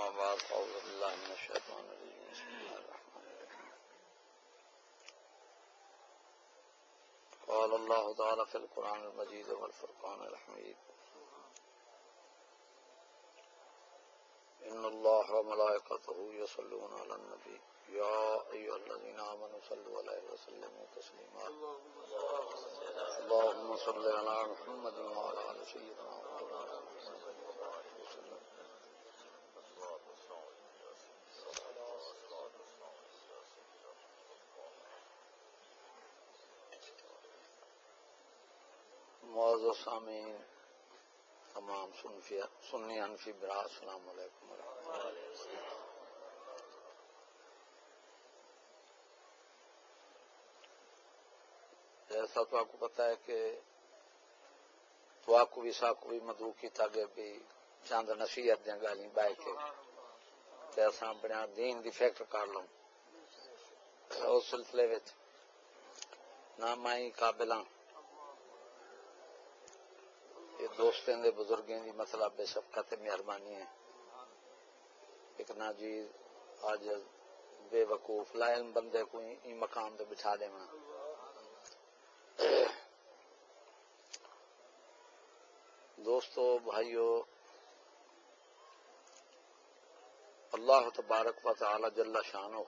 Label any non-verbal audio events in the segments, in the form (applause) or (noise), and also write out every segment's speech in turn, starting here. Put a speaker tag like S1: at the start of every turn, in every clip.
S1: أما بعد فأعوذ بالله من الشيطان الرجيم. بسم الله الرحمن الرحيم. قال الله تعالى في القرآن المجيد والفرقان الحميد. إن الله وملائكته يصلون على النبي. يا أيها الذين آمنوا صلوا عليه وسلموا تسليما. اللهم صل على محمد وعلى آل سيدنا محمد. سامعین تمام سنی انفی برا السلام علیکم جیسا تو آپ کو پتا ہے کہ تو آپ کو بھی سا کو بھی مدعو کی تھا بھی چاند نصیحت دیں گالی بائے کے۔ جیسا بنا دین دی فیکٹر کر لوں۔ اس سلسلے وچ نہ مائی قابلاں یہ دوستیں دے بزرگیں دی مسئلہ بے شفقت مہربانی ہے۔ ایک نا جی آج بے وقوف لائن بندے کو این مقام تے بچھا دے ماں۔ دوستو، بھائیو، اللہ تبارک و تعالی جل شانہ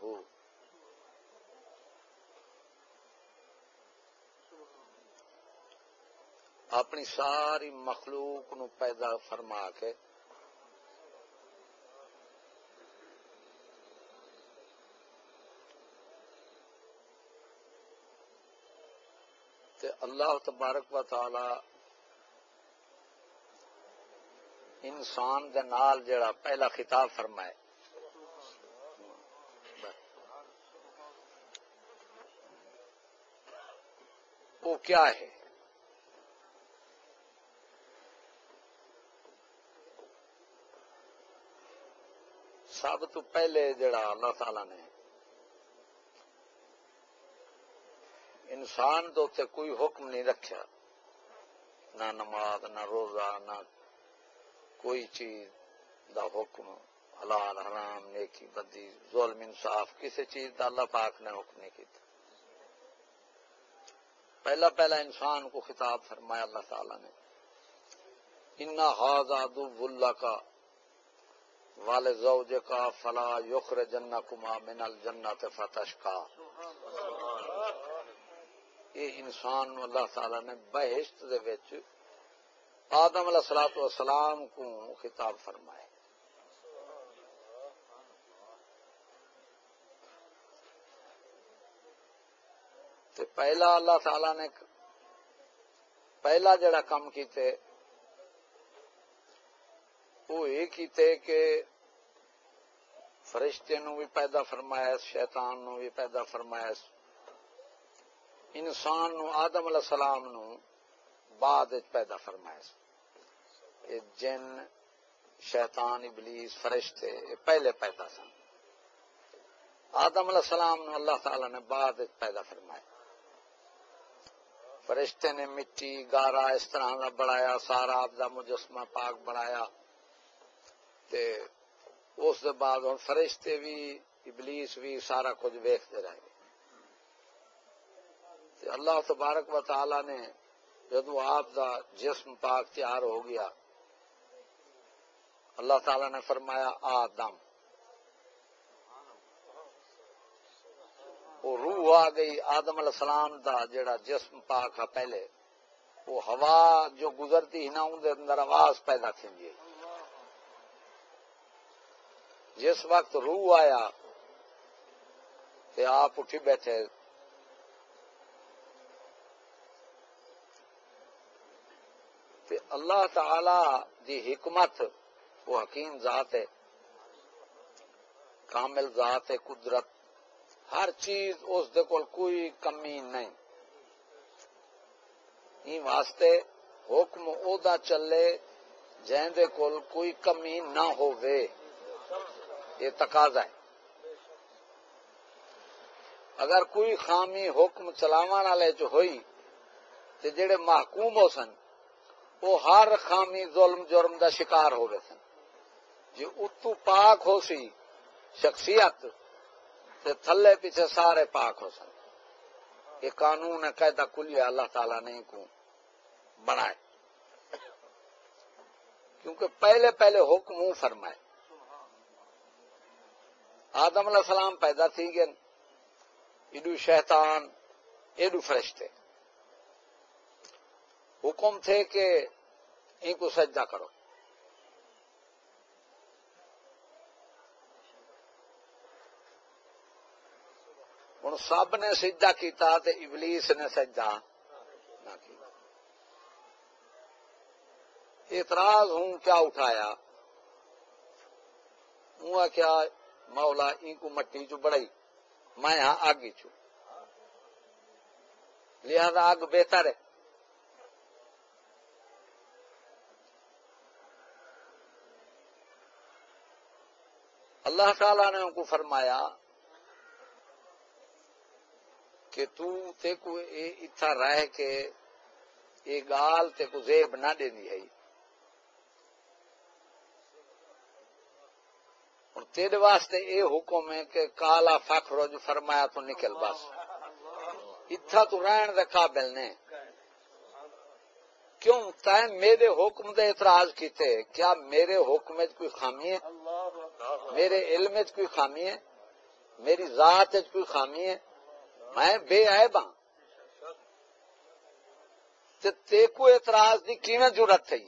S1: اپنی ساری مخلوق نو پیدا فرما کے تے اللہ تبارک و تعالی انسان دے نال جڑا پہلا خطاب فرمائے۔ وہ کیا ہے؟ سب تو پہلے جڑا اللہ تعالی نے، انسان دو تے کوئی حکم نہیں رکھا نہ نماز، نہ روزہ، نہ کوئی چیز دا حکم، حلال، حرام، نیکی، بدی، ظلم، انصاف، کسی چیز دا اللہ پاک نے حکم نہیں کیتا۔ پہلا پہلا انسان کو خطاب فرمایا اللہ تعالی نے انا ہاضا دو اللہ کا والے زوج کا فلا یخر جنا کما من الجنت فتش کا یہ انسان اللہ تعالی نے بہشت دے وچ آدم علیہ الصلوۃ والسلام کو خطاب فرمائے تے پہلا اللہ تعالی نے پہلا جڑا کام کیتے وہ یہ کیتے کہ فرشتے نو بھی پیدا فرمایا، شیطان نو بھی پیدا فرمایا۔ انسان نو، آدم علیہ السلام نو بعد پیدا فرمایا۔ جن، شیطان، ابلیس، فرشتے پہلے پیدا سن۔ آدم علیہ السلام نو اللہ تعالی نے بعد پیدا فرمایا۔ فرشتے نے مٹی، گارا اس طرح کا بنایا سارا آپ کا مجسمہ پاک بنایا۔ تے اس دے بعد ہوں فرشتے بھی ابلیس بھی سارا کچھ ویختے رہ گئے اللہ تبارک و تعالی نے جدو آپ دا جسم پاک تیار ہو گیا، اللہ تعالی نے فرمایا آدم وہ روح آ گئی، آدم علیہ السلام دا جڑا جسم پاک ہے پہلے، وہ ہوا جو گزرتی نا اندر آواز پیدا تھی جس وقت روح آیا تے آپ اٹھی بیٹھے، تے اللہ تعالی دی حکمت، وہ حکیم ذات ہے، کامل ذات ہے، قدرت، ہر چیز اس دے کول کوئی کمی نہیں۔ این واسطے حکم او دا چلے جہاں دے کول کوئی کمی نہ ہوئے یہ تقاضا ہے۔ اگر کوئی خامی حکم چلاوان والے جو ہوئی تے جڑے محکوم ہو سن وہ ہر خامی ظلم جرم دا شکار ہو گئے سن۔ جی اتو پاک ہو سی شخصیت، تے تھلے پیچھے سارے پاک ہو سن۔ یہ قانون قاعدہ کلی اللہ تعالی نے کو بنائے۔ کیونکہ پہلے پہلے حکم فرمائے۔ آدم علیہ السلام پیدا تھی گئے۔ ایڈو شیطان ایڈو فرشتے۔ حکم تھے کہ ان کو سجدہ کرو۔ ہوں سب نے سجدہ کیتا تے ابلیس نے سجدہ نہ کیا اعتراض ہوں کیا اٹھایا؟ ہوں کیا مولا ان کو مٹی چ بڑائی میں یہاں آگی چو لہذا آگ بہتر ہے۔ اللہ تعالی نے ان کو فرمایا کہ تو تے کو اتھا رہ کے یہ گال تے کو زیب نہ دینی ہے۔ اور تیرے واسطے اے حکم ہے کہ کالا فخر جو فرمایا تو نکل بس۔ اتھا تو رہن دے قابل نے۔ کیوں؟ تائیں میرے حکم دے اعتراض کیتے کیا میرے حکم کوئی خامی ہے؟ میرے علم کوئی خامی ہے؟ میری ذات کوئی خامی ہے؟ میں بے عیب ہاں۔ تے کو اعتراض دی کیویں ضرورت ہے؟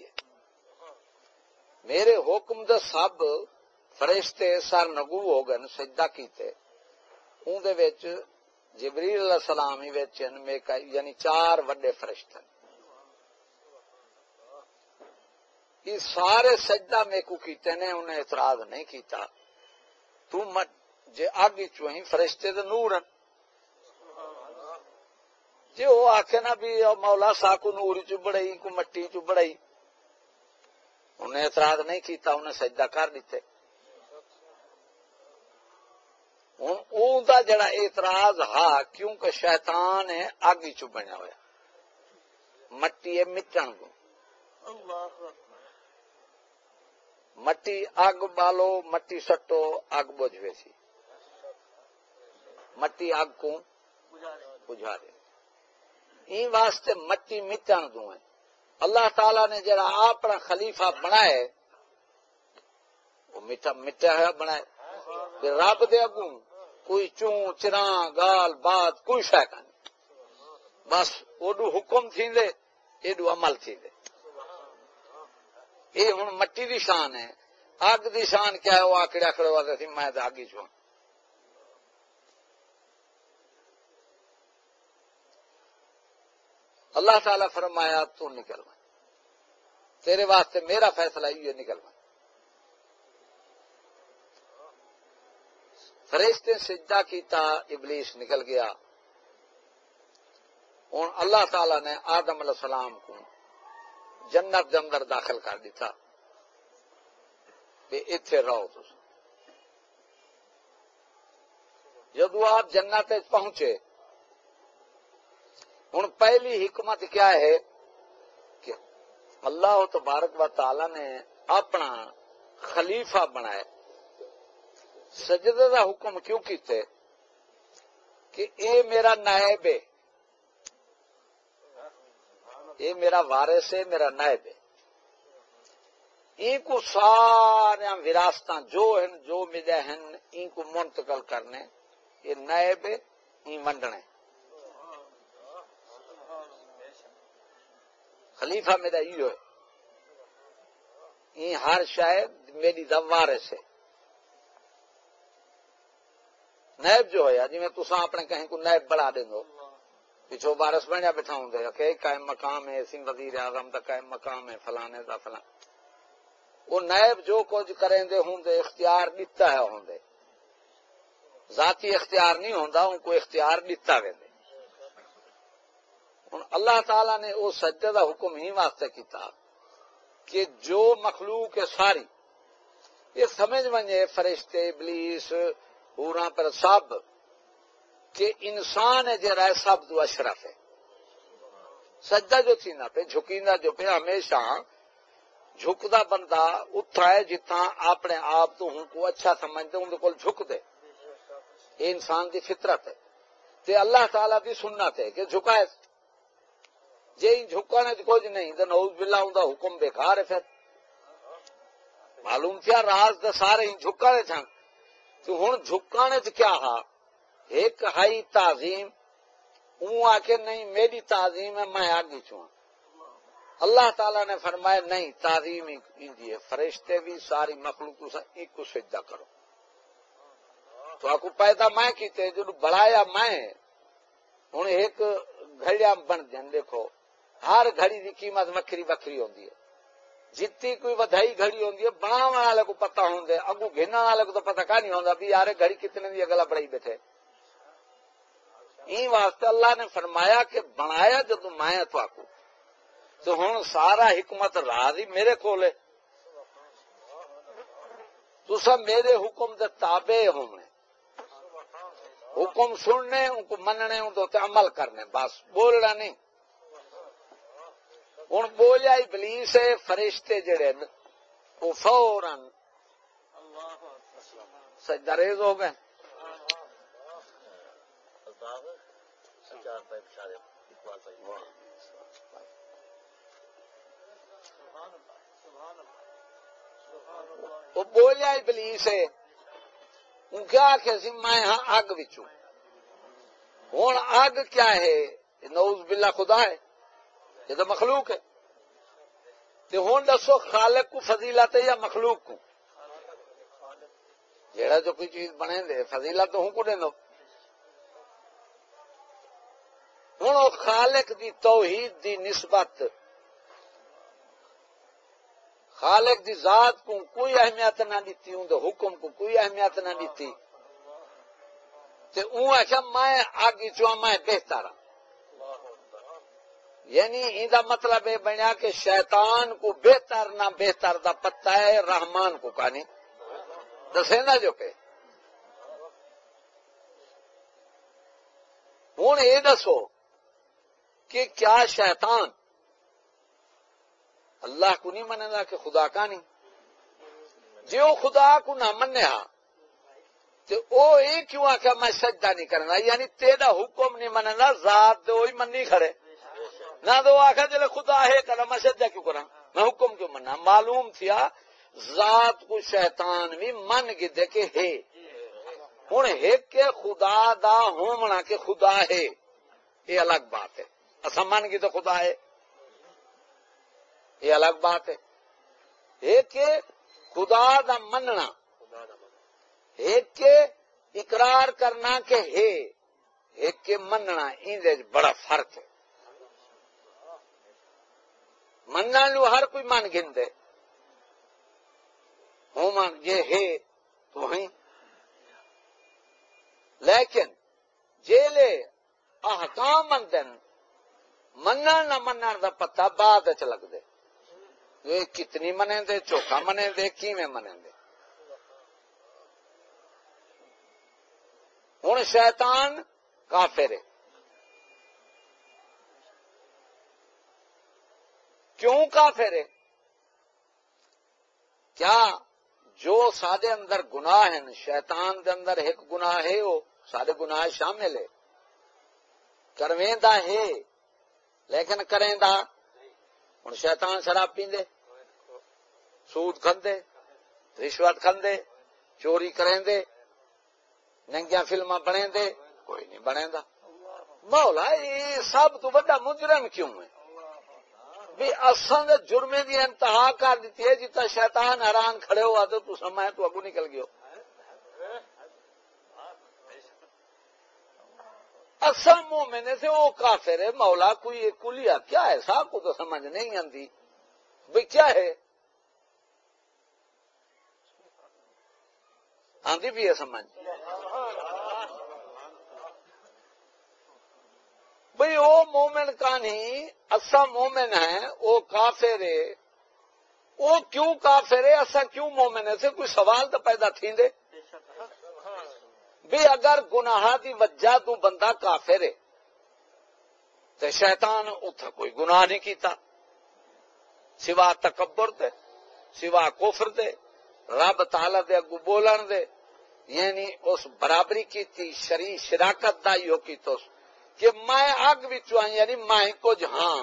S1: میرے حکم دے سب فرشتے سر نگو ہو گئے، سجدہ کیتے۔ اون دے وچ جبریل علیہ السلام ہی وچ یعنی, یعنی چار وڈے فرشتے یہ سارے سجدہ میں کو کیتے نے، انہیں اعتراض نہیں کیتا۔ تو مت، جے آگے چوہیں فرشتے دے نور ہیں۔ جی وہ آخ نا بھی مولا سا کو نور چ بڑائی کو مٹی چ بڑائی انہیں اعتراض نہیں کیتا، انہیں سجدہ کر دیتے۔ ہوں جڑا اعتراض ہا کیونکہ شیطان ہے اگ چ بنیا ہوا مٹی ہے مٹن کو۔ مٹی اگ بالو مٹی سٹو اگ بجھے سی۔ مٹی اگ کو بجھا دے این واسطے مٹی مٹن دو ہے؟ اللہ تعالی نے جڑا اپنا خلیفہ بنائے وہ میٹھا مٹا ہے بنائے رب دے اگوں کوئی چون چراں، گال، بات، کوئی شہ کا نہیں۔ بس اوڈو حکم تھی دے ایڈو عمل تھی دے یہ ہوں مٹی دی شان ہے۔ اگ دی شان کیا ہے؟ وہ آکڑیا کھڑے ہوا تھی، میں آگے چوں۔ اللہ تعالی فرمایا، تو نکل تیرے واسطے میرا فیصلہ یہ نکل فرشتے سجدہ کیتا، ابلیس نکل گیا۔ ہوں اللہ تعالی نے آدم علیہ السلام کو جنت کے اندر داخل کر دیتا۔ کہ اتنے رہو تو جدو آپ جنت پہنچے ہوں پہلی حکمت کیا ہے؟ کہ اللہ تبارک و تعالی نے اپنا خلیفہ بنایا۔ سجدے دا حکم کیوں کیتے؟ کہ اے میرا نائب ہے۔ اے میرا وارث ہے، میرا نائب ہے۔ ان کو سارے وراثت جو ہیں جو ملے ہیں ان کو منتقل کرنے۔ یہ نائب ہے این ونڈنے خلیفہ میرا یہ ہے۔ ہر شاید میری دوارے سے نیب جو ہے جی تسا اپنے کہیں کو نیب بڑھا دیں دو پچھو بارس بنیا بٹھا ہوں کہ قائم مقام ہے سنگ وزیر اعظم دا قائم مقام ہے، فلانے دا فلان وہ نیب جو کچھ کریں دے ہوں دے، اختیار دیتا ہے ہوں دے۔ ذاتی اختیار نہیں ہوندا، ان کو اختیار دیتا وے دے۔ ہوں اللہ تعالی نے وہ سجدے کا حکم ہی واسطے کیتا کہ جو مخلوق ہے ساری، یہ سمجھ منجے فرشتے، ابلیس پورا پر سب کہ انسان ہے جرا سب تو اشرف ہے۔ سجدہ جو تھی پہ، جھکیندا جو پہ، ہمیشہ جھکتا بندہ اتھا ہے جتنا اپنے آپ تو ہوں کو اچھا سمجھتے ان کو جھک دے۔ یہ انسان کی فطرت ہے۔ تے اللہ تعالی دی سنت ہے کہ جھکائے جی جھکانے کچھ نہیں تو نوز بلا ہوں حکم بےکار ہے پھر۔ معلوم کیا، راز دا سارے جھکا دے سن تو ہوں جھکانے کیا ہا؟ ایک ہائی تعظیم اون آ کے نہیں، میری تعظیم ہے، میں آگے چواں۔ اللہ تعالیٰ نے فرمایا، نہیں، تعظیم ہی ہے۔ فرشتے بھی، ساری مخلوق ایک کو سجدہ کرو۔ تو آپ کو پیدا میں کیتے جو بڑھایا میں ہوں ایک گھڑیا بن دین۔ دیکھو، ہر گھڑی کی قیمت وکری وکری ہوتی ہے۔ جتی کوئی ودائی گھڑی ہوتی ہے بنا والے کو پتا ہوں اگو گھنا والے کو تو پتا کا نہیں ہوتا بھی یار گھڑی کتنے دی اگلا بڑائی بیٹھے این واسطے اللہ نے فرمایا کہ بنایا جدو میں تو آکو تو ہوں سارا حکمت راز ہی میرے کو سب میرے حکم دے تابع ہونے حکم سننے ان کو مننے ان عمل کرنے بس بولنا نہیں ہوں بولیا ابلیس فرشتے جڑے وہ فورن سجدریز ہو گئے۔ وہ بولیا ابلیس ہے۔ کیا آخیا سی میں ہاں اگ بچوں ہوں اگ کیا ہے؟ نوز بلا خدا ہے۔ یہ تو مخلوق ہے۔ تو ہوں دسو خالق کو فضیلت ہے یا مخلوق کو؟ جہاں جو کوئی چیز بنے دے، فضیلت تو ہوں کو دے دو ہوں خالق دی توحید دی نسبت۔ خالق دی ذات کو کوئی اہمیت نہ دیتی ہوں تو حکم کو کوئی اہمیت نہ دیتی تے اون اچھا میں آگے چواں میں بہتر ہوں یعنی ایندا مطلب یہ بنیا کہ شیطان کو بہتر نہ بہتر دا پتہ ہے، رحمان کو کہانی۔ دسے نا جو کہ۔ ہوں یہ دسو کہ کیا شیطان اللہ کو نہیں منے گا کہ خدا کا نہیں جی وہ خدا کو نہ منیا تو وہ یہ کیوں آخیا میں سجدہ نہیں کرنا؟ یعنی تیرا حکم نہیں مننا ذات دے وہی منی کھڑے۔ نہ تو آخر جلے خدا ہے کرا میں سجدہ کیوں کرا؟ میں حکم کیوں مننا معلوم تھیا، ذات کو شیطان بھی من کے دے کے ہے۔ ہوں ایک کے خدا دا ہومنا کہ خدا ہے۔ یہ الگ بات ہے۔ اصا من کی تو خدا ہے۔ یہ الگ بات ہے۔ ایک کے خدا دا مننا ایک کے اقرار کرنا کہ ہے۔ ایک کے مننا ان بڑا فرق ہے۔ مننا لو ہر کوئی من گن دے ہومن یہ ہے تو وہیں لیکن جیلے احکام مندن منن نہ منن دا پتہ بعد چ لگ دے۔ یہ کتنی منے دے چوکا منے دے، کیویں منے دے۔ ہوں شیطان کافر ہے۔ کیوں کافر ہے کیا جو سادے اندر گناہ ہیں، شیطان دے اندر ایک گناہ ہے، وہ سارے گناہ شامل ہے؟ کرویندا ہے، لیکن کریں دا ہوں شیطان شراب پیندے سود کھندے رشوت کھندے چوری کریں دے ننگیا فلما بنے دے کوئی نہیں بنے دا مولا، یہ سب تو بڑا مجرم کیوں ہے؟ بھی اصل جرمے دی انتہا کر دیتی ہے جتا شیطان حیران کھڑے ہوا تو تو سمجھ تو اگو نکل گیا اصل مومن سے وہ کافر ہے مولا کوئی کلیا کیا ہے صاحب کو تو سمجھ نہیں آتی بھائی کیا ہے؟ آندھی بھی ہے سمجھ۔ بھئی وہ مومن کا نہیں اصا مومن ہے وہ کافر ہے۔ وہ کیوں کافر ہے؟ اصا کیوں مومن ہے سے کوئی سوال تو پیدا تھی دے۔ بھی اگر گناہ دی وجہ تو بندہ کافر ہے تو شیطان اتھا کوئی گناہ نہیں کیتا۔ سوا تکبر تے سوا کفر دے، رب تعالی دے اگو بولن دے۔ یعنی اس برابری کی تھی شری شراکت دا کی تو کہ میں اگ بچوں آئی ہاں، یعنی میں کچھ ہاں۔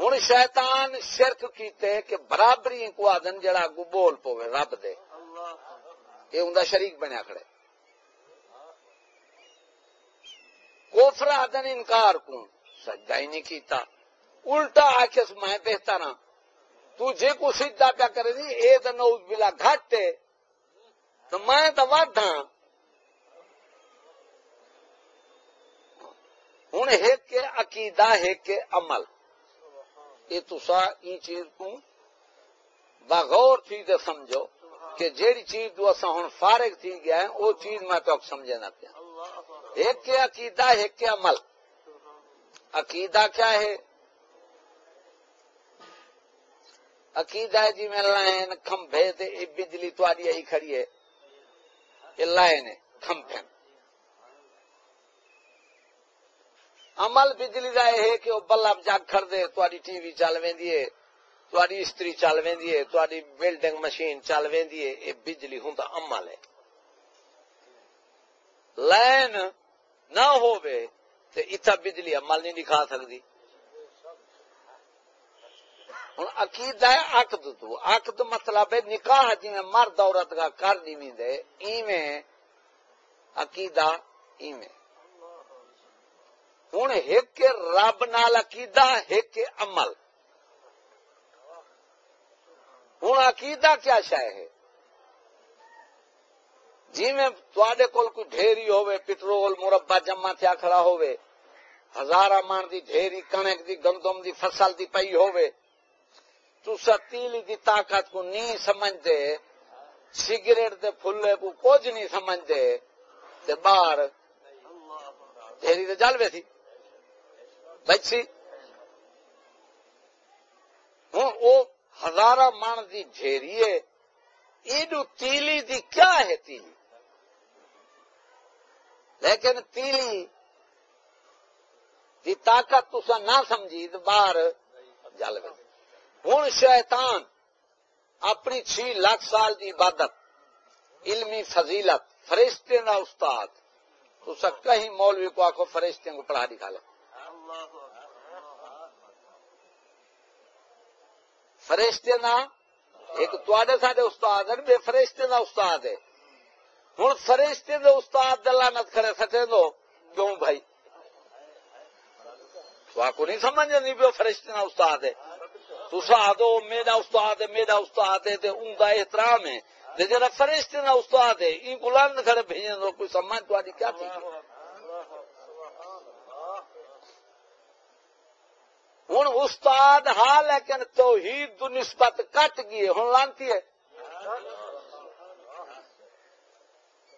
S1: ہوں شیطان شرک کیتے کہ برابری کو آدن جڑا اگو بول پوے رب دے۔ یہ ہوں شریک بنیا کھڑے۔ کوفر آدن انکار کو سجدہ ہی نہیں کیتا۔ الٹا آخس میں بہتر ہاں۔ تو جے کو سجدہ پیا کرے دی اے تو نوز بلا گھٹ تو میں تو ود ہاں۔ ہوں ایک عقیدہ ایک عمل۔ یہ تسا این چیز کو بغور تھی تو سمجھو کہ جیڑی چیز تو اسا ہن فارغ تھی گیا ہے وہ چیز میں تو سمجھے نہ پیا۔ ایک کے عقیدہ ایک کے عمل۔ عقیدہ کیا ہے؟ عقیدہ جی میں لائن کھمبے تے بجلی تاری آئی کھڑی ہے۔ یہ لائن ہے عمل بجلی کا یہ کہ وہ بلب جگ کر دے تاری ٹی وی چل وی تاری استری چل وی تاری بلڈنگ مشین چل وی یہ بجلی ہوں عمل ہے لائن نہ ہو اتنا بجلی عمل نہیں دکھا سکتی ہوں عقید ہے عقد تو۔ عقد مطلب ہے نکاح جی مرد عورت کا کر دی دے، ایویں عقیدہ ایویں۔ ہوں ایک رب نال عقیدہ، ایک عمل۔ ہوں عقیدہ کیا شہ ہے؟ جی میں تے کول کوئی ڈھیری ہوئے پٹرول، مربع جمع تھیا کھڑا ہوئے ہزارہ مان دی ڈھیری، کنک دی، گندم دی فصل دی پئی ہوئے تسا تیلی دی طاقت کو نہیں سمجھتے سگریٹ دے پھلے کو کچھ نہیں سمجھتے تے باہر ڈھیری تے جل تھی بچی ہوں وہ ہزارہ من دی ڈھیری ہے ایڈو تیلی دی کیا ہے تیلی؟ لیکن تیلی دی طاقت تسا نہ سمجھی تو باہر جل گئی ہوں شیطان اپنی چھ لاکھ سال دی عبادت، علمی فضیلت، فرشتے نہ استاد۔ تسا کہیں مولوی کو آخو فرشتے کو پڑھا دکھا لے فرشتے نا، ایک تے سارے استاد ہے، بے فرشتے کا استاد ہے۔ ہوں فرشتے دے استاد لانت کھڑے سٹے دو۔ کیوں بھائی؟ تو آپ کو نہیں سمجھ نہیں پہ فرشتے کا استاد ہے۔ تو دو میرا استاد ہے، میرا استاد ہے ان کا احترام ہے۔ جا فرشتے کا استاد ہے ان کو لانت کھڑے بھیجنے دو کوئی سمجھ تاری کیا تھی؟ ہوں استاد ہاں لیکن توحید تو نسبت کٹ گئی ہوں لانتی ہے۔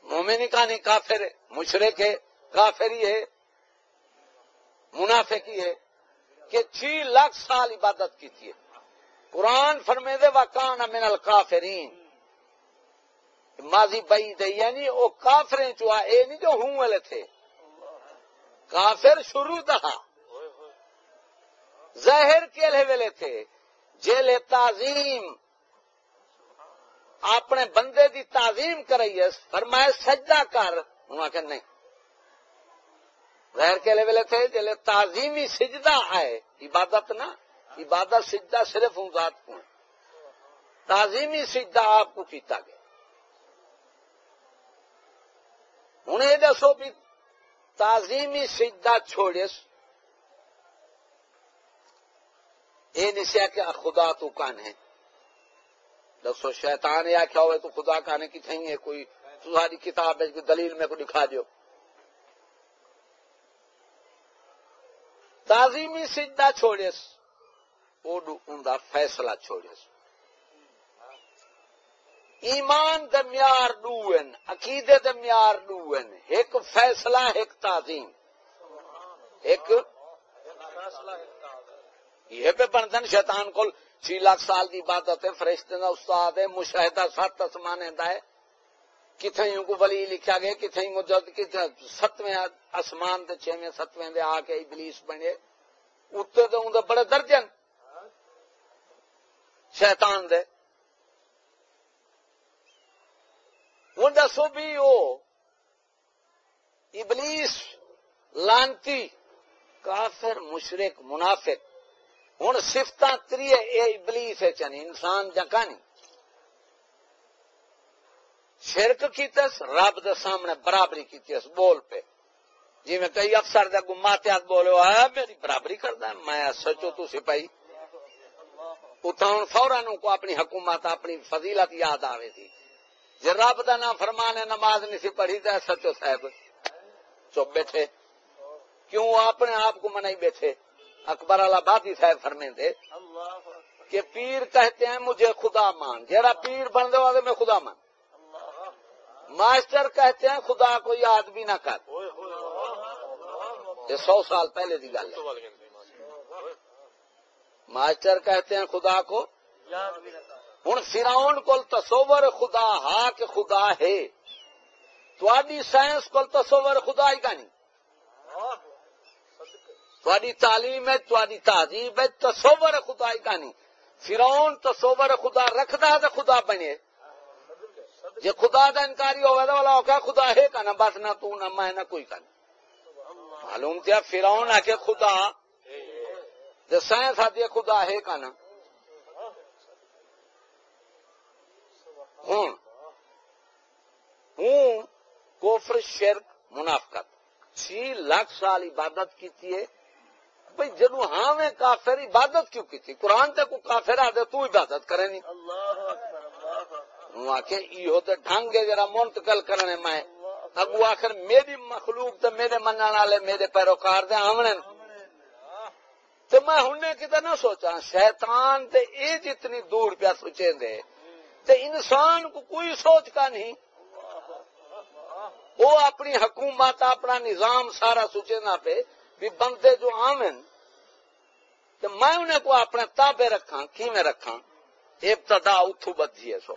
S1: مومنی کہانی کافر مشرق ہے، کافری ہے، منافقی ہے، کہ چھ لاکھ سال عبادت کی تھی۔ قرآن فرمے دے وکان من الکافرین. ماضی بئی دے یعنی وہ کافریں چوا اے نہیں جو ہوں والے تھے. کافر شروع تھا۔ ظاہر کے لے ویلے تھے۔ جیل تعظیم۔ اپنے بندے دی تعظیم کرائیے فرمائے سجدہ کر۔ انہوں کہ نہیں۔ ظاہر کے لے ویلے تھے جیل تعظیمی سجدہ آئے عبادت نا عبادت سجدہ صرف ان ذات کو تعظیمی سجدہ آپ کو کیتا گیا۔ ہوں یہ دسو بھی تعظیمی سجدہ چھوڑے یہ نشیا کہ خدا تو کان ہے۔ دسو شیطان یا کیا ہوئے تو خدا کانے کی تھیں ہے کوئی تمہاری کتاب ہے، کوئی دلیل میں کو دکھا دیو۔ تعظیمی سجدہ چھوڑے ان فیصلہ چھوڑے ایمان دمیار ڈوئن عقیدے دمیار ڈوئن ایک فیصلہ، ایک تعظیم۔ ایک یہ پہ بنتن شیطان کو چھ لاکھ سال کی عبادت ہے، فرشتے کا استاد ہے، مشاہدہ سات آسمان ہے۔ کتنے کو ولی لکھا گیا کتنے مجد ستویں آسمان چھویں، ستویں دے آ کے ابلیس بنے۔ کتے دے اندر بڑے درجن۔ شیطان دے۔ ہوں دسو بھی وہ ابلیس لانتی کافر مشرق منافق۔ ہوں سفت تری اے ابلیس ہے چنی انسان جکانی شرک کیتس، رب دے سامنے برابری کیتس، بول پہ جی میں کئی افسر دے گماتیات بولے آیا میری برابری کردا میں سچو تو سپاہی اتنا فورن کو اپنی حکومت اپنی فضیلت یاد آئے تھی جی رب دا نام فرمان نماز نہیں سی پڑھی تو سچو صاحب چپ بیٹھے کیوں اپنے آپ کو منائی بیٹھے اکبر آبادی صاحب فرمے تھے کہ پیر کہتے ہیں مجھے خدا مان جرا پیر بن دو میں خدا مان ماسٹر کہتے ہیں خدا کو یاد بھی نہ کر یہ سو سال پہلے کی گل ہے ماسٹر کہتے ہیں خدا کو ہوں فراؤن کو تصور خدا ہا کہ خدا ہے۔ تھوڑی سائنس کو تصور خدا ہی کا نہیں تھوڑی تعلیم ہے تھوڑی تہذیب ہے، تصور خدا ہی کا نہیں فراؤن تصور خدا رکھتا ہے تو خدا بنے۔ جی خدا کا انکاری ہوگا تو والا ہوگا خدا ہے کا نا بس نہ تو نہ میں نہ کوئی کا نہیں معلوم کیا فراؤن آ کے خدا سائنس آتی ہے خدا ہے کا نا ہوں۔ ہوں کوفر شرک منافقت۔ چھ لاکھ سال عبادت کی بھائی جدو ہاں میں کافر عبادت کیوں کی تھی قرآن تے کو کافر آدھے تو عبادت کرے نہیں۔ آخر یہ ڈھنگ جرا منتقل کرنے میں۔ اگو آخر میری مخلوق تو میرے من والے میرے پیروکار دے آمنے۔ تو میں ہن کتنا نہ سوچا، شیطان تے اے جتنی دور پیا سوچے دے، تے انسان کو کوئی سوچ کا نہیں۔ وہ اپنی حکومت، اپنا نظام سارا سوچے نہ پہ بھی بندے جو آمن۔ تو میں انہیں کو اپنے تابے رکھا کی میں رکھا ابتدا اتو بدھی ہے سو۔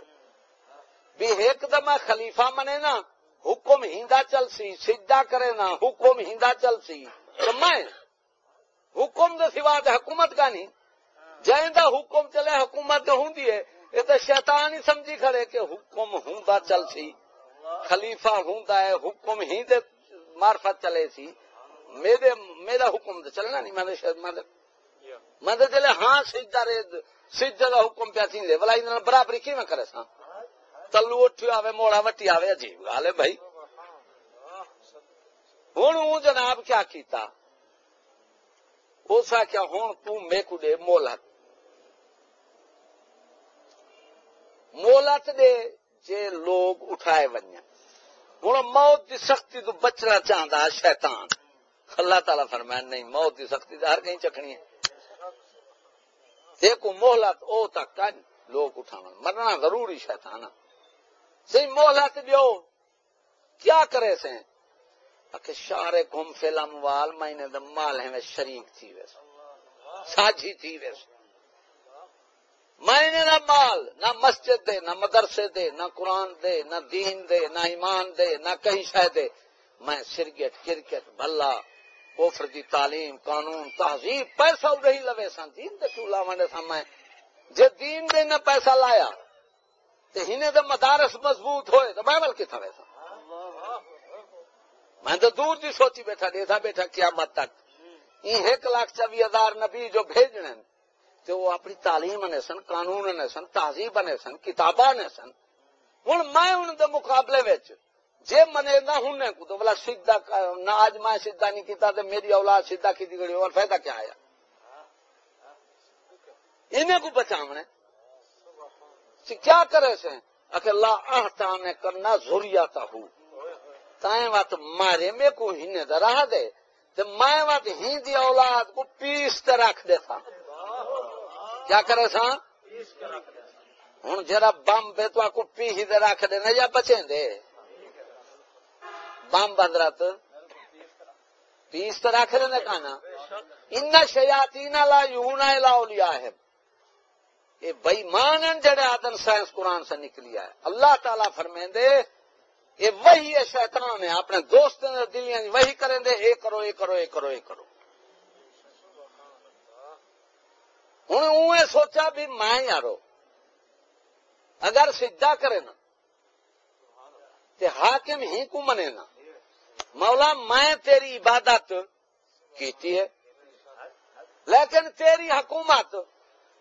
S1: بھی ایک دم خلیفہ منے نا، حکم ہندا چل سی، سجدہ کرے نا، حکم ہندا چل سی۔ تو میں حکم دے سوا حکومت کا نہیں۔ جائندہ حکم چلے حکومت ہوں ہے۔ یہ تو شیطان ہی سمجھی کھڑے کہ حکم ہوں دا چل سی۔ خلیفہ ہوں دا ہے، حکم ہی دے مارفت چلے سی۔ میرے، میرا حکم تو چلنا نہیں، میں شاید، میں میں چلے ہاں سجدہ رے، سجدہ کا حکم پیا تھی بلا برابری کی میں کرے سا تلو اٹھو آوے، موڑا وٹی آوے، عجیب گال ہے بھائی۔ ہوں جناب کیا کیتا؟ اسا کیا ہوں؟ تیکو دے مولت. مولت دے جے لوگ اٹھائے ون ہوں موت کی سختی تو بچنا چاہتا شیطان. اللہ تعالی فرمائن نہیں، موت کی سختی ہر کہیں چکھنی ہے. دیکھو مہلت او تک لوگ اٹھا مرنا ضروری شیطان سی مہلت دیو، کیا کرے سے کہ شارے گم فلم وال مہینے دم مال ہے شریک تھی ویسے۔ ساجی تھی ویسے۔ میں نہ مال، نہ مسجد دے، نہ مدرسے دے، نہ قرآن دے، نہ دین دے، نہ ایمان دے، نہ کہیں شہ دے۔ میں سرگٹ کرکٹ بھلا کوفر دی تعلیم، قانون، تہذیب، پیسہ اڑی لوے سا دین دے چولا ونڈے سا میں؟ جے دین دے نہ پیسہ لایا، تے ہنے دے مدارس مضبوط ہوئے، تو میں بلکہ تھا ویسا؟ میں تو دور دی سوچی بیٹھا دیتا بیٹھا قیامت تک۔ این ایک لاکھ چوی ہزار نبی جو بھیجنے تو وہ اپنی تعلیم نے سن قانون نے سن تہذیب نے سن کتاباں نے سن۔ ہوں میں ان دے مقابلے وچ۔ جے منے نہ کو تو بلا سیدھا نہ آج میں سیدھا نہیں کیتا تے میری اولاد سیدھا کی گئی اور فائدہ کیا آیا انہیں کو بچاونے کیا کرے سے اکھے آہتا نے کرنا ضروریاتا ہو تائیں وقت مارے میں کو ہنے دا رہا دے، تے میں وقت ہی دی اولاد کو پیس تے رکھ دے تھا کیا کرے سا؟ ہوں جرا بم بے تو کو پی ہی دے رکھ دے نہ یا بچیں دے۔ بم بدرت پیس تو رکھ دے نہ کانا۔ ان شیاتی لا یونا لا اولیا ہے یہ بےمان جڑے آدم سائنس قرآن سے نکلیا ہے اللہ تعالی فرمیں دے یہ وہی ہے شیطان ہے، اپنے دوست دلیاں وہی کریں دے، اے کرو اے کرو اے کرو اے کرو۔ ہوں سوچا بھی میں یارو، اگر سجدہ کرے نا، تے حاکم ہی کو منے نا۔ مولا، میں تیری عبادت کیتی ہے، لیکن تیری حکومت،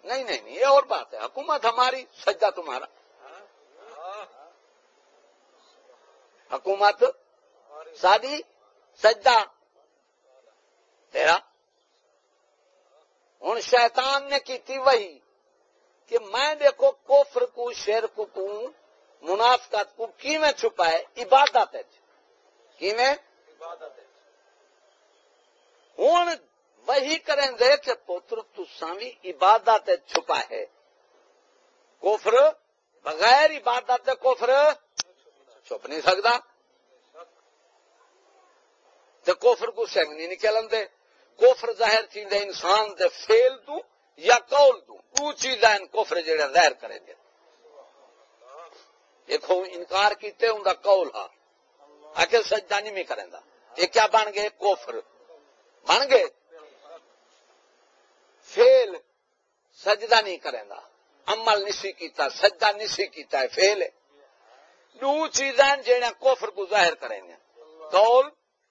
S1: نہیں نہیں نہیں، یہ اور بات ہے۔ حکومت ہماری، سجدہ تمہارا۔ حکومت سادی سجدہ۔ تیرا۔ ہوں شیطان نے کی وہی کہ میں دیکھو کوفر کو شیر کو منافقت کو کی میں چھپا ہے؟ عبادت کی ہوں وہی کریں دے کہ پوتر تساوی عبادت چھپا ہے۔ کوفر بغیر عبادت کوفر چھپ نہیں سکتا تو کوفر کو سنگ نہیں نکلن دے کوفر ظاہر تھی دے انسان دے فیل تو یا قول تو۔ دو چیزاں کوفر جڑا ظاہر کریں گے۔ دیکھو، انکار کیتے ہوں دا قول ہا آکے سجدہ نہیں میں کریں دا یہ کیا بن گئے؟ کوفر بن گئے؟ فیل سجدہ نہیں کریں دا عمل نسی کیتا، سجدہ نسی کیتا ہے فیل ہے دو چیزاں جڑا کوفر کو ظاہر کریں گے۔ قول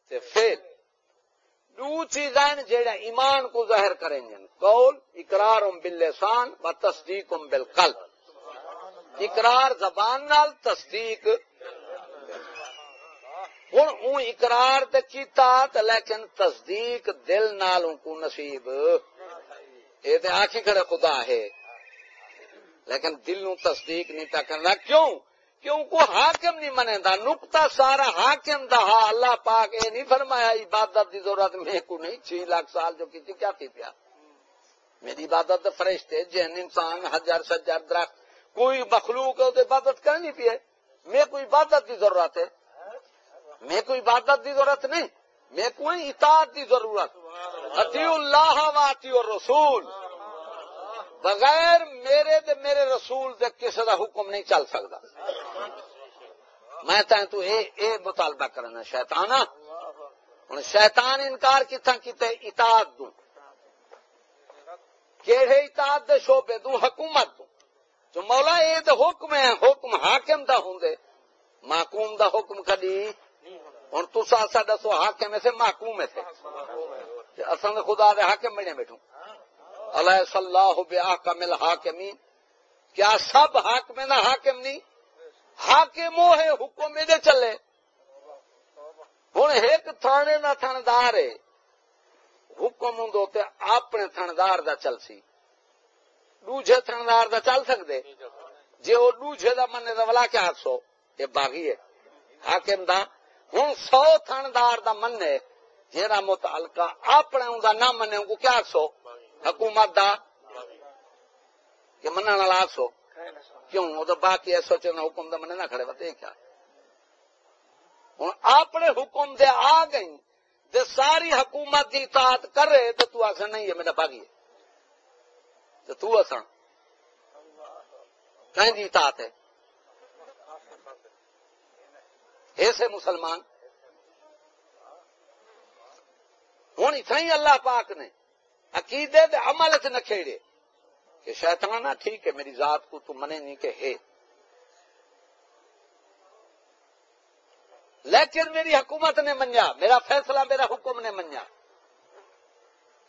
S1: تے فیل دو چیزاں جڑا ایمان کو ظاہر کریں گے۔ قول اقرار باللسان و تصدیق بالقلب۔ اقرار زبان نال، تصدیق۔ ہوں اون اقرار تے کیتا تے لیکن تصدیق دل نال کو نصیب۔ اے تے آکھی کھڑے خدا ہے۔ لیکن دل نو تصدیق نہیں پیا کرنا کیوں؟ کیوں کو حاکم نہیں منے دا؟ نقطہ سارا حاکم دا ہا۔ اللہ پاک اے نہیں فرمایا عبادت دی ضرورت میں کو نہیں۔ چھ لاکھ سال جو کی تھی کیا تھی پیا؟ میری عبادت فرشتے جن انسان ہزار سجار درخت کوئی مخلوق ہے عبادت کرنی پی ہے میں کوئی عبادت کی ضرورت ہے۔ میں کوئی عبادت کی ضرورت نہیں۔ میں کوئی اطاعت کی ضرورت۔ اتی اللہ۔ واتی اور رسول بغیر میرے دے میرے رسول دے کسی کا حکم نہیں چل سکتا میں تو اے اے مطالبہ کرنا شیطان۔ ہوں شیطان انکار کتنا کیتے؟ اطاعت دوں۔ کہڑے اطاعت دے شعبے دوں؟ حکومت دوں۔ جو مولا اے دے حکم ہے، حکم حاکم دا ہوں دے محکوم دا حکم کدی؟ ہوں تسا سا دسو حاکم سے محکوم سے اصل خدا دے حاکم بنے بیٹھوں۔ علیہ صلاح بحکم الحاکمین۔ کیا سب حاکم نہ حاکم نہیں؟ حاکم وہ ہے حکم دے چلے۔ ہوں ایک تھانے نہ تھندار ہے۔ حکم ہوں تے اپنے تھندار دا چل سی۔ دوجے تھندار دا چل سکتے جی وہ دوجے دا مننے دا ولا کیا سو؟ یہ باغی ہے۔ حاکم دا۔ ہوں سو تھندار دا مننے جیرا متعلقہ اپنے دا نہ مننے کو کیا سو؟ حکومت دا کہ منع نہ سو کیوں وہ تو باقی ہے سوچے حکم دے منع نہ کھڑے بتے کیا ہوں اپنے حکم دے آ گئی دے ساری حکومت دی اطاعت کر رہے تو تو آسان نہیں ہے میرا باغی ہے تو تو آسان کہیں دی اطاعت ہے ایسے مسلمان ہوں اتنا ہی اللہ پاک نے عقیدے دے عمل چ نہ کہ شیطانہ ٹھیک ہے، میری ذات کو تو منے نہیں کہ ہے۔ لیکن میری حکومت نے منیا، میرا فیصلہ، میرا حکم نے منیا۔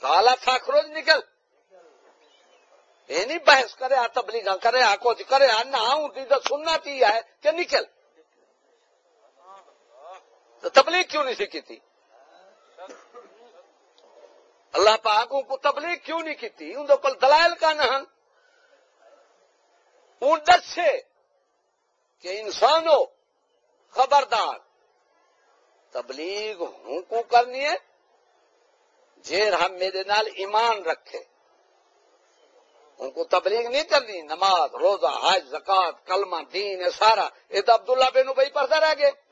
S1: کالا ساخروج نکل۔ یہ نہیں بحث کرے، آ تبلیغ کرے، آ کچھ کرے، آ نہ سننا چی ہے کہ نکل۔ تو تبلیغ کیوں نہیں سیکھی تھی؟ اللہ پاک کو تبلیغ کیوں نہیں کی اندر کل دلائل کا نہ دسے کہ انسانوں خبردار، تبلیغ ہوں کو کرنی ہے جیر ہم میرے نال ایمان رکھے۔ ان کو تبلیغ نہیں کرنی، نماز، روزہ، حج، زکات، کلمہ، دین سارا۔ یہ تو عبداللہ بینو بھائی پڑھتا رہ گئے۔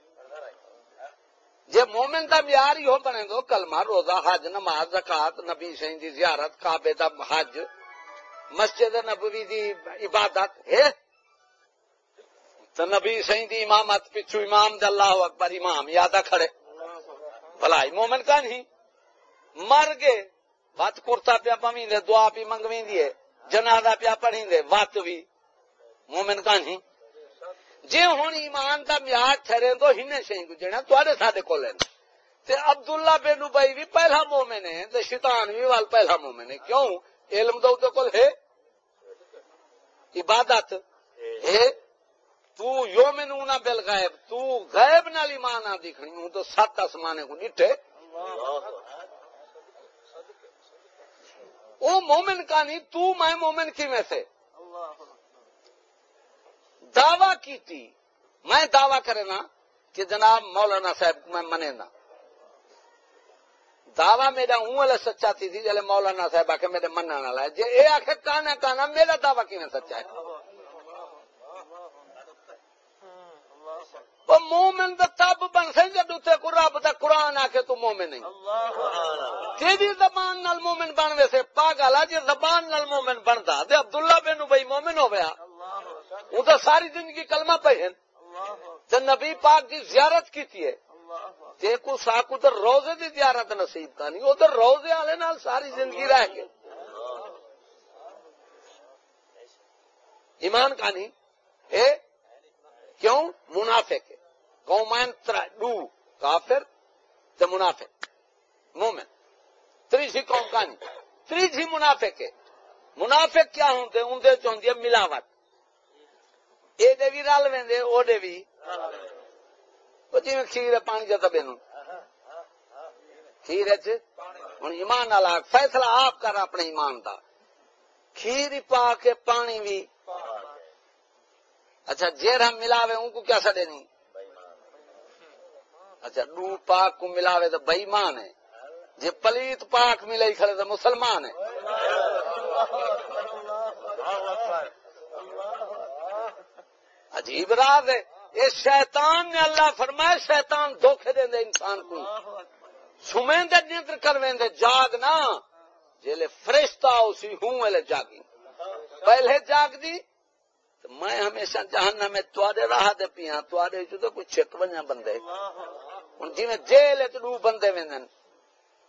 S1: جی مومن کا معیار ہی ہو بنے دو کلمہ، روزہ، حج، نماز، زکات، نبی سی دی زیارت، کعبے دا حج، مسجد نبوی دی عبادت ہے تو نبی سی دی امامت پچھو امام دے اللہ اکبر امام، یادہ کھڑے؟ بھلائی، مومن کا نہیں۔ مر گئے، بات کرتا پیا پمی دعا پی منگوی دیے جنازہ پیا پڑھی دے وات بھی مومن کا نہیں۔ جی ہوں ایمان کا میاد ٹھہرے تو ہن شہی گجنا تے سارے کو لینا تے عبداللہ بن ابئی بھی پہلا مومن ہے تے شیطان بھی وال پہلا مومن ہے کیوں؟ علم دو تو کل ہے۔ عبادت ہے۔ تو یومن نہ بل غائب تو غائب نال ایمان نہ دکھنی، ہوں تو سات آسمانے کو ڈٹھے او مومن کا نہیں تو میں مومن کی میں سے؟ دعوی کی تھی۔ میں دعوی کرے نا کہ جناب مولانا صاحب، میں منے نا۔ دعوی میرا اون والے سچا تھی تھی جلے مولانا صاحب آ کے میرے منع نہ لائے۔ جی اے آخر کانا کانا، میرا دعوی کی میں سچا ہے؟ مومن دا تب بن سی جدو تے کو رب دا قرآن آ کے تو مومن نہیں۔ تیری زبان نال مومن بن ویسے پاگل آ جی زبان نال مومن بنتا تے عبداللہ بن بھائی مومن ہو گیا وہ تو ساری زندگی کلمہ پہ ہیں۔ تے نبی پاک دی زیارت کی تھی ہے تے کو ساکو ادھر روزے دی زیارت نصیب کا نہیں ادھر روزے والے نال ساری زندگی رہ گئے ایمان کا نہیں اے کیوں؟ منافق ہے۔ قومین ڈو کافر تے منافق۔ مومن۔ تریسی قوم کا نہیں تریسی منافق ہے۔ منافق کیا ہوندے اندے چوندی ہے ملاوٹ۔ اے بھی رل ویندے او بھی او جی میں کھیر پانی جاتا بینو کھیر ہے ہن ایمان والا فیصلہ آپ کر اپنے ایمان دا کھیر پا کے پانی بھی اچھا جیر ہم ملاوے ان کو کیا سدے نہیں اچھا ڈو پاک کو ملاوے تو بےمان ہے جی پلیت پاک ملے کھڑے تو مسلمان ہے عجیب راز ہے۔ یہ شیطان نے اللہ فرمایا، شیطان دھوکھے دیں دے انسان کو۔ سمین دے نیتر کر دے جاگ نا جیلے فرشتہ اسی ہوں ویلے جاگی۔ پہلے جاگ دی تو میں ہمیشہ جہانا میں تھوڑے راہ دے پیاں پیا تھوڑے تو کوئی چھک بنیا بندے۔ ہوں جی جیل ڈو بندے وین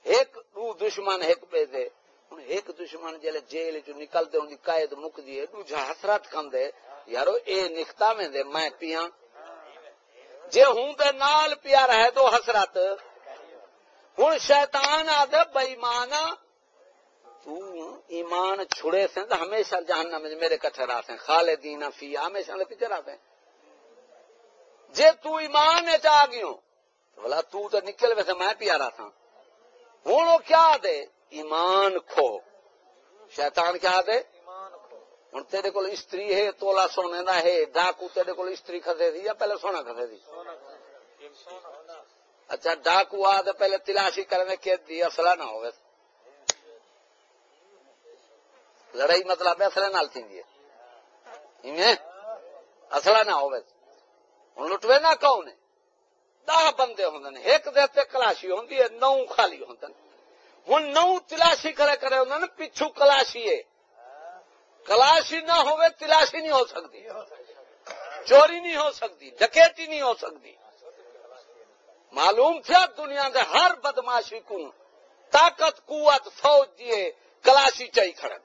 S1: ایک ڈو دشمن ایک پہ دے ہوں ایک دشمن جیلے جیل جیل چ نکلتے ان کی جی قید مک دی دوجا حسرت کندے یارو، اے نکتا میں دے میں پیا جے ہوں تے نال پیا رہے تو حسرت۔ ہوں شیطان آدھے بےمانا ایمان چھڑے سے تو ہمیشہ جہنم میں میرے کٹھے رہا ہیں خالدین فی، ہمیشہ لے پیچھے رہا ہیں جے تو ایمان ہے چاہ گیوں بولا تو تو نکل ویسے میں پیا رہا تھا ہوں وہ کیا دے ایمان کھو۔ شیطان کیا دے ہوں تیرے کو استری ہے، تولا سونے دا ہے، ڈاکو تیرے کو استری کھسے دی یا پہلے سونا کھسے دی؟ اچھا ڈاکو آ پہلے تلاشی کرنے کے دی اصلہ نہ ہوگا لڑائی مطلب اصل نال تھی اصلا نہ ہو لٹوے نہ کون دہ بندے ہوں ایک دے کلاشی ہوں نو خالی ہوں ہوں نو تلاشی کرے کرے ہوں پچھو کلاشی ہے۔ کلاشی نہ ہو تلاشی نہیں ہو سکتی۔ چوری نہیں ہو سکتی ڈکیٹی نہیں ہو سکتی۔ معلوم تھا دنیا کے ہر بدماشی کو طاقت، قوت، فوج دیے کلاشی چاہیے کھڑے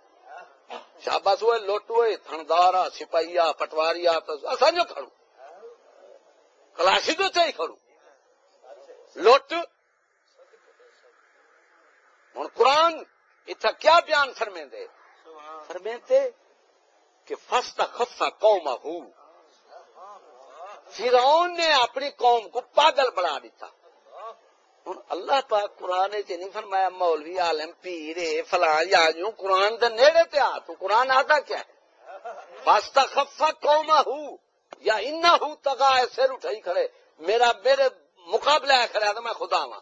S1: شاباس ہوئے، لوٹ ہوئے، تھندارا سپاہیا پٹواریا اصل جو کھڑو کلاشی تو چاہیے کھڑو لوٹ۔ ہوں قرآن اتنا کیا بیان فرمے دے فرمے دے کہ فستا خفا قوم ہو فرعون نے اپنی قوم کو پاگل بنا دیتا۔ ہوں اللہ پاک قرآن چ نہیں فرمایا، مولوی عالم، پیر فلاں، یا جو قرآن دے نیڑے تے آ، تو قرآن آتا کیا ہے؟ واسطہ خفا قوما ہوں یا انا ہوں تگا سر اٹھائی کھڑے۔ میرا میرے مقابلہ ہے کھڑے تو میں خدا ہوں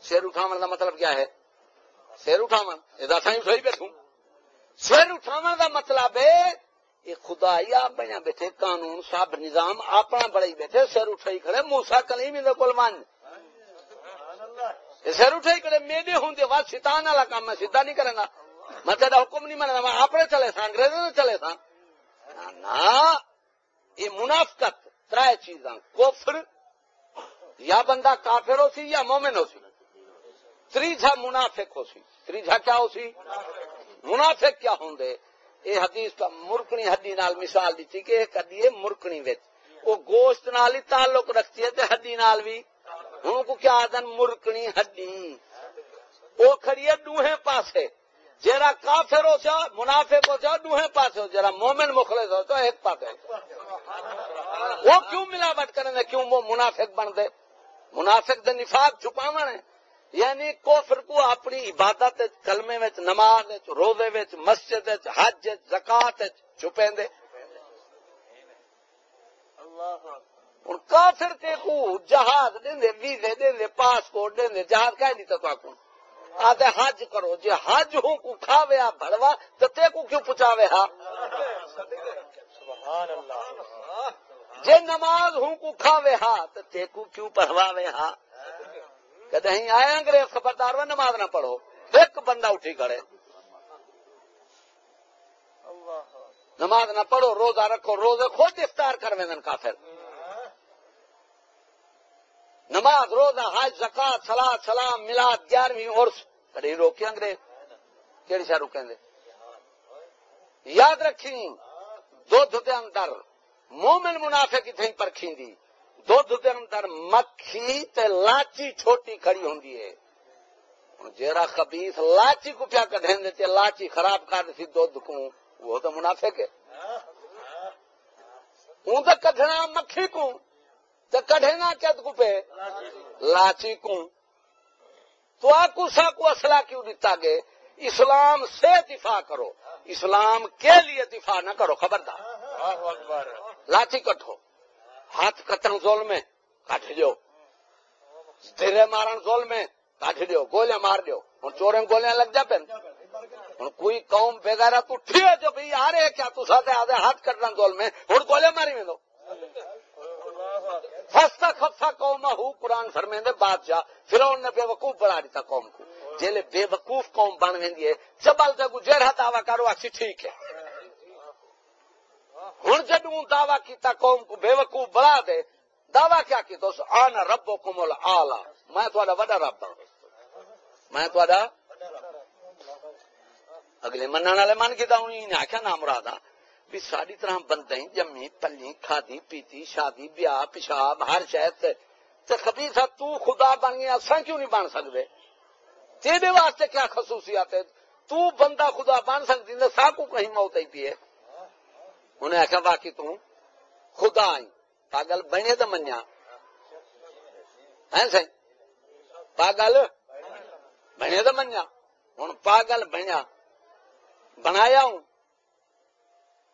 S1: سر اٹھاو کا مطلب کیا ہے؟ سر اٹھاو یہ سائیں اٹھائی بیٹھوں۔ سر اٹھاو کا مطلب ہے یہ خدا یا بنا بیٹھے قانون سب نظام اپنا بڑے بیٹھے سر اٹھائی کھڑے موسا کلیم کو مان سر اٹھے کرے میرے ہوں شیطان والا کام میں سیدھا نہیں کرنا میں تیرا حکم نہیں مننا میں اپنے چلے تھا انگریزوں نے چلے تھا نا یہ منافقت ترائے چیزاں کوفر یا بندہ کافر ہو سی یا مومن ہو سی۔ تریجا منافق ہو سی۔ تریجا کیا ہو سی؟ منافق منافق کیا ہوں دے؟ یہ حدیث کا مرکنی ہڈی نال مثال دیتی کہ ایک ہڈی ہے مرکنی وچ۔ وہ گوشت نال ہی تعلق رکھتی ہے تے ہڈی نال بھی ہوں کو کیا آدن مرکنی ہڈی وہ کھڑی ہے دوہے پاسے۔ جرا کافر ہو چا منافق ہو چا دوہے پاسے ہو۔ جرا مومن مخلص ہو تو ایک پاسے۔ وہ کیوں ملاوٹ کرنے کیوں وہ منافق بن دے؟ منافق دے نفاق چھپاون ہے یعنی کوفر کو اپنی عبادت کلمے وچ نماز وچ روزے وچ مسجد وچ حج وچ زکات وچ چھپیندے۔ ہن کافر تے کو جہاز دیندے ویزے دیندے پاسپورٹ دیندے جہاز کہہ دیتا تو کو آدھے حج کرو جے حج ہوں کو کھاوے آ بڑوا تو تے کو کیوں پچاوے ہا سبحان اللہ۔ جے نماز ہوں کو کھاوے ہا تو تے کو کیوں پڑھواوے ہا کہتے ہیں آئے انگریز خبردار وہ نماز نہ پڑھو۔ ایک بندہ اٹھی کرے نماز نہ پڑھو، روزہ رکھو، روزے خود افطار کر وین کافر۔ نماز، روزہ، حج، زکات سلاد سلام ملاد گیارہویں اور کدی روکی انگریز؟ کہڑی شاہ روکیں دے یاد رکھی دھد دے اندر مومن منافع کی تھیں پر کھیندی دھد دے اندر مکھی تے لاچی چھوٹی کھڑی ہوندی ہے۔ جیرا خبیث لاچی کو کیا کڈھیں دے تے لاچی خراب کر سی دودھ کو وہ تو منافع کے ہوں تو کڈھنا مکھی کو تو کڈھنا کد کو پہ لاچی کو تو آکو سا کو اصلہ کیوں دیتا گے اسلام سے دفاع کرو۔ اسلام کے لیے دفاع نہ کرو خبردار۔ لاچی کٹو ہاتھ کتن زول میں کٹ دو دھیرے مارن زول میں کٹ دو گولیاں مار دو ہوں چورے گولیاں لگ جا پہ ہوں کوئی قوم بغیر تو ٹھیک جو بھائی آ رہے کیا تو ساتھ آدھے ہاتھ کٹنا زول میں ہوں گولیاں ماری میں دو فستا خفا قوم ہوں قرآن فرمے دے بادشاہ پھر نے بے وقوف بنا دیتا قوم کو جیلے بے وقوف قوم بن ویندی ہے چبل تے کو جڑا دعوی کرو اسی ٹھیک ہے ہوں جدوں دعوی کیتا قوم کو بے وقوف بڑا دے، دعوی کیا کی تو آنا ربو کمل آلہ میں تھوڑا وڈا رب ہوں میں تھوڑا اگلے من والے من کی ہوں، انہیں آخیا نام مراد ہاں۔ بھی ساری طرح بندے جمی پلی، کھادی، پیتی، شادی، بیاہ، پیشاب، ہر شہر تے۔ خبی سا تو خدا بن گیا اصا کیوں نہیں بن سکتے تیرے واسطے کیا خصوصیات ہے تو بندہ خدا بن سکتی سا کو کہیں موت ہی پیے انہیں آخیا باقی تو خدا آئی پاگل بنے تو منیا۔ سی پاگل بنے تو منیا۔ ہوں پاگل بنیا۔ بنایا ہوں۔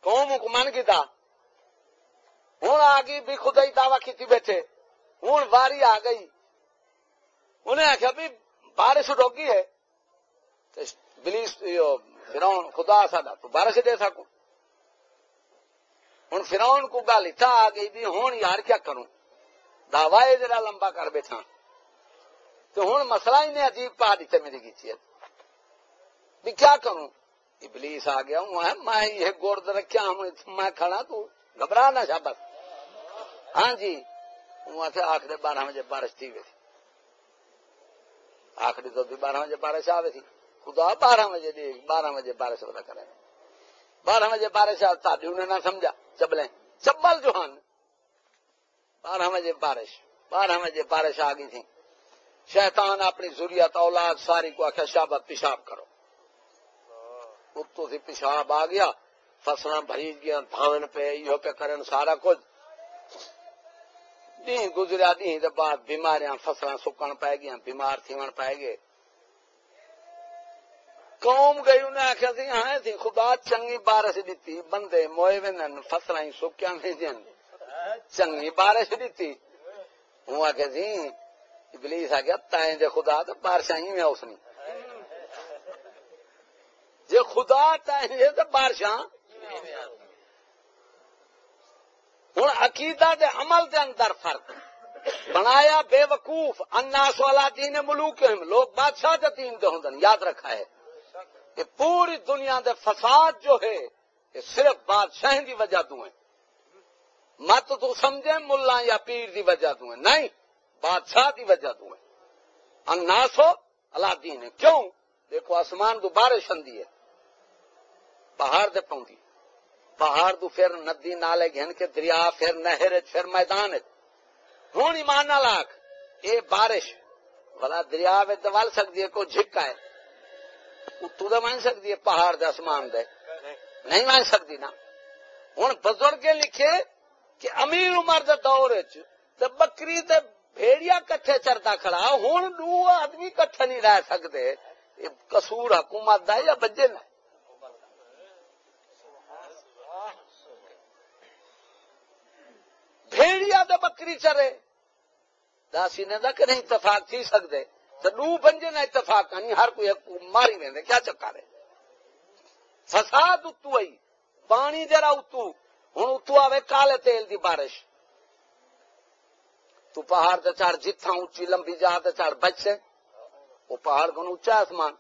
S1: قوم کو من کیتا۔ ہوں آ گئی، بھی خدا ہی دعوی کی بیٹھے۔ ہوں واری آ گئی۔ انہیں آخیا بھی بارش ڈوگی ہے۔ بلیس خدا ساڈا، تو بارش دے سکوں ہوں فرون کو گل اتنا آ گئی بھی ہوں یار کیا کروں؟ دعوی جرا لمبا کر بیٹھا تو ہوں مسئلہ ہی نہیں عجیب پا دیتے میری گیچی بھی کیا کروں؟ ابلیس آ گیا ہوں میں یہ گورد رکھا ہوں میں کھڑا، تو گھبرا نہ شا بس۔ ہاں جی آخر بارہ بجے بارش تھی گئی آخری تو بارہ بجے بارش آ تھی۔ خدا بارہ بجے بارہ بجے بارش پتا کرے۔ بارہ بجے بارش آتا انہیں نہ سمجھا، چبلیں۔ چبل جو ہن بارہ بجے بارش، بارہ بجے بارش آ گئی تھی۔ شیطان اپنی ضروریت اولاد ساری کو آخیا شابت پیشاب کرو۔ اتو سے پیشاب آ گیا فصل بھری گیا دھان پہ یہ پہ کرن، سارا کچھ۔ دی گزریا دی بعد بیماریاں فصل سکن پی گیا بیمار تھی پی گئے۔ قوم گئی، انہیں آخیا سی ہاں تھی خدا چنگی بارش دیتی بندے موئے وین فصل سکیا بھیجن جی۔ چنگی بارش دیتی ہوں آخیا سی، ابلیس آ گیا تائیں جے خدا تو بارش ہی میں اس نے جے خدا تائیں تو بارشاں۔ ہوں عقیدہ دے عمل دے اندر فرق۔ بنایا بے وقوف، اناس والا دین ملوک لوگ بادشاہ دے دین دے ہوں یاد رکھا ہے۔ کہ پوری دنیا دے فساد جو ہے، یہ صرف بادشاہ دی وجہ تو ہے مت تو سمجھے ملا یا پیر دی وجہ تو ہے نہیں، بادشاہ دی وجہ تو ہے اناس ہو اللہ دین ہے کیوں؟ دیکھو، آسمان تو بارش اندی ہے۔ پہاڑ دے پاؤں پہاڑ تو پھر ندی نالے گھن کے دریا، پھر نہر، پھر میدان ہوں ایمان نہ لاکھ اے بارش بلا دریا میں دل سکتی ہے، کوئی جھکا ہے۔ اتو تو مان سکتی ہے پہاڑ دے آسمان دے۔ نہیں مان سکتی نا۔ ہوں بزرگ لکھے کہ امیر عمر دے دور چ بکری تے بھیڑیا کٹھے چرتا کھڑا ہوں دو آدمی کٹھے نہیں رہ سکتے۔ کسور حکومت دا یا بجے نہ بھیڑیا تو بکری چرے۔ داسی نے کہ نہیں، اتفاق تھی سکتے تو دو بنجے نہ اتفاق نہیں، ہر کوئی ماری وے کیا چکا رہے فساد اتو آئی، پانی جرا اتو ہوں اتو آوے کالے تیل دی بارش۔ تو پہاڑ تے چڑھ جتھا اونچی لمبی جا تے چڑھ بچے، وہ پہاڑ کو اونچا آسمان۔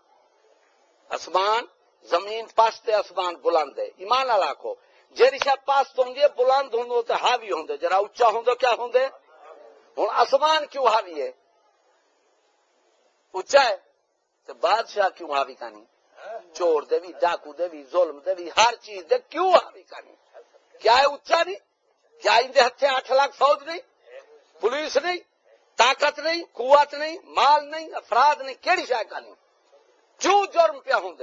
S1: آسمان، زمین پاس تے آسمان بلند ہے۔ ایمان اللہ کو جی شاید پاس تو ہوں بلند ہوں تو ہاوی ہوں جرا اچا ہوں کیا ہوں ہوں آسمان کیوں ہاوی ہے؟ اچا ہے، تو بادشاہ کیوں ہاوی کانی؟ چور دے بھی ڈاکو دے بھی ظلم دے بھی ہر چیز دے کیوں ہاوی کانی؟ کیا ہے اچا نہیں؟ کیا ان ہتھے آٹھ لاکھ فوج نہیں؟ پولیس نہیں؟ طاقت نہیں؟ قوت نہیں؟ مال نہیں؟ افراد نہیں؟ کہڑی شاید کانی؟ کیوں جرم پیا ہوں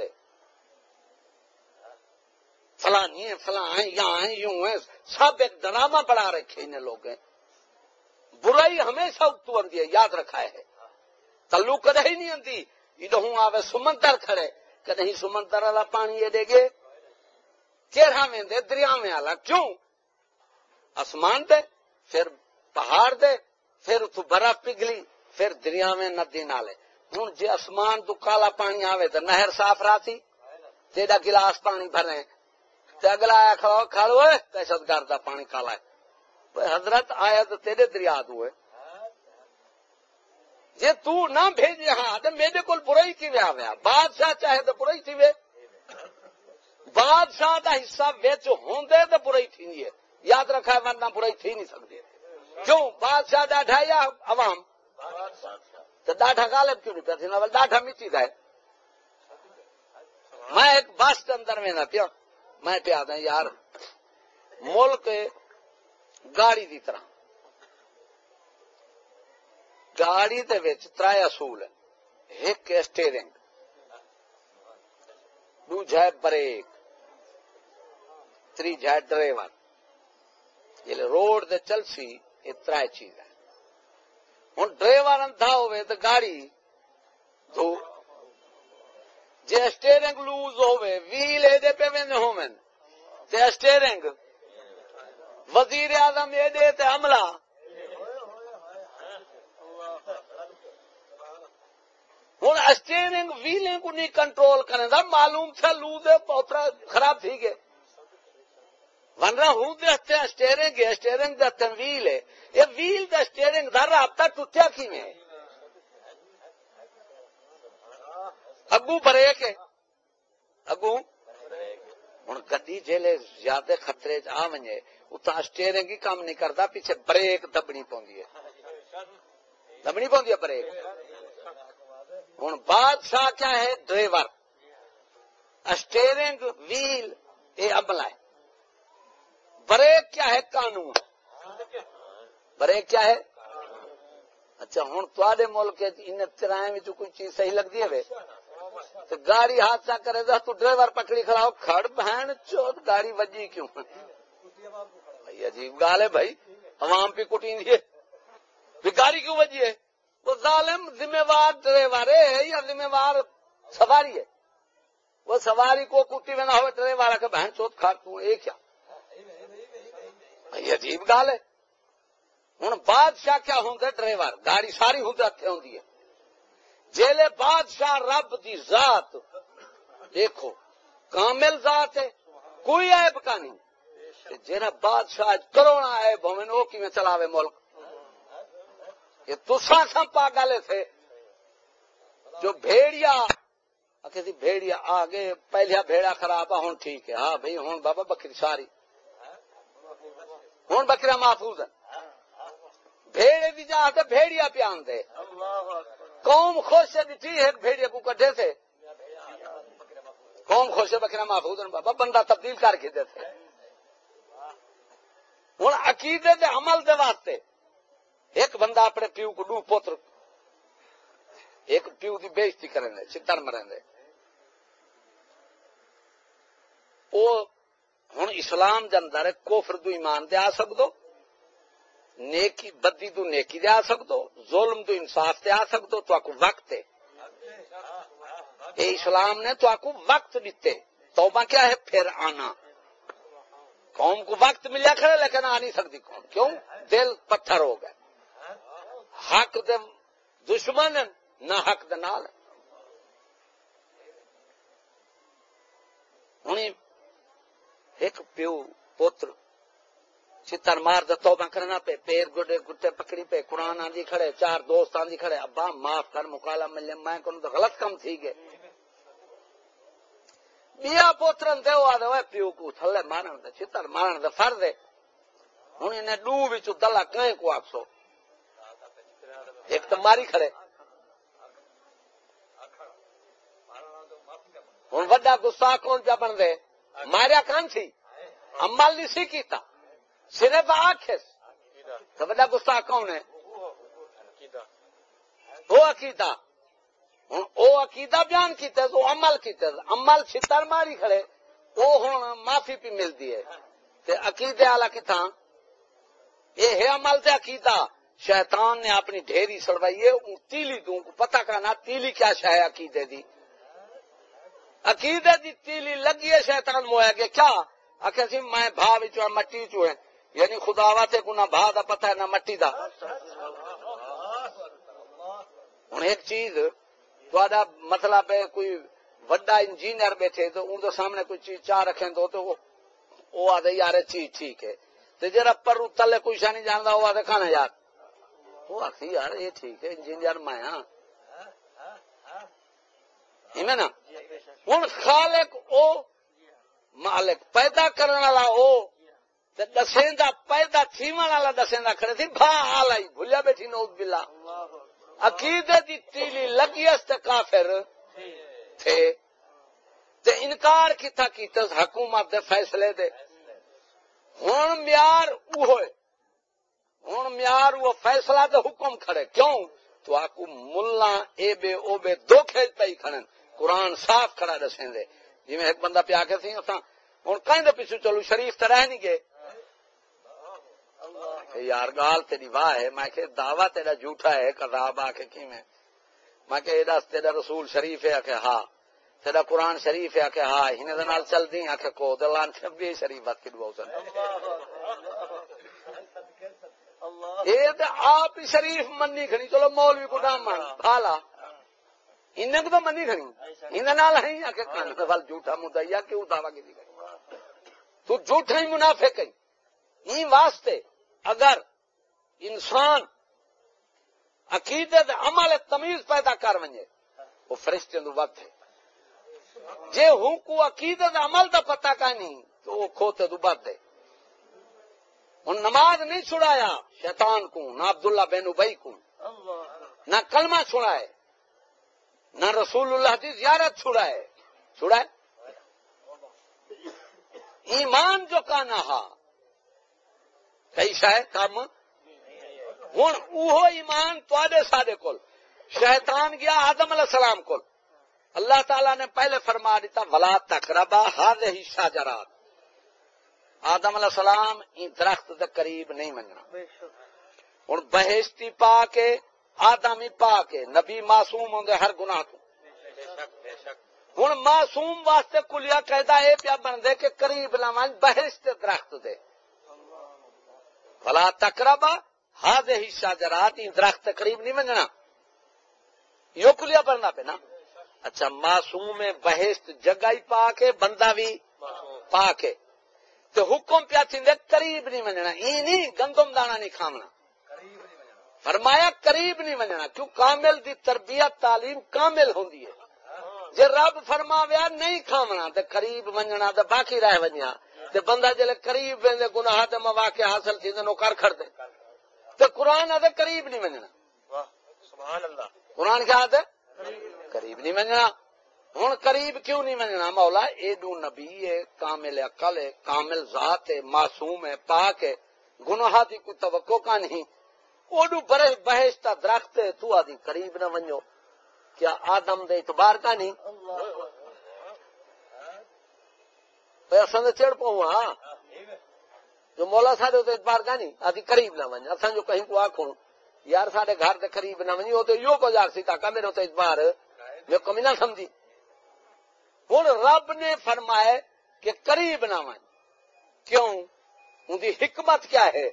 S1: فلانی ہیں، فلاں ہیں یہاں ہیں، یوں ہیں، سب ایک ڈرامہ بڑا رکھے انہیں لوگ ہیں۔ برائی ہمیشہ اتو ہے، یاد رکھا ہے۔ تلو کدے ہی نہیں آتی ادھوں آوے سمندر کھڑے۔ کدے سمندر والا پانی یہ دے گے؟ کیڑا میں دے، دریا والا۔ کیوں؟ آسمان دے، پھر پہاڑ دے، پھر اتو برف پگلی پھر دریا میں ندی نالے۔ ہوں جی آسمان تو کالا پانی آوے تو نہر صاف رہتی تیرا گلاس پانی بھرے۔ اگلا آیا کھڑا کھڑو دہشت گرد کا پانی کالا ہے۔ حضرت آیا تو تیرے دریا ہوئے جی تو نہ بھیج ہاں تو میرے کو برائی کی ویا ویا بادشاہ چاہے تو برائی تھی وے بادشاہ کا حصہ وچ ہوں تو برائی تھی ہے۔ یاد رکھا ہے ورنہ برائی تھی نہیں سکتی کیوں؟ بادشاہ ڈاٹا یا عوام؟ تو ڈاٹا غالب کیوں نہیں پہ ڈاٹا مٹی کا ہے۔ میں ایک بس کے اندر میں نہ پیا۔ میں پیا دا ہاں، یار، ملک گاڑی دی طرح۔ گاڑی دے وچ ترائے اصول ہیں۔ ایک اسٹیئرنگ دوجا ہے بریک تیجا ہے ڈرائیور یہ روڈ دے چل سی یہ ترائے چیز ہے ہوں ڈرائیور اندھا ہوئے تو گاڑی دو جی اسٹیئرنگ لوز ہوئے ویل یہ پہ ہومن تے اسٹیئرنگ وزیر اعظم یہ دے تے عملہ ہوں اسٹیئرنگ ویلنگ کو نہیں کنٹرول کرنے دا معلوم تھا لوز ہے پوترا خراب تھی گئے۔ ورنہ ہوں دے اسٹیئرنگ ہے اسٹیئرنگ دے ویل ہے۔ یہ ویل دا اسٹیئرنگ دا رابطہ ٹوٹیا کی میں اگو بریک ہے۔ اگو ہوں گی جیلے زیادہ خطرے آ وجے اتنا اسٹیئرنگ ہی کام نہیں کرتا پیچھے بریک دبنی پوندی ہے۔ دبنی پوندی ہے بریک ہوں بادشاہ کیا ہے؟ ڈرائیور اسٹیئرنگ ویل یہ عملہ ہے۔ بریک کیا ہے؟ قانون بریک کیا ہے؟ اچھا ہوں تے ملک ان ترائے میں کوئی چیز صحیح لگتی ہے تو گاڑی حادثہ کرے گا تو ڈرائیور پکڑی کھڑا ہو کھڑ بہن چوت گاڑی وجی کیوں؟ بھائی، عجیب گال ہے بھائی۔ عوام پہ کٹی گاڑی کیوں وجی ہے؟ وہ ظالم ذمہ وار ڈرائیور ہے یا ذمہ وار سواری ہے؟ وہ سواری کو کٹی میں نہ ہو ڈرائیور کے بہن چوت کھڑ تو ایک کیا بھائی عجیب گال ہے۔ ہوں بادشاہ کیا ہوں ڈرائیور گاڑی ساری ہوں ہاتھ ہوں جیلے بادشاہ رب دی ذات، دیکھو، کامل ذات ہے، کوئی عیب کا نہیں۔ جہاں بادشاہ کرونا عیب ہوئے، وہ کی چلاوے ملک؟ یہ تسا سم پاگل تھے جو بھیڑیا کسی بھیڑیا آگے پہلیا بھیڑا خراب ہوں ٹھیک ہے۔ ہاں بھائی ہوں بابا بکری ساری۔ ہوں بکرا محفوظ ہے بھیڑے بھی جا بھیڑیا پیان دے قوم خوش ہے ٹھیک ہے بھیڑیا کو کٹے تھے قوم خوش بکرا محفوظ بابا، بندہ تبدیل کر کے دیتے ہوں عقیدے دے عمل دے واسطے۔ ایک بندہ اپنے پیو کو ڈو پوتر ایک پیو کی بےزتی کریں دے چتر مریں دے او ہوں اسلام دے اندر کوفر دو ایمان دے آ سکدو نیکی بدی تو نیکی دے آ سکدو ظلم تو انصاف دے آ سکدو تو آکو وقت ہے اے اسلام نے تو آکو وقت دیتے توبہ کیا ہے پھر آنا قوم کو وقت ملیا کھڑے لیکن آ نہیں سکتی قوم کیوں دل پتھر ہو گئے حق دے دشمن نہ حق دے نال۔ ہوں ایک پیو پوتر چتر مار دے توبہ کرنا پہ پیر گڈے گٹے پکڑی پہ قرآن آندی کھڑے، چار دوست آندی کھڑے، ابا معاف کر مکالا ملے میں کو غلط کم تھی گئے۔ بیا پوترن دے آدھے پیو کو تھلے مارن دے، چتر مارن دے ہوں انہیں ڈو بچو دلا کہیں کو آکسو۔ ایک تو ماری کھڑے۔ ہوں وڈا گسا کون جا بن دے؟ ماریا کان تھی؟ امال نہیں سی کیتا۔ صرف آخس تو وڈا گسا کون ہے؟ وہ عقیدہ۔ ہوں او عقیدہ بیان کیتے تو عمل کیتے عمل چھتر ماری کھڑے۔ او ہوں معافی پی ملتی ہے۔ تے عقیدے والا کتنا یہ ہے عمل تے عقیدہ۔ شیطان نے اپنی ڈھیری سڑوائی ہے تیلی دوں کو پتہ کرنا تیلی کیا شہ ہے عقیدے دی۔ عقیدے دی تیلی لگی ہے شیطان مویا کہ کیا؟ آخر سی، میں بھا بچو مٹی چو ہے۔ یعنی خدا تے کو نہ بھا دا پتہ ہے، نہ مٹی دا۔ ہوں ایک چیز تھوڑا مطلب ہے، کوئی وڈا انجینئر بیٹھے تو ان کے سامنے کوئی چیز چاہ رکھیں تو تو وہ آدھے یار چیز ٹھیک ہے۔ تو جرا پر تلے کوئی شا نہیں جانتا وہ آدھے کھانا یار۔ وہ آخری یار، یہ ٹھیک ہے انجینئر میں ہاں نا؟ ہوں خالق او مالک، پیدا کرنے والا او دسیندا پیدا تھیون والا دسیندا کھڑے تھی بھا حال آئی بھولیا بیٹھی نوز بلا عقیدے دی تیلی لگی اس کافر تھے۔ تے انکار کیتا کیتا حکومت دے فیصلے دے۔ ہن میار اوہے۔ ہن میار وہ فیصلہ دے حکم کھڑے۔ کیوں؟ تو آکو ملا اے بے او بے دو کھیج پہ ہی کھڑن۔ قرآن صاف کھڑا دسیں دے۔ جی میں ایک بندہ پیا کے تھی اساں، ہن کہیں دے پیچھے چلو، شریف تے رہ نہیں گئے۔ یار، گال تیری واہ ہے۔ میں کہ دعوی تیرا جھوٹا ہے کذاب آ کے کی میں میں کہ دس، تیرا رسول شریف ہے کہ ہاں۔ تیرا قرآن شریف ہے کہ ہاں۔ ہن دے نال چل دی آکھے کو دلان چھبی شریف بات کی دعا سن اے آپ شریف مننی کھڑی، چلو مولوی کو نام مان بھالا، انہیں کو تو مننی کھڑی۔ انہیں جھوٹا مدعیا کیوں دعوی کی تو جھوٹا ہی منافق ہے این واسطے اگر انسان عقیدت عمل تمیز پیدا کر ونجے، وہ فرشتے تو وقت ہے۔ جے ہوں کو عقیدت عمل دا پتہ کا نہیں، تو وہ کھوتے تو بد ہے۔ ہوں نماز نہیں چھڑایا شیطان کو نہ عبداللہ بین ابئی کو نہ کلمہ چھڑائے نہ رسول اللہ کی زیارت چھڑائے چھڑائے ایمان جو کا نہ کئی شاید کام؟ ہوں وہ ایمان تے سارے کول۔ شیطان گیا آدم علیہ السلام کول۔ اللہ تعالی نے پہلے فرما دیتا ولا تقربا ہر ہی شاجرات آدم علیہ السلام ان درخت دے قریب نہیں مننا ہوں بہشتی پا کے آدمی پا کے نبی معصوم ہوں ہر گناہ تو۔ ہوں معصوم واسطے کلیا قیدا یہ پیا بن دے کہ قریب لوان بہشت درخت دے۔ فلا تقربا ہاد ہی شاجرات درخت قریب نہیں مننا یو کلیا بننا پہ نا۔ اچھا معصوم بہشت جگہ ہی پا کے بندہ بھی پا کے۔ تو حکم پیا تھے قریب نہیں مننا ای نہیں گندم دانا نہیں کھامنا۔ فرمایا قریب نہیں مننا کیوں کامل دی تربیت تعلیم کامل ہوندی ہے۔ جے رب فرماویا نہیں کھامنا تے قریب مننا تے باقی رہ ونیا تے بندہ جلے قریب ویندے گناہ تے مواقع حاصل تھی تے نو کر کھڑ دے تے قرآن آدھے قریب نہیں مننا
S2: سبحان اللہ۔
S1: قرآن کیا آدھے قریب نہیں مننا ہوں قریب کیوں نہیں مننا مولا، ایڈو نبی ہے، کامل عقل ہے، کامل ذات ہے، معصوم ہے، پاک ہے، گناہ دی کوئی توقع کا نہیں۔ اوڈو برش بہشتا درخت ہے، تو آدھی قریب نہ ونجو۔ کیا آدم دے اعتبار کا نہیں؟ بھائی اصل چڑ پو ہاں۔ جو مولا سارے اعتبار کا نہیں، آدھی قریب نہ ونج اصل جو کہیں کو آخو یار سارے گھر دے قریب نہ ونجی وہ تو یو کو جاگ سی تا میرے تو اعتبار میں کمی نہ سمجھی۔ ہوں رب نے فرمائے کہ قریب نہ من کیوں؟ ان کی حکمت کیا ہے؟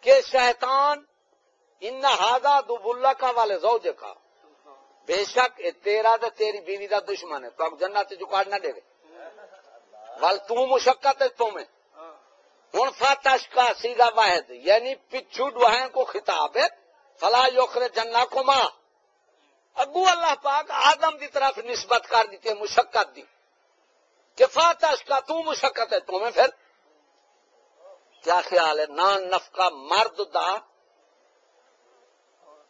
S1: کہ شیطان ان ہادا دبلا کا والے زوج کا۔ بے شک تیرا تو تیری بیوی کا دشمن ہے۔ تو اب جنت چکاڑ نہ دے ول تشقت ہے تمہیں ہوں فاتش کا سیدھا واحد یعنی پچھو ڈوہین کو خطاب ہے۔ فلا یوخر جنا کو ماں اگو اللہ پاک آدم دی طرف نسبت کر دیتے مشقت دی۔ کہ فاتش کا تو مشقت ہے۔ تمہیں پھر کیا خیال ہے؟ نان نف کا مرد دا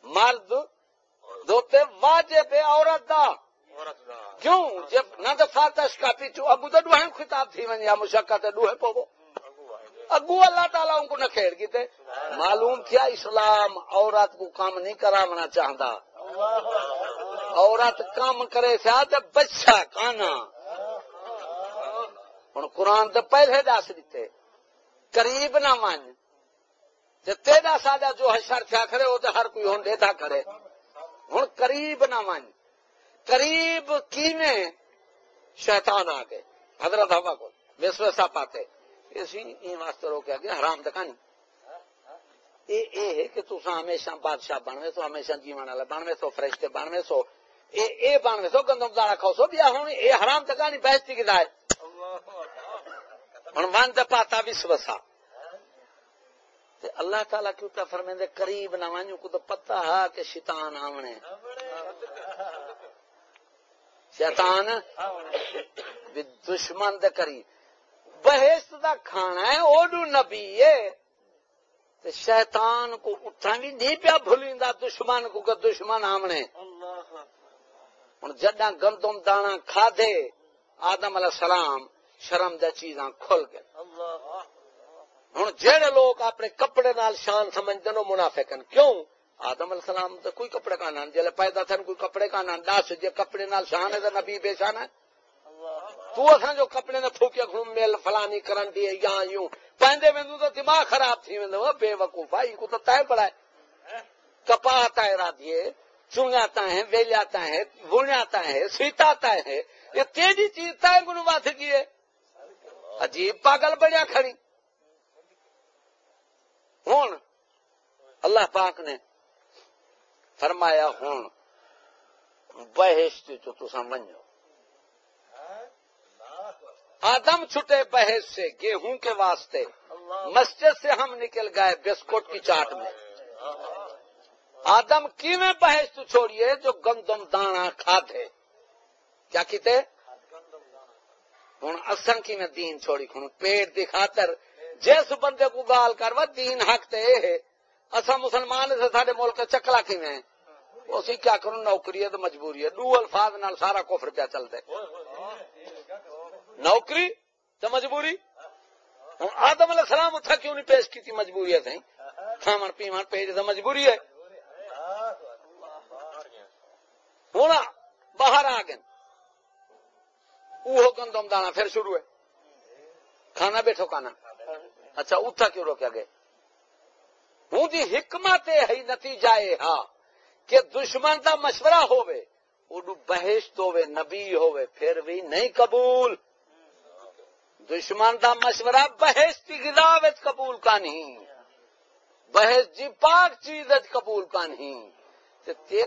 S1: مرد دوتے واجب ہے عورت دا۔ کیوں؟ جب نہ تو فاتش کا پیچھو ابو تو ڈوہے خطاب تھی من یا مشقت ہے ڈوہے پو اگو اللہ تعالیٰ ان کو نہ کھیڑ کی تھے معلوم کیا اسلام عورت کو کام نہیں کراونا چاہتا عورت کام کرے ساتھ بچہ کانا۔ ہوں قرآن تو پہلے دس دیتے۔ قریب نہ من۔ تیرا ساجا جو حشر کیا کرے وہ تو ہر کوئی ہوں دیتا کرے۔ ہوں قریب نہ من۔ قریب کینے شیطان آ گئے حضرت ہوا کو۔ ویس ویسا پاتے۔ اسی واسطے روکیا گیا حرام دکانی اے ہے کہ تو ہمیشہ بادشاہ بنوے سو ہمیشہ جیون والا بنوے سو فرشتے بنوے سو اے اے بنوے سو گندم دانا کھاؤ سو بیا ہوں اے حرام تکانی بہستی کی دائے ہوں من پاتا وسوسا اللہ تعالیٰ کیوں پہ فرمے قریب نہ وانجو کو تو پتہ ہے کہ شیطان آمنے شیطان دشمن دے قریب بہشت دا کھانا ہے اوڈو نبی ہے شیطان کو اٹھا بھی نہیں پیا بھولیندا دشمن کو کہ دشمن آمنے۔ ہوں جڈا گندم دانا کھا دے آدم علیہ السلام شرم دہ چیزاں کھل گئے۔ ہوں جہے لوگ اپنے کپڑے نال شان سمجھتے ہیں منافقن کیوں؟ آدم علیہ السلام تو کوئی کپڑے کا نام جلے پیدا تھا کوئی کپڑے کا نام دس جی کپڑے نال شان ہے تو نبی بے شان ہے تو اصا جو کپڑے نے پھوکیا گھوم میل فلانی کرن دی یا یوں۔ پہندے میں تو دماغ خراب تھی میں بے وقوف۔ بھائی، کو تو طے پڑا ہے۔ کپا آتا ہے رادیے چنگاتا ہے ویلاتا ہے بناتا ہے سیتاتا ہے۔ یہ تیزی چیز طے گنو بات کی ہے۔ عجیب پاگل بڑیا کھڑی۔ ہوں اللہ پاک نے فرمایا ہوں بہشت جو تسا منو آدم چھٹے بحث سے گیہوں کے واسطے مسجد سے ہم نکل گئے بسکٹ کی چاٹ میں۔ آدم کی میں بحث تو چھوڑیے جو گندم دانا کھاتے کیا کیتے؟ ہوں اصن کی میں دین چھوڑی؟ ہوں پیٹ دکھاتر جس بندے کو گال کر وہ دین حق تے اصا مسلمان سے سارے ملک چکلا کی میں اسی کیا کروں؟ نوکری ہے تو مجبوری ہے دو الفاظ نال سارا کفر پیا چلتے نوکری تو مجبوری؟ ہوں آدم علیہ السلام اتھا کیوں نہیں پیش کی مجبوری ہے کھاون پیمن پیج تو مجبوری ہے۔ ہوں باہر آ گئے۔ وہ گندم دانا پھر شروع ہے۔ کھانا بیٹھو کھانا۔ اچھا اتھا کیوں روکیا گئے؟ ہوں جی حکمت ہے نتیجہ ہاں۔ کہ دشمن کا مشورہ ہوئے اڈو بحث ہوئے نبی ہوئے پھر بھی نہیں قبول۔ دشمن دا مشورہ بحث کی غذا قبول کا نہیں۔ بحث جی پاک چیز قبول کا نہیں۔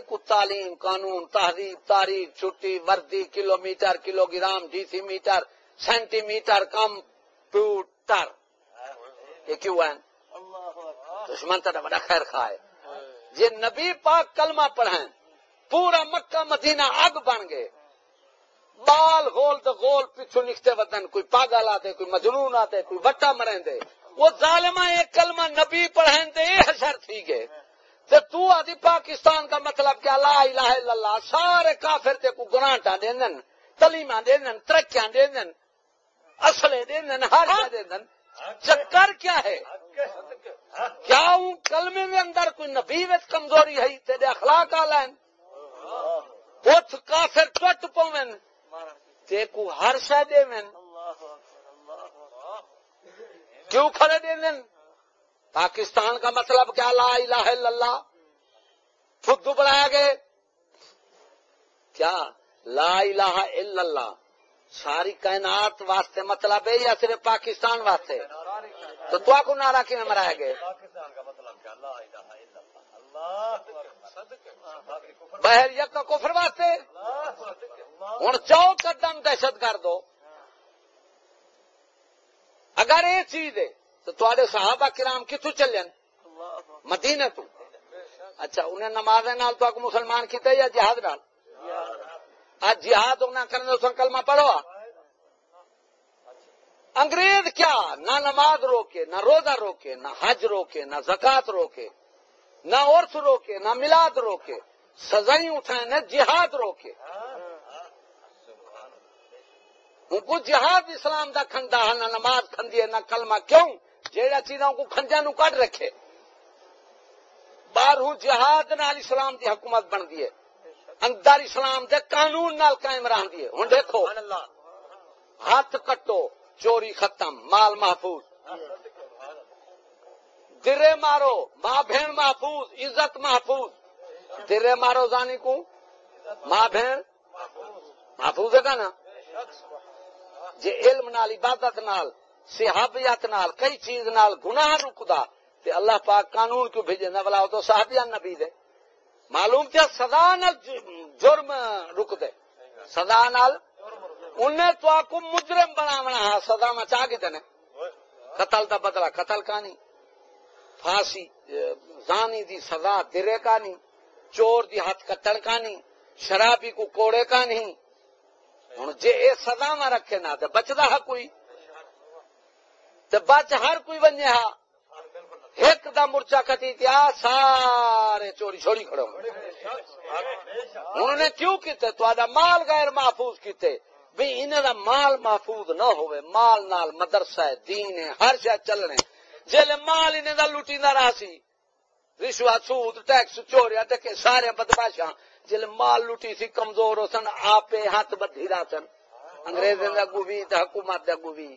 S1: کو تعلیم قانون تہذیب تاریخ چھٹی وردی kilometre kilogram decimetre centimetre computer یہ کیوں ہے؟ دشمن تو بڑا خیر خواہ ہے۔ یہ نبی پاک کلمہ پڑھیں پورا مکہ مدینہ اگ بن گئے۔ بال گول تو گول پیچھو نکتے وطن، کوئی پاگل آتے، کوئی مجنون آتے، کوئی وٹا مریں دے وہ ظالمہ ایک کلمہ نبی پڑھیں دے یہ حشر تھی گئے۔ تے تو آدھی پاکستان کا مطلب کیا؟ لا الہ الا اللہ، سارے کافر تے کو گرانٹا دین تلیمہ دین ترکیاں دین، اصلے دین ہر شے دین۔ چکر کیا ہے؟ کیا ہوں کلمے میں اندر کوئی نبی وچ کمزوری ہے؟ تے اخلاق آلائن اوتھ کافر ٹٹ پوین تے کو ہر شے دے من کیوں کھڑے دے دین پاکستان کا مطلب کیا؟ لا الہ الا اللہ۔ فدو بنایا گئے۔ کیا؟ لا الہ الا اللہ۔ ساری کائنات واسطے مطلب ہے یا صرف پاکستان واسطے؟ تو تو کو نعرہ کی میں مرایا گئے بہر یک کا کفر واسطے۔ ہوں چاؤ قدم دہشت گرد دو اگر یہ چیز ہے، تو تے صحابہ کرام کتوں چلے مدینے تو۔ اچھا انہیں نماز نال تو مسلمان کیتے یا جہاد نال؟ آج جہاد انہیں کرنے تو کلمہ پڑھو۔ انگریز کیا؟ نہ نماز روکے، نہ روزہ روکے، نہ حج روکے، نہ زکات روکے۔ نہ عرف روکے، نہ ملاد روکے سزائی اٹھائے نہ جہاد روکے۔ کو جہاد اسلام دا کھندا ہے، نہ نماز کھندی ہے، نہ کلمہ کیوں؟ جیڑا چیزوں کو کھنجا نو کٹ رکھے۔ بارہ جہاد نال اسلام دی حکومت بن ہے۔ اندر اسلام دے قانون نال قائم رہن ہے۔ ہن دیکھو، ہاتھ کٹو، چوری ختم، مال محفوظ۔ درے مارو، ماں بہن محفوظ، عزت محفوظ۔ درے مارو زانی کو۔ ماں بہن محفوظ ہے نا جی علم نال، عبادت نال، صحابیت نال، کئی چیز نال گناہ رکدا تے اللہ پاک قانون کیوں بھیجے؟ نہ بلاؤ تو صحابیان نبی دے۔ معلوم کیا سزا نال جرم رک دے؟ سزا نال انہیں تو آپ کو مجرم بناونا ہے سزا میں چاہ کے دینے قتل دا بدلا قتل کا نہیں پھانسی، زانی دی سزا درے کا نہیں، چور دی ہاتھ کٹن کا نہیں، شرابی کو کوڑے کا نہیں۔ ہوں جی یہ سزا میں رکھے نا تو بچتا ہے کوئی۔ تو بچ ہر کوئی بنے ہا ایک دا مرچا کٹی تیا سارے چوری چھوڑی کھڑو انہوں نے کیوں کیتے؟ تو آدھا مال غیر محفوظ کیتے۔ بھی انہیں دا مال محفوظ نہ ہوئے مال نال مدرسہ دین ہے، ہر شاید چلنے۔ جیل مال انہیں دا لوٹی نہ رہا سی۔ رشوت، سود، ٹیکس چوریا ٹکے سارے بدماشاں جل مال لٹی سی، کمزور ہو سن آپ ہاتھ بدھی را سن۔ انگریز اگو بھی حکومت اگو بھی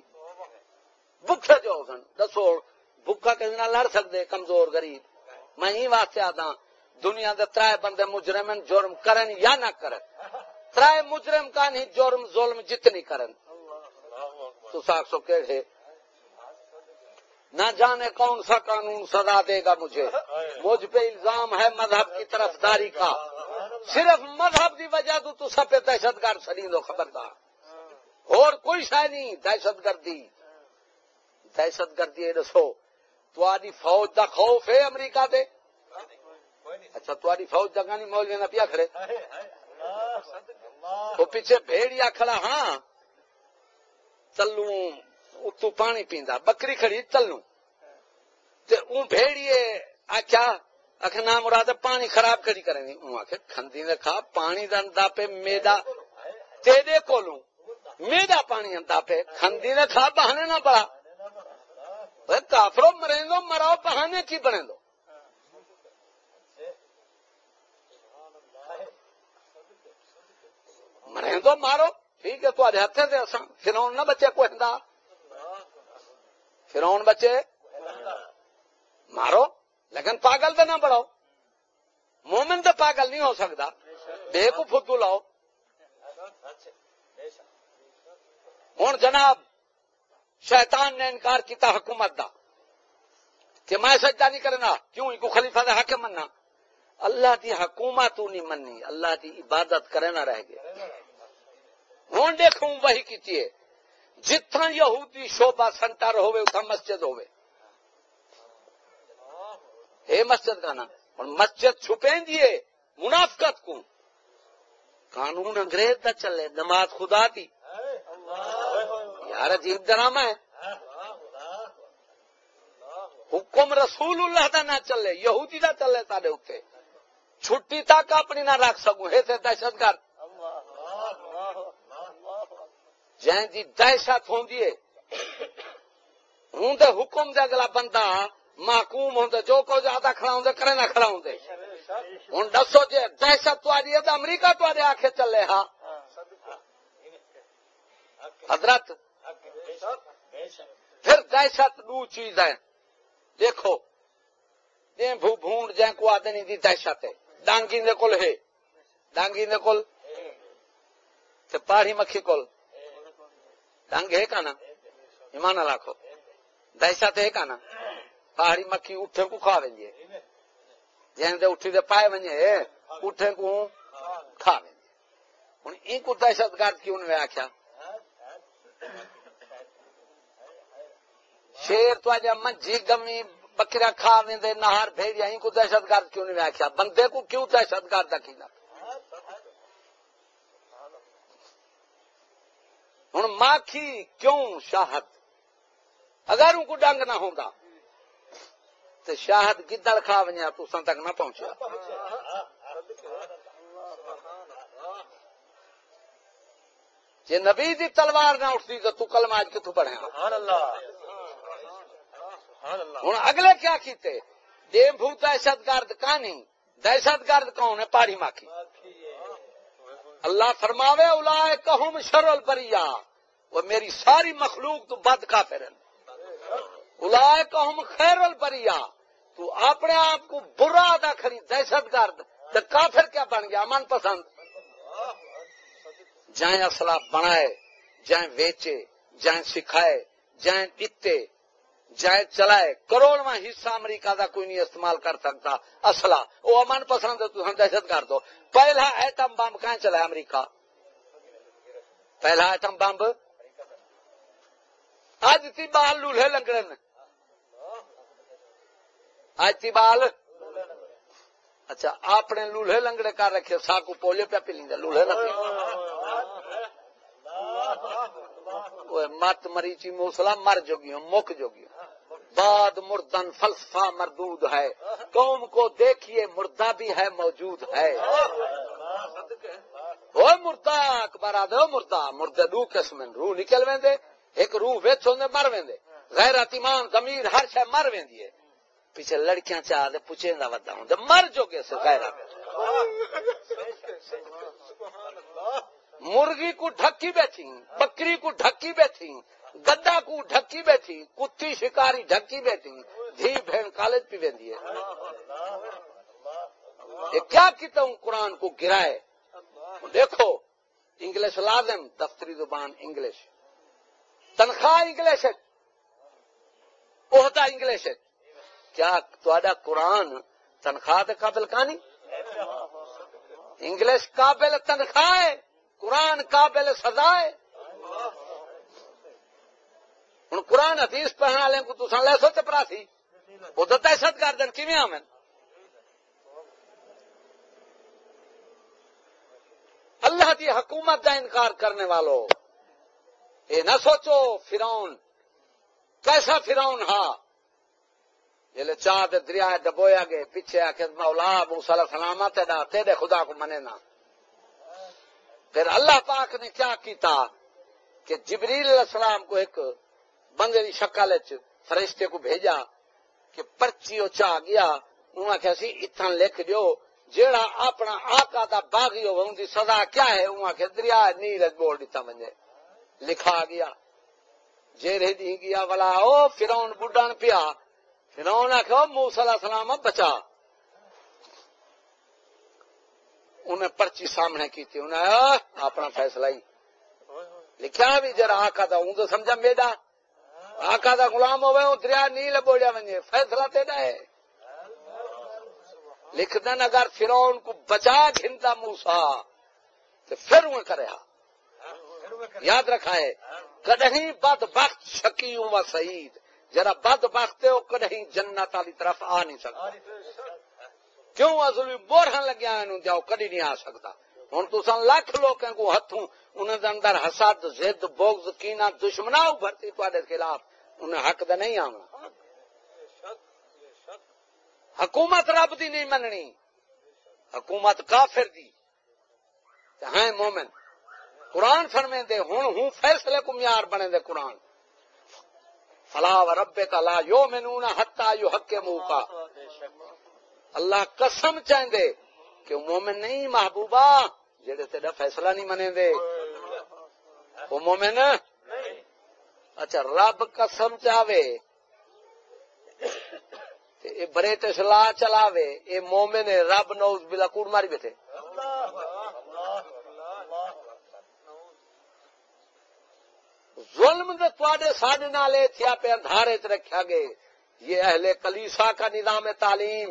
S1: بکھے جو سن، دسو بکا کسی نہ لڑ سکتے کمزور، غریب۔ میں ہی واسطے آتا ہاں، دنیا دے ترائے بندے مجرم جرم کرن یا نہ کرن۔ ترائے مجرم کا نہیں جرم، ظلم جتنی کرن۔ تو ساک سو کہے نہ جانے کون سا قانون سزا دے گا مجھے۔ مجھ پہ الزام ہے مذہب کی طرف داری کا۔ صرف مذہب دی وجہ تو تو سب دہشت گرد سنی دو خبردار۔ اور کوئی شاید نہیں، دہشت گردی۔ دہشت گردی دسو۔ تو آدھی فوج دا خوف ہے امریکہ دے۔ اچھا تو آدھی فوج جگہ نہیں مولوی نہ پیا کھڑے وہ پیچھے بھیڑیا کھڑا ہاں۔ چلوں۔ اتو پانی پیندا، بکری کھڑی چلوں تے اون بھیڑیے آکھیا آخر نام مراد پانی خراب کری کریں گے آخر کھندی نے کھا، پانی دا اندا پہ میدا۔ تیرے کولوں میدا پانی اندا پہ کھندی نے کھا، بہانے نہ پڑا۔ کافرو مرے دو مراؤ بہانے کی بنے دو مرے دو مارو۔ ٹھیک ہے تو آج ہتھے دے اساں فرعون نہ بچے کو ہندا۔ فرعون بچے، مارو، لیکن پاگل تو نہ بڑھاؤ مومن تو پاگل نہیں ہو سکتا۔ بے کو فدو لاؤ۔ ہوں جناب، شیطان نے انکار کیتا حکومت دا۔ کہ میں سجدہ نہیں کرنا، کیوں؟ کو خلیفہ دا حق مننا۔ اللہ دی حکومت نہیں مننی، اللہ دی عبادت کرے نہ رہ گیا ہوں دیکھوں وہی کی جتنا یہودی شوبہ سنٹر ہوئے اتنا مسجد ہوئے ہے مسجد کا نام۔ اور مسجد چھپیں دیے منافقت کو قانون انگریز کا چلے، نماز خدا دی۔ یار، عجیب ڈرامہ ہے۔ حکم رسول اللہ دا نہ چلے، یہودی دا چلے سارے اتنے چھٹی تک اپنی نہ رکھ سکوں ہے دہشت گرد۔ جن کی دہشت ہوں ہوں تو حکم دے اگلا بندہ محکوم ہوں جو کو زیادہ کھڑا ہوں کرے نہ کھڑا ہوں ہوں دسو جی دہشت تاری ہے تو امریکہ تے آخے چلے ہاں۔ حضرت، پھر دہشت دو چیز ہے دیکھو بھونڈ جائیں کو آدمی دی دہشت ہے۔ ڈانگی دے کول ہے۔ ڈانگی دے کول پہاڑی مکھی کول۔ ڈنگ ہے کا نا ایمان رکھو۔ دہشت ہے کا نا پہاڑی مکھی اٹھے کو کھا وجے جن دے اٹھی دے پائے ونجے اٹھے کو کھا وجے ہوں این کو دہشت گرد کیوں نے آخیا شیر تو اجا منجی گمی بکرا کھا وے نہار بھیڑیا، این کو دہشت گرد کیوں نہیں آخیا بندے کو کیوں دہشت گرد رکھی ہوں ماکھی کیوں شاہد؟ اگر ان کو ڈنگ نہ ہوں تو شاہد گدڑ کھا ونیا تو سن تک نہ پہنچا جی نبی دی تلوار نہ اٹھتی تو کلم آج کتوں پڑھے ہوں اگلے کیا کیتے؟ ڈیمبو دہشت گرد کہانی دہشت گرد کون ہے؟ پہاڑی ماکھی۔ اللہ فرماوے الا کہم شرل بریا وہ میری ساری مخلوق تو بد کا پھر الا کہم خیر البریا تو اپنے آپ کو برا ادا کری دہشت گرد تو کافر کیا بن گیا؟ من پسند۔ جائیں اسلحہ بنائے، جائیں ویچے، جائیں سکھائے، جائیں پیتے۔ جائیں چلائے، کروڑواں حصہ امریکہ کا کوئی نہیں استعمال کر سکتا۔ اسلحہ وہ امن پسند ہے دہشت گرد ہو۔ پہلا ایٹم بم کہاں چلا امریکہ؟ پہلا ایٹم بم؟ اج تھی بال لولہے لنگڑے اج تھی بال۔ اچھا آپ نے لولہے لنگڑے کر رکھے سا کو پولیو پہ پی لیں لولہے لگے مت مریچی موسلا، مر جوگی مک جوگی بعد مردن فلسفہ مردود ہے۔ قوم کو دیکھیے مردہ بھی ہے، موجود ہے۔ وہ مردہ، اکبر آدھے مردہ۔ مردے دو قسم روح نکل وے ایک روح ویچ ہوندے، مر وے غیرت، ایمان، ضمیر، ہر شے مر ویندی ہے۔ پیچھے لڑکیاں چاہ دے، پوچھے دا ودا ہوں مر جو گے سے غیرت۔ مرغی کو ڈھکی بیٹھی، بکری کو ڈھکی بیٹھی۔ گدا کو ڈھکی بیٹھی کتی شکاری ڈھکی بیٹھی، دھی بہن کالج پی وی کیا کیتا ہوں؟ قرآن کو گرائے۔ دیکھو، انگلش لازم، دفتری زبان انگلش۔ تنخواہ انگلش عہدہ انگلش کیا تا قرآن تنخواہ قابل کہانی انگلش قابل تنخواہ قرآن قابل سزا ہے۔ ہوں قرآن حدیث پڑھنے والے کو تصا لے سو چپرا سی۔ وہ تو دہشت گرد کی آمن اللہ کی حکومت کا انکار کرنے والوں یہ نہ سوچو فرون کیسا فرون ہاں جلے چاہ دریا ڈبویا گئے، پیچھے آ کے مولا موسلا سلامت تیرے خدا کو منے نہ پھر اللہ پاک نے کیا کیتا کہ جبریل علیہ السلام کو ایک بندے کی شکل فرشتے کو بھیجا کہ پرچی چاہ گیا انہوں نے سی اتنا لکھ دیو جیڑا اپنا آقا دا باغی ہو ان دی سزا کیا ہے انہوں نے دریا نیل بول دیتا منجے لکھا گیا جیرے دی گیا والا او فرعون بڈان پیا فرعون آخو موسی علیہ السلام بچا انہیں پرچی سامنے کی تھی انہیں اپنا فیصلہ ہی لکھا بھی جرا آقا دا ہوں تو سمجھا میڈا آقا دا غلام ہوئے ہوں دریا نہیں لبوڑیا ونجے۔ فیصلہ تیرا ہے۔ لکھ دن اگر فرعون کو بچا گھنتا موسا تو پھر وہ کرے یاد رکھا ہے، کدہیں بد بخت شکی و سعید۔ جرا بد بخت ہو کدہیں جنت والی طرف آ نہیں سکتا۔ کیوں ازلی بورہن لگیا انہوں جاؤ، کدی نہیں آ سکتا۔ ہوں تسان لکھ لوگ کو ہاتھوں انہوں دے اندر حسد، زد، بغض کینا دشمنا ابھرتی تے خلاف۔ انہیں حق دے نہیں آنا حکومت رب دی نہیں مننی۔ حکومت کافر دی۔ ہاں مومن۔ قرآن فرمے دے ہوں ہوں فیصلے کو میار بنے دے قرآن۔ فلا و رب کا لا یو مینو ہتا یو حق منہ کا اللہ قسم چاہتے کہ مومن نہیں محبوبہ جہے تیرا فیصلہ نہیں منے دے وہ مومن اچھا رب قسم چاہے برے تسلا چلاوے، اے مومن رب نوز بلا کوڑ ماری بیٹھے۔ ظلم دے تواڈے ساڈے نال تھیا پہ اندھارے چ رکھیا گئے۔ یہ اہل کلیسا کا نظام تعلیم،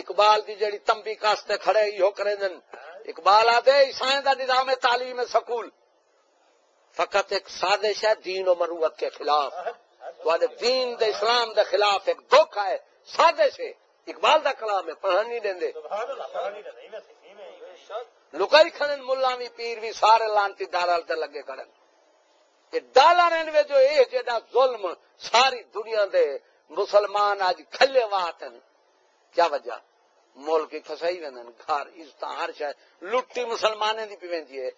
S1: اقبال دی جڑی تمبی کاستے کھڑے یو کرے دن۔ اقبال آدھے عیسائیں دا نظام تعلیم سکول۔ فقط ایک سازش ہے، دین و مروت کے خلاف۔ تواڈے دین دے اسلام دے خلاف ایک دھوکا ہے، سازش ہے۔ اقبال دا کلام ہے پڑھن نہیں دیندے لکائی کھڑن ملا بھی پیر بھی سارے لانتی دارال تے لگے کھڑن۔ ڈالر جو یہ جا ظلم ساری دنیا دے مسلمان آج کھلے وات کیا وجہ؟ ملک فسائی وین گھر عزت ہر شاید لٹی مسلمان دی پی ہے۔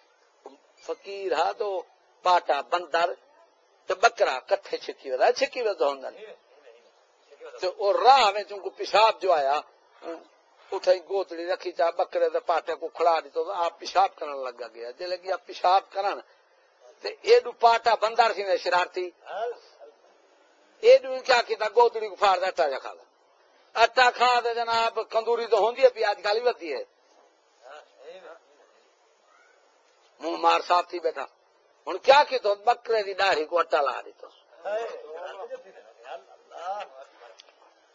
S1: فقیر ہا تو پاٹا بندر تو بکرا کٹھے چھکی ودا چھکی ودا ہوندن تو راہ میں چون کو پیشاب جو آیا اٹھائی گوتڑی رکھی چاہ بکرے دے پاٹے کو کھڑا دی تو آپ پیشاب کرنے لگا گیا جے لگی آپ پیشاب کرن تے ایڈو پاٹا بندر سی نے شرارتی ایڈو کیا کیتا گوتڑی کو پھاڑ اٹا جا کھا اٹا کھا دے جناب کندوری تو ہوندی ہے پی آج کل ہوتی ہے منہ مار صاحب تھی بیٹھا ہوں کیا کی تو بکرے دی داڑھی کو اٹا لا دی تو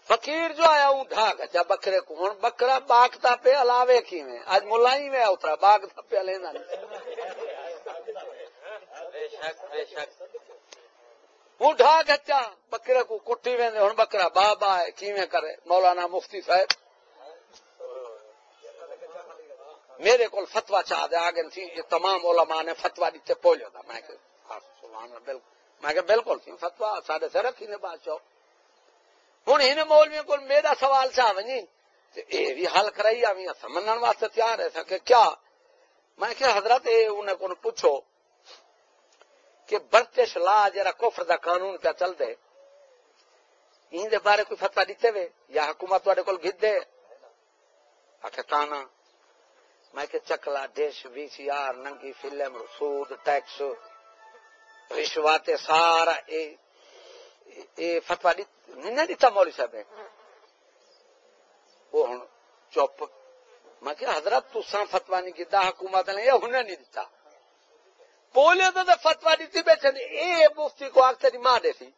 S1: فقیر جو آیا ہوں ڈھا گچا بکرے کو۔ ہوں بکرا باغتا پہ علاوے کی میں آج ملائی میں اترا باغتا پہ لینا ڈھا گچا بکرے کو کٹی ویندے ہن۔ بکرا بابا ہے کیویں کرے؟ مولانا مفتی صاحب۔ میرے کو فتوا چاہ دے، آگے تھی، یہ تمام علماء نے فتوا دیتے پولو دا۔ میں کہ سبحان بالکل۔ میں کہ، بالکل تھی فتوا ساڈے سے رکھی نے، بادشاہ۔ ہن ان مولوی کو میرا سوال چاہ ونی۔ تے اے بھی حل کرائی آویں سمجھن واسطے تیار ہے۔ کہ کیا؟ میں کہ، حضرت، اے انہیں کو پوچھو کہ برتش لا جرا کفر دا قانون پہ چل دے این دے بارے کوئی فتوا دیتے وے؟ یا حکومت تواڈے کول گھد دے آکھے کانا میں کہ چکلا ڈش وی سی آر ننگی فلم سود ٹیکس رشوت سارا اے اے فتوا نہیں دیتا مولوی صاحب نے۔ وہ ہن چپ۔ میں کہ حضرت تساں فتوا نہیں کیتا حکومت نے یہ ہن نہیں دیتا۔ بولے تو فتوا دیتی بیٹھے اے مفتی کو آگ تیری ماں دے سی۔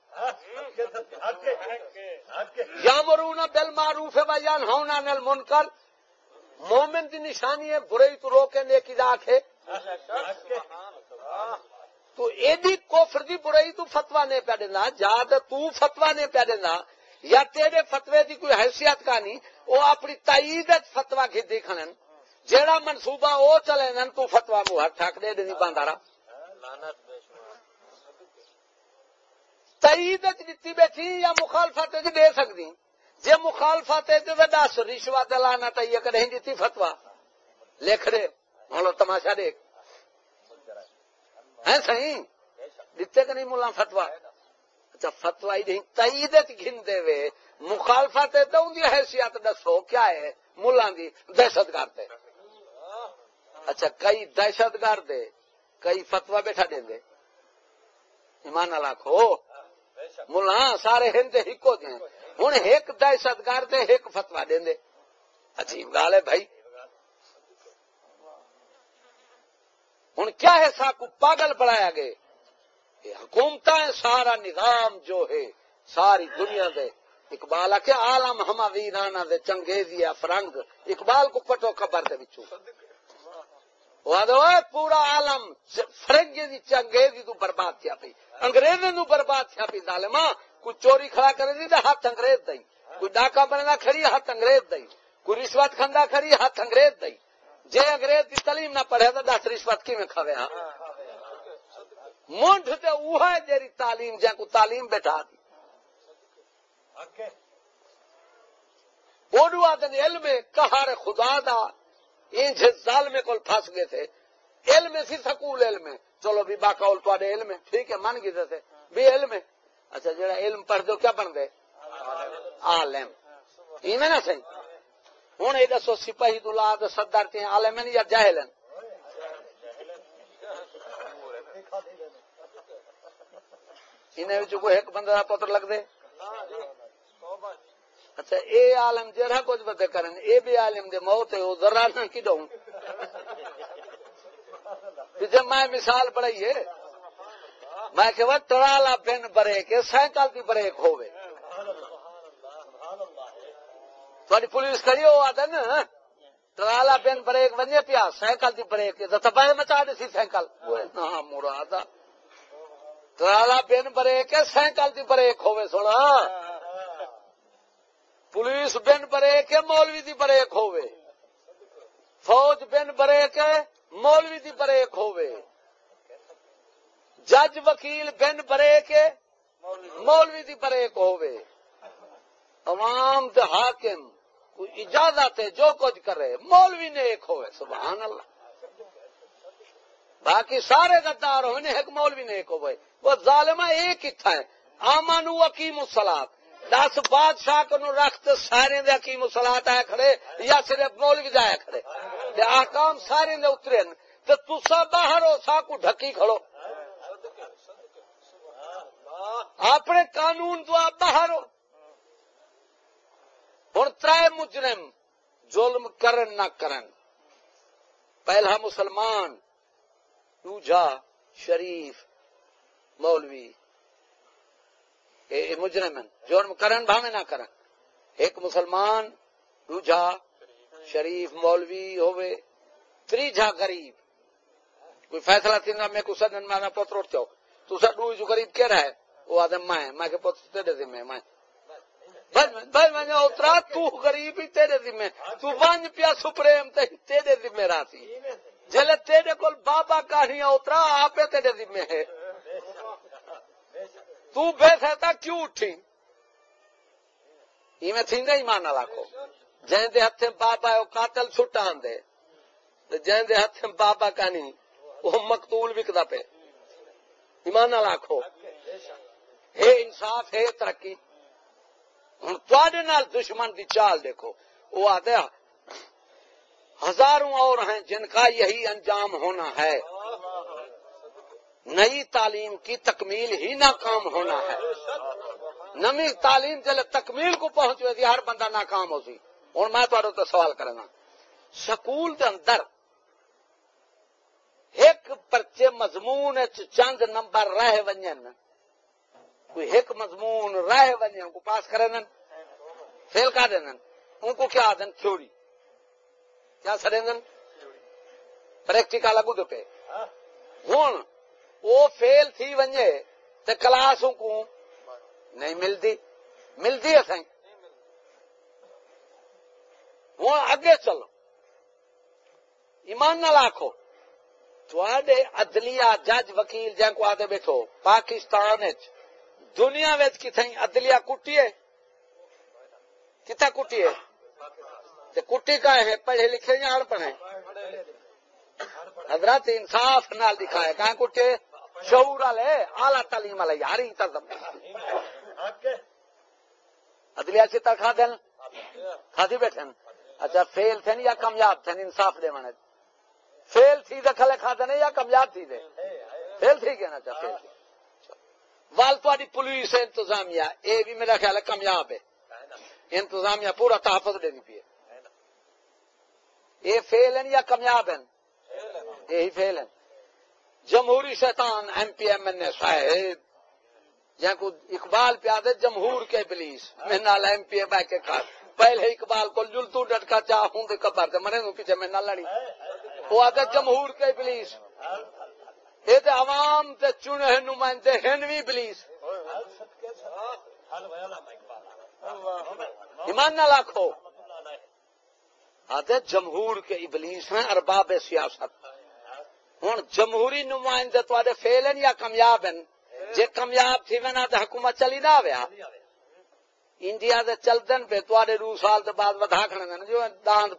S1: یا مرونا بل معروف ہے۔ بھائی ہونا نل منکر مومن دی نشانی ہے برے تو روکے نیکی دا راکھے تو ایڈی کوفر دی برائی تو فتوا نہیں پہ دینا جا تو فتوا نہیں پہ دینا یا تیرے فتوے دی کوئی حیثیت کا نہیں وہ اپنی تائید فتوا گھی کھنن۔ جیڑا منصوبہ او چلے نن، تو فتوا مو ہر ٹھاک دے دینی باندارا تائید دیتی بیٹھی یا مخالفت دے سکتی جی مخالفت دس رشوت لانا تائیے کریں دیتی فتوا لکھ رہے مولو تماشا دیکھ۔ ہے صحیح؟ دیتے کہ نہیں ملا فتوا اچھا فتوا ہی نہیں تائید گھن دے وے۔ مخالفت تو ان حیثیت دسو، کیا ہے؟ ملا دی دہشت گرد اچھا کئی دہشت گرد کئی فتوا بیٹھا دیں دے۔ ایمان لاکھو ملا سارے ہند ہکو دیں ہوں ایک دہشت گرد ایک فتوا دیں دے۔ عجیب گال ہے بھائی۔ ہوں کیا ہے سا کو پاگل بنایا گئے؟ حکومت سارا نظام جو ہے، ساری دنیا دے۔ اقبال آ کے آلم ہما ویرانا دے، چنگیزی فرنگ اقبال کو پٹو خبر دے بچوں پورا عالم فرنگی دی چنگیزی تو برباد تھیا پی انگریزی نو برباد تھیا پی ظالما کوئی چوری کھڑا کرے دی تے ہاتھ انگریز دئی کوئی ڈاکا بننا کھڑی ہاتھ انگریز دئی کوئی رشوت کھندا کھڑی ہاتھ انگریز دئی جے انگریز دی تعلیم نہ پڑھے تو دس رشوت کی میں کھاوے ہاں؟ مونڈ تے اوہا ہے جیری تعلیم جے کو تعلیم بیٹھا دی۔ اڈو آدن علم کہار خدا دا۔ انج ظالم کول پھس گئے تھے۔ علم سی سکول علم چلو بھی باقاول تو علم ٹھیک ہے من گئے تھے۔ بھی علم اچھا جڑا علم پڑھ دو کیا بن گئے عالم۔ ایویں نہ صحیح ہوں یہ دسو، سپاہی دلا سردار تے عالم یا جاہل انہیں کوئی ایک بندہ پتر لگ دے؟ اچھا اے عالم جہاں کچھ بدے کرن، اے بھی عالم دے موت ہے وہ ذرا نہ کڈوں جب میں مثال پڑھائی ہے میں کہ وہ ٹرالا بن بریک، سائیکل کی بریک ہوئے تھوڑی پولیس کری ہو آدھا نا؟ ٹرالا بن بریک بنے پیا، سائیکل کی بریک تو تباہ مچا دی سی سائیکل۔ نہ مراد۔ ٹرالا بن بریک، سائیکل کی بریک ہوئے سونا۔ پولیس بن بریک، مولوی دی بریک ہوئے فوج بن بریک، مولوی دی بریک ہوئے جج وکیل بن بریک مولوی دی بریک ہوئے عوام دے حاکم کوئی اجازت ہے، جو کچھ کرے، مولوی نے ایک ہوئے سبحان اللہ۔ باقی سارے گدار ہوئے ایک مولوی نے ایک ہوئے وہ ظالمہ ایک ہی تھا۔ آمانو اکیم السلام دس بادشاہ کو نو رکھتے سارے دے حکیم سلاد آئے کھڑے، یا صرف مولوی جایا کھڑے۔ تے آکام سارے دے اترے تے تسا باہر ہو سا کو ڈھکی کھڑو۔ اپنے قانون تو آپ باہر ہو۔ ہوں تر مجرم ظلم کرن نہ کرن۔ پہلا مسلمان، دوجا شریف مولوی۔ اے مجرم جرم کرن بھاوے نہ کرن۔ ایک مسلمان، دوجا شریف مولوی ہوئے تریجا غریب۔ کوئی فیصلہ تھی میں کو سدن میں پتر اٹھتے ہو تو سر دو جو غریب کہہ رہا ہے؟ وہ آدم میں میں کہ پتر تیرے ذمہ میں۔ بھائی میں اترا، تو غریب ہی تیرے ذمہ تو ونج پیا سپریم تے تیرے ذمہ راتی جلے تیرے کول بابا کہانیاں اترا آپ تیرے ذمہ ہے۔ تو بے سہتا کیوں اٹھی؟ ایویں تھی گا ایمان لاکھو جن دے ہاتھ بابا ہے، وہ قاتل چھٹا دے۔ جن دے ہاتھ بابا کا نہیں، وہ مقتول وکدا پہ ایمان لاکھو ہے انصاف ہے ترقی۔ ہوں تے دشمن کی چال دیکھو۔ وہ آتے ہزاروں اور ہیں جن کا یہی انجام ہونا ہے۔ نئی تعلیم کی تکمیل ہی ناکام ہونا ہے۔ نمی تعلیم جلے تکمیل کو پہنچ ہوئی ہر بندہ ناکام ہو سی۔ اور میں تو سوال کرنا۔ سکول دے اندر ایک پرچے مضمون چند نمبر رہ ونجن۔ کوئی ایک مضمون رہ ونجن کو پاس کرے دن فیل کا دین ان کو کیا آدن تھوڑی کیا سڑے دن پریکٹیکل اگو دے پہ۔ ہوں وہ فیل تھی ونجے تے کلاس کو نہیں ملتی ملتی ہے سائیں ہوں اگے چلو۔ ایمان نہ لاکھو تھوڑے عدلیہ جج وکیل جن کو آدھے بیٹھو، پاکستان دنیا کتنے عدلیہ کٹی ہے۔ کتنا کٹی ہے؟ کٹی کا ہے، پڑھے لکھے یا ان پڑھے؟ حضرت انصاف نال دکھائے، کہاں کٹے شعور والے اعلی تعلیم والے یار ہی تر عدلیہ کھا دین؟ کھادی بیٹھے اچھا فیل تھے یا کامیاب تھے؟ انصاف دے مانے۔ فیل تھی دے، کھلے کھا دینے یا کامیاب تھی دے؟ فیل تھی گیا نا اچھا، فیل۔ تھی وال تاری پولیس انتظامیہ اے بھی میرا خیال ہے کامیاب ہے انتظامیہ پورا تحفظ دینی پی یہ فیل ہیں یا کامیاب ہیں یہی فیل ہیں جمہوری شیطان ایم پی ایم این صاحب جہاں کو اقبال پہ آدھے جمہور کے پلیس میں نال ایم پی اے بہ کے کھا پہلے اقبال کو جلتو ڈٹکا چاہ ہوں دے کبر دے مرے پیچھے میں نہ لڑی وہ آدھے جمہور کے پلیس یہ تے عوام تے چنے نمائندے ہنوی پلیس ایمان نہ لاکھو آتے جمہور کے ابلیس ہیں ارباب سیاست۔ ہوں جمہوری نمائندے تے فیل ہیں یا کامیاب ہیں جی کامیاب تھی ونا تو حکومت چلی نہ آیا انڈیا دے چلدن پہ تواڈے رو سال دے بعد ودھا کھڑے نے جو داند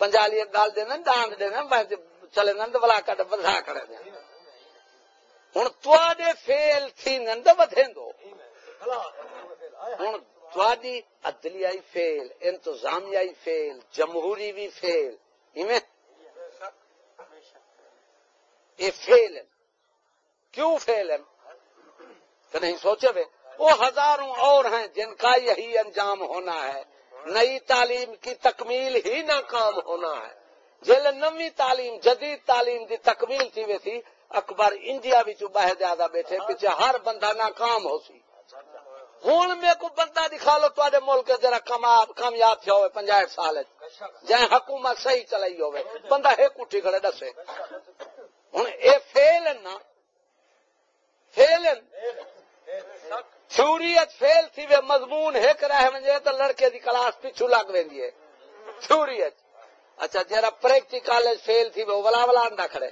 S1: پنجالی گال دے داند دے چلے نند ولا کٹ ودھا کھڑے نے ہن فیل تھی نند ودھیندو ہن تواڈی عدلیائی فیل، انتظامیائی فیل، جمہوری بھی فیل، ایویں؟ یہ فیل کیوں فیل ہے؟ کہ نہیں سوچے وے وہ ہزاروں اور ہیں جن کا یہی انجام ہونا ہے۔ نئی تعلیم کی تکمیل ہی ناکام ہونا ہے۔ جل نوی تعلیم، جدید تعلیم کی تکمیل تھی وے تھی اکبر انڈیا بھی باہر زیادہ بیٹھے، پیچھے ہر بندہ ناکام ہو سی۔ ہوں میں کو بندہ دکھا لو تے ملک ذرا کامیاب تھیا ہوئے پنجائٹ سال جائیں حکومت صحیح چلائی ہوئے، بندہ ایک اٹھی کھڑے دسے۔ ہوں اے فیل نا۔ فیل تھوریت فیل تھی وے مضمون ایک رہ ونجے تو لڑکے دی کلاس پیچھو لگ ویندی ہے۔ تھوریت اچھا جرا پریکٹیکل فیل تھی وہ ولا ولا انڈا کھڑے۔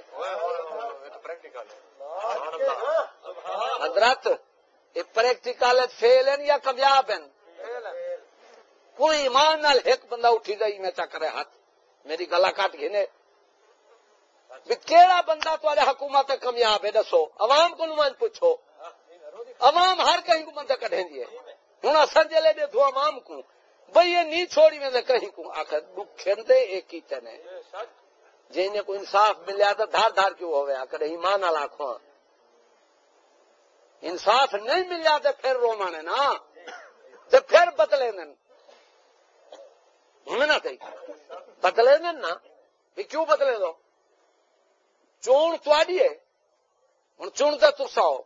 S1: حضرت یہ پریکٹیکل فیل ہیں یا کامیاب ہیں؟ کوئی ایمان نال ایک بندہ اٹھی گئی میں چکرے ہاتھ۔ میری گلا کٹ گھنے کیڑا بندہ تارے حکومت کامیاب ہے دسو۔ عوام کو نمائن پوچھو؟ عوام ہر کہیں کو بندہ کٹیں دیے ہوں اصل جلے دے دو عوام کو بھئی یہ نہیں چھوڑی میں کہیں کو آخر دکھن دے، ایک ہی تنے جنہیں کو انصاف ملیا تو دھار دھار کیوں ہوئے؟ آخر ایمان آخو انصاف نہیں ملیا تو پھر رو مانے نا۔ تو پھر بدلے نن۔ ہمیں نہ کہیں بدلے نن نا۔ کیوں بدلے دو؟ چون تھی ہے۔ ہوں چون تو ترساؤ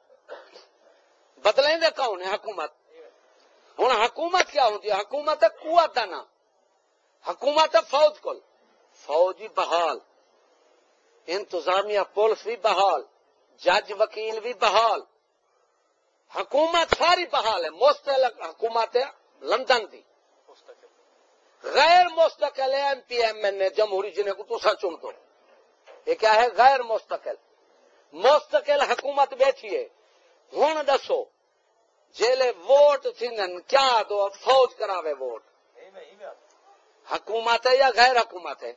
S1: بدلیں دے کون ہے؟ حکومت۔ ہوں حکومت کیا ہوتی ہے حکومت ہے قوت نا حکومت ہے فوج کل فوجی بحال انتظامیہ پولیس بھی بحال جج وکیل بھی بحال حکومت ساری بحال ہے مستقل حکومت ہے لندن دی غیر مستقل ہے M P M N A جمہوری جنہیں کو تو چن دو یہ کیا ہے غیر مستقل مستقل حکومت بیٹھی ہے ہوں دسو جیلے ووٹ تھن کیا دو فوج کراوے ووٹ؟ حکومت ہے یا غیر حکومت ہے؟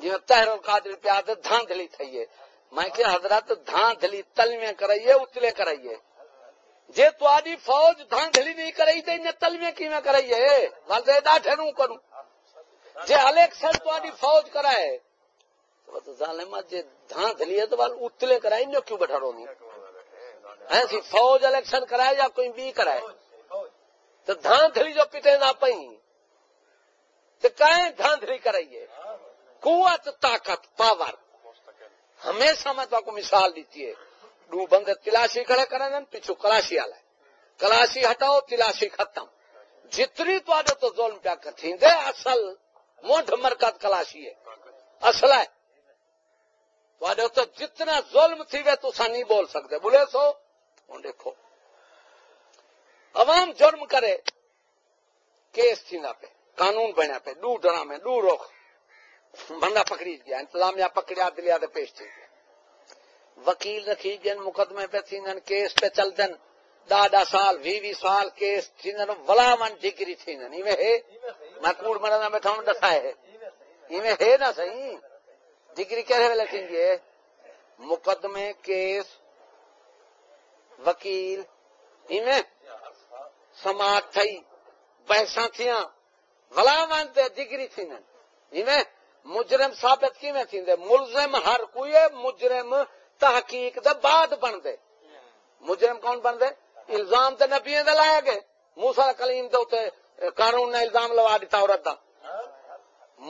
S1: جی تہر قادر پیاد دھاندلی تھی ہے میں کہ حضرت دھاندلی تلویں کرائیے، اتلے کرائیے۔ جے تاری فوج دھاندلی نہیں کرائی تو انہیں تلویں کیویں کرائیے؟ ورزے ڈاٹے نو کروں۔ جے الیکشن تاری فوج کرائے ظالما جے دھاندلی ہے تو اتلے کرائیں کیوں بیٹھا رونی ایسی فوج الیکشن کرائے یا کوئی بھی کرائے؟ تو دھاندلی جو پیٹے نہ پئی تو کہیں دھاندلی کرائیے؟ قوت، طاقت پاور ہمیشہ میں تو کو مثال دیتی ہے دو بندے تلاشی کھڑے کریں پیچھو کلاشی آلائے۔ کلاشی ہٹاؤ، تلاشی ختم۔ جتنی تو آدھے تو ظلم پیا کر تھی دے، اصل مونڈ مرکز کلاشی ہے۔ اصل ہے۔ تو جتنا ظلم تھی وے تو سا نہیں بول سکتے۔ بولے سو ہوں دیکھو عوام جرم کرے، کیس تھی پہ قانون بنیا پہ دو ڈرا میں دو روک۔ بندہ پکڑی گیا، انتظامیہ پکڑیا، دلیا دے پیش تھی۔ گیا وکیل رکھی گئے، مقدمے پہ تھی کیس پہ چل دن ڈاڈا سال بھی بھی سال، کیس تھی ولا من ڈگری تھی ایویں ہے؟ میں کوڑ مرنا بیٹھا ہوں، دسا ہے۔ ایویں ہے نا صحیح؟ ڈگری کیسے ویلے تھی مقدمے، کیس وکیل۔ سماعت تھی بحثاں تھیاں بلا مانتے، ڈگری تھی مجرم ثابت کی میں تھی ملزم ہر کوئی مجرم تحقیق دے بعد بن دے مجرم کون بن دے الزام تے نبی دے لایا گئے۔ موسا کلیم دے قانون نے الزام لوا دیتا عورت دا۔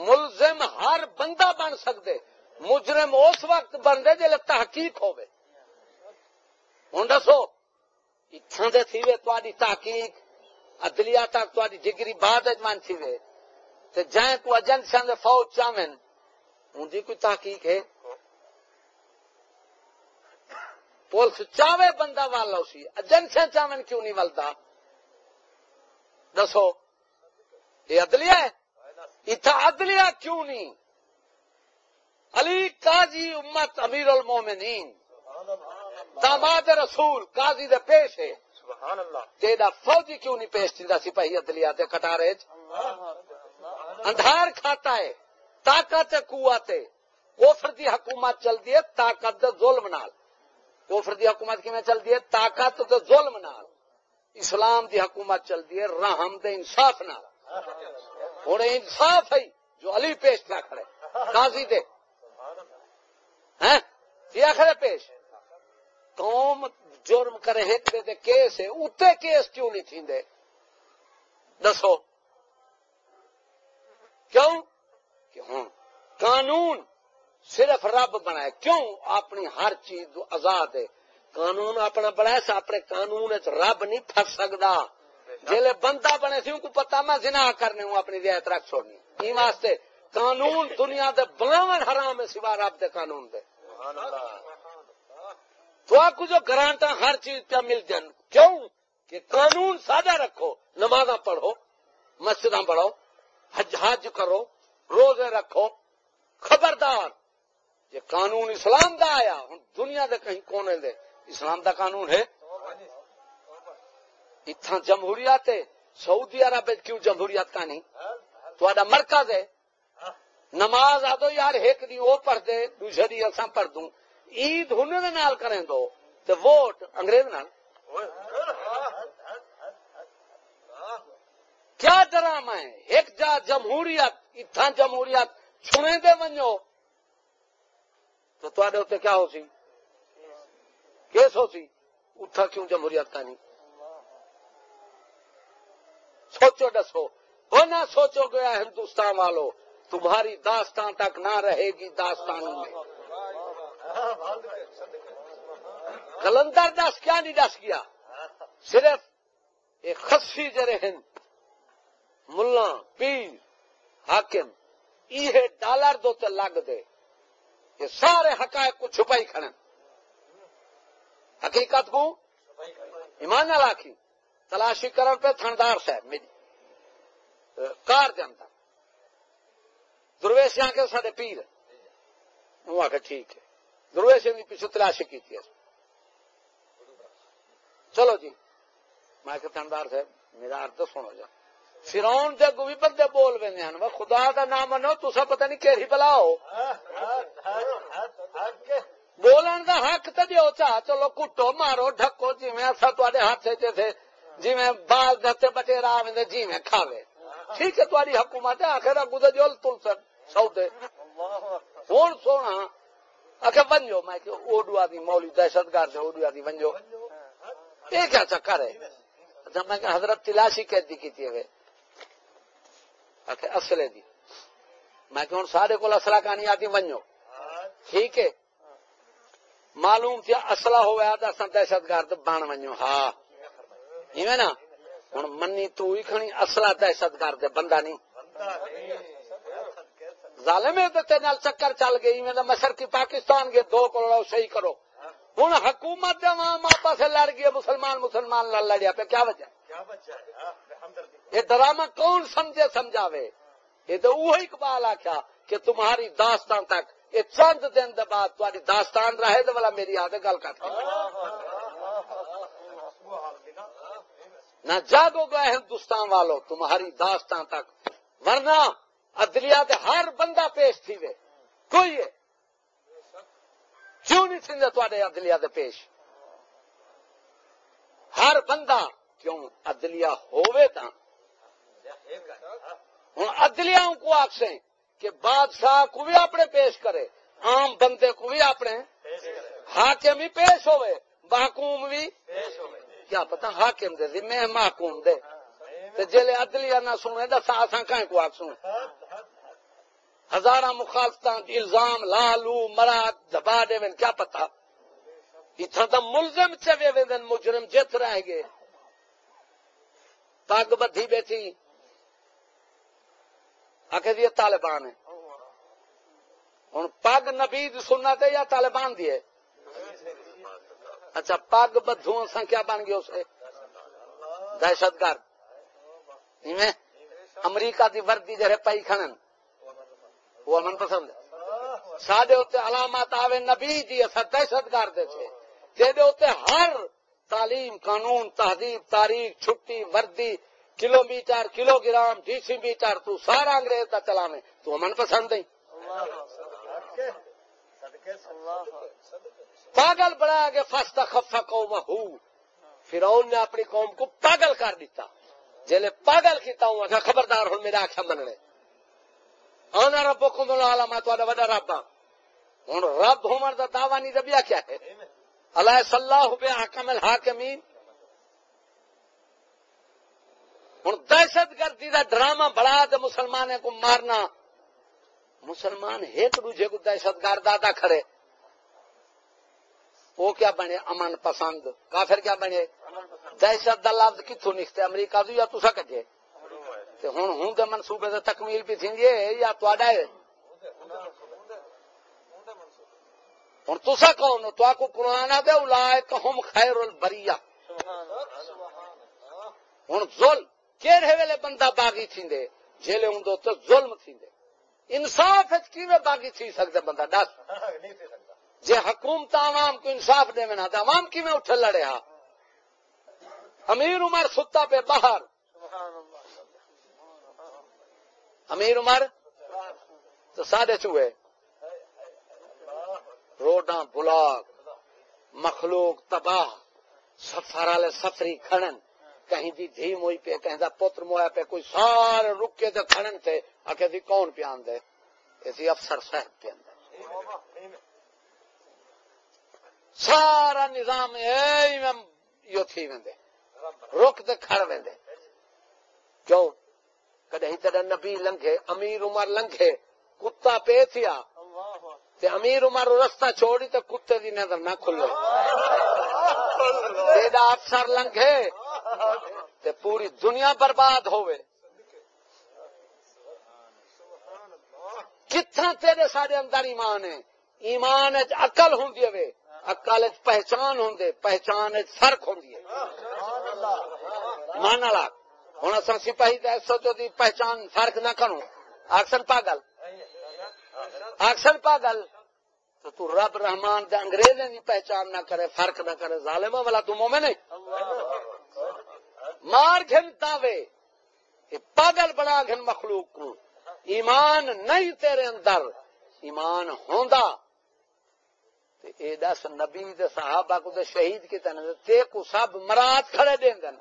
S1: ملزم ہر بندہ بن سکتے مجرم اس وقت بن دے جلے تحقیق ہوئے ہوں دسو اتوں سے تھی تاری تحقیق عدلیہ تک تاری ڈگری بعد من تھی وے تے جائیں کو ایجنسیاں دے فوج چاہن ان دی کوئی تحقیق ہے؟ پولیس چاہے بندہ والا اسی ایجنسیاں چاہن کیوں نہیں ولتا دسو، یہ عدلیہ ہے؟ اتنا عدلیہ کیوں نہیں؟ علی قاضی امت امیر المومنین داماد رسول قاضی دے پیش ہے۔ تیرا فوجی کیوں نہیں پیش تھی سپاہی عدلیہ تے کٹارے اندھار کھاتا ہے طاقت قوت کوفر دی حکومت چلتی ہے طاقت دے ظلم نال۔ کوفر دی حکومت کی چلتی ہے؟ طاقت دے ظلم نال۔ اسلام دی حکومت چلتی ہے رحم دے انصاف نال۔ ہوں انصاف ہے جو علی پیش نہ کھڑے قاضی دے۔ آخر پیش۔ قوم جرم کرے ایک دے تے کیس ہے اتنے کیس کیوں نہیں تھی دسو۔ کیوں؟ کیوں قانون صرف رب بنائے، کیوں اپنی ہر چیز آزاد ہے؟ قانون اپنا بنایا سا، اپنے قانون رب نہیں پھس سکتا جیلے بندہ بنے سی کو پتا میں زنا کرنے، ہوں اپنی رعایت رکھ چھوڑنی۔ ای واسطے قانون دنیا دے بلاون حرام ہے سوا رب دے قانون دے۔ تو آپ کو جو گرانٹا ہر چیز پہ مل جائیں کیوں؟ کہ قانون سادہ رکھو نماز پڑھو مسجد پڑھو حج حج کرو، روزے رکھو۔ خبردار یہ قانون اسلام دا آیا ہوں دنیا دے کہیں کونے دے۔ اسلام دا قانون ہے۔ اتنا جمہوریت ہے سعودی عرب کیوں جمہوریت کا نہیں؟ تو مرکز ہے۔ نماز آ دو یار ایک دی وہ پڑھ دے دوسری اصا پڑھ دوں عید ہونے دے نال کریں دو تو ووٹ انگریز نال۔ کیا ڈرامہ ہے؟ ایک جا جمہوریت اتنا جمہوریت چھنے دے ونجو۔ تو تھوڑے کیا ہو سی؟ کیس ہو سی؟ اتھا کیوں جمہوریت کا نہیں؟ سوچو ڈسو وہ نہ سوچو گیا ہندوستان والو، تمہاری داستان تک نہ رہے گی داستان میں۔ کلندر دس، کیا نہیں دس گیا؟ صرف ایک خصی جرے ہند ملا، پیر، حاکم یہ ڈالر دو تے لگ دے یہ سارے حقائق کو چھپائی کھڑے حقیقت کو ایمان نہ راکھی تلاشی کرن پہ تھندار صاحب، میری۔ کار جانتا درویش یہاں کے سارے پیر۔ وہ آ ٹھیک ہے۔ درویش بھی پیچھے تلاشی کی چلو جی۔ میں کہ تھندار صاحب میرا ارد سنو جا۔ فرون دے بھی بندے بول ویندے ہیں وہ خدا دا نام منو تسا پتہ نہیں کیڑی بلا ہو۔ بولن دا حق تے دیو چا۔ چلو کٹو مارو ڈھکو جویں اسا تواڈے ہاتھ تے تھے۔ جویں بال دتے بٹے را ویندے جویں کھاوے۔ ٹھیک ہے تواڈی حکومت ہے۔ اخر اگو دے جول تل سن سودے ہن سونا۔ اکھے ونجو، میں کہ اوڈو آدی مولوی دہشت گرد اوڈو آدی ونجو۔ یہ کیا چکر ہے؟ جب میں کہ حضرت تلاشی قیدی کی تھی اصلے دی۔ میں کہ ہوں سارے کو اصلا کہانی آتی، ونجو۔ ٹھیک ہے۔ معلوم تھا اصلا ہوا تو اصل دہشت گرد بن ونجو۔ ہاں۔ نا؟ ہوں منی تو ہی کھنی اصلا دہشت گرد بندہ نہیں۔ ظالم نال چکر چل گئی۔ میں مشر کی پاکستان کے دو کروڑ صحیح کرو۔ ہوں حکومت آپس لڑ گئی مسلمان مسلمان لڑیا پہ کیا وجہ؟ یہ ڈرامہ کون سمجھے سمجھاوے؟ یہ تو وہ اقبال آخیا کہ تمہاری داستان تک یہ چند دن بعد تاری داستان رہے تو والا میری آدھے گل کر نہ جاگو گئے ہندوستان والو تمہاری داستان تک۔ ورنہ عدلیہ ہر بندہ پیش تھی وے کوئی ہے؟ کیوں نہیں تھے تے عدلیہ پیش؟ ہر بندہ کیوں عدلیہ ہوئے تا ہوں ادلیا کو آخسے کہ بادشاہ کو بھی اپنے پیش کرے، عام بندے کو بھی اپنے حاکم بھی پیش ہوئے محکوم بھی کیا پتا حاکم دے ذمہ محکوم دے۔ جیلے عدلیہ نہ سنے دسا اصا کہیں کو آخ ہزارہ مخالفت الزام لالو مراد دبا دے کیا پتا اتنا تو ملزم چوے وے مجرم جت رہ گئے پگ بدھی بیٹھی۔ آخر جی طالبان ہے ہوں پگ نبی سننا تے یا طالبان دی اچھا پگ بدھو سنکھیا بن گئی اسے دہشت گرد امریکہ دی وردی جڑے پائی کھنن وہ من پسند سادے اتنے علامات آوے نبی دی اصا دہشت گرد جہد اتنے ہر تعلیم، قانون، تہذیب، تاریخ، چھٹی، وردی kilometre kilogram decimetre, تو سارا انگریز کا چلا میں تو من پسند نہیں پاگل بنا کے فستا خفا قوم ہو۔ فرعون نے اپنی قوم کو پاگل کر دیتا۔ جیلے پاگل کیتا ہوں اچھا خبردار ہوں، میرا آخیا مننے آنا رب کو عالم ہے تو وڈا رب ہوں رب دا دعوی نہیں دبیا کیا ہے؟ اللہ صلی اللہ بے حکم الحاکمین. ہوں دہشت گردی کا ڈرامہ بڑا مسلمان کو مارنا. مسلمان ایک دوجے کو دہشت گرد آدھا کھڑے. وہ کیا بنے؟ امن پسند. کافر کیا بنے؟ دہشت دا لفظ کتوں نکتے امریکہ تو یا تسا کجے ہوں ہوں دے منصوبے سے تکمیل بھی تھی یا تو ہوں تسا کون تو کو قرآن دے الا ہم خیر البریہ۔ ہوں ظلم کہڑے ویلے بندہ باغی تھیندے جیلے ہوں تو ظلم تھیندے انصاف کیویں باغی تھی سکتا بندہ؟ دس۔ جی حکومت عوام کو انصاف دے میں نہ عوام کیویں اٹھ لڑے ہا امیر عمر ستا پہ باہر۔ امیر عمر؟ تو سادے چوہے۔ روڈاں بلاک، مخلوق تباہ، سفر والے سفری کھڑن۔ کہیں دی دھی موئی پہ کہیں دا پتر مویا پہ کوئی سارے رکے دے کھڑن تھے آکے دی کون پیان دے اسی افسر صاحب پہ اندر سارا نظام یو تھی ویندے۔ رک دے کھڑ ویندے۔ کیوں کدے ہی تیرا نبی لنگے امیر عمر لنگے کتا پہ تھیا۔ تے امیر عمر رستہ چھوڑی تے کتے دی نظر نہ کھلے تیرا افسر لنگے تے پوری دنیا برباد ہوئے کتنا تیرے سارے اندر ایمان ہے؟ ایمان اقل ہوں وے اقل پہچان ہوں پہچان فرق ہوں مان لاگ ہوں اصل سپاہی سوچو دی پہچان فرق نہ کروں آکسن پاگل آکسن پاگل تو تو رب رحمان دے انگریزیں دی پہچان نہ کرے فرق نہ کرے ظالمہ والا تو مومن ہے مار گھن تاوے پاگل بنا گھن مخلوق کو ایمان نہیں تیرے اندر ایمان ہوندا اے دس نبی دے صحابہ کو دے شہید کی تے کو سب مراد کھڑے دین دن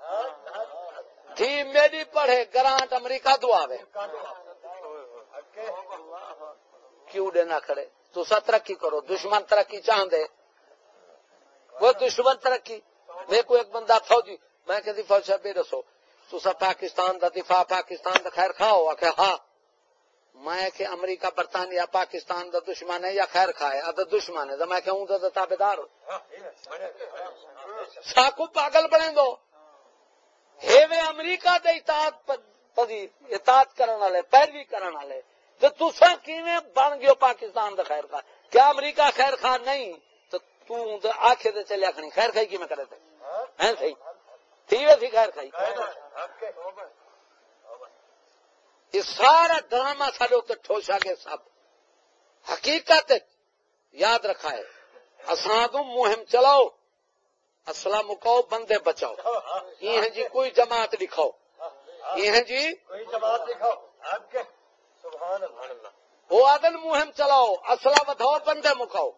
S1: تھی میری پڑھے، گرانٹ امریکہ دعاوے کیوں دینا کھڑے؟ تو سا ترقی کرو، دشمن ترقی چاہ دے وہ دشمن ترقی۔ دیکھو ایک بندہ فوجی، میں کہ فوج صاحب دسو تو سا پاکستان دا دفاع، پاکستان دا خیر کھاؤ کہ ہاں میں کہ امریکہ، برطانیہ، پاکستان دا دشمن ہے یا خیر کھائے اد دشمن ہے میں کہوں تو تابے دار ساکو پاگل بنے دو ہیوے امریکہ دے اطاعت پذیر اطاعت کرن والے پیروی کرن والے تو تسا کیویں بن گیو پاکستان دا خیر خواہ؟ کیا امریکہ خیر خواہ نہیں؟ تو تو آکھے دے چلے کھنی خیر خائی کی میں کرے تھے ہیں صحیح تھی تھی خیر خائی یہ سارا ڈرامہ سارے اتنے ٹھوسا گے سب۔ حقیقت یاد رکھا ہے۔ اساد مہم چلاؤ۔ اصلا مکاؤ بندے بچاؤ۔ یہ جی کوئی جماعت لکھاؤ یہ جی جماعت وہ عدل مہم چلاؤ اصلا بدھاؤ بندے مکاؤ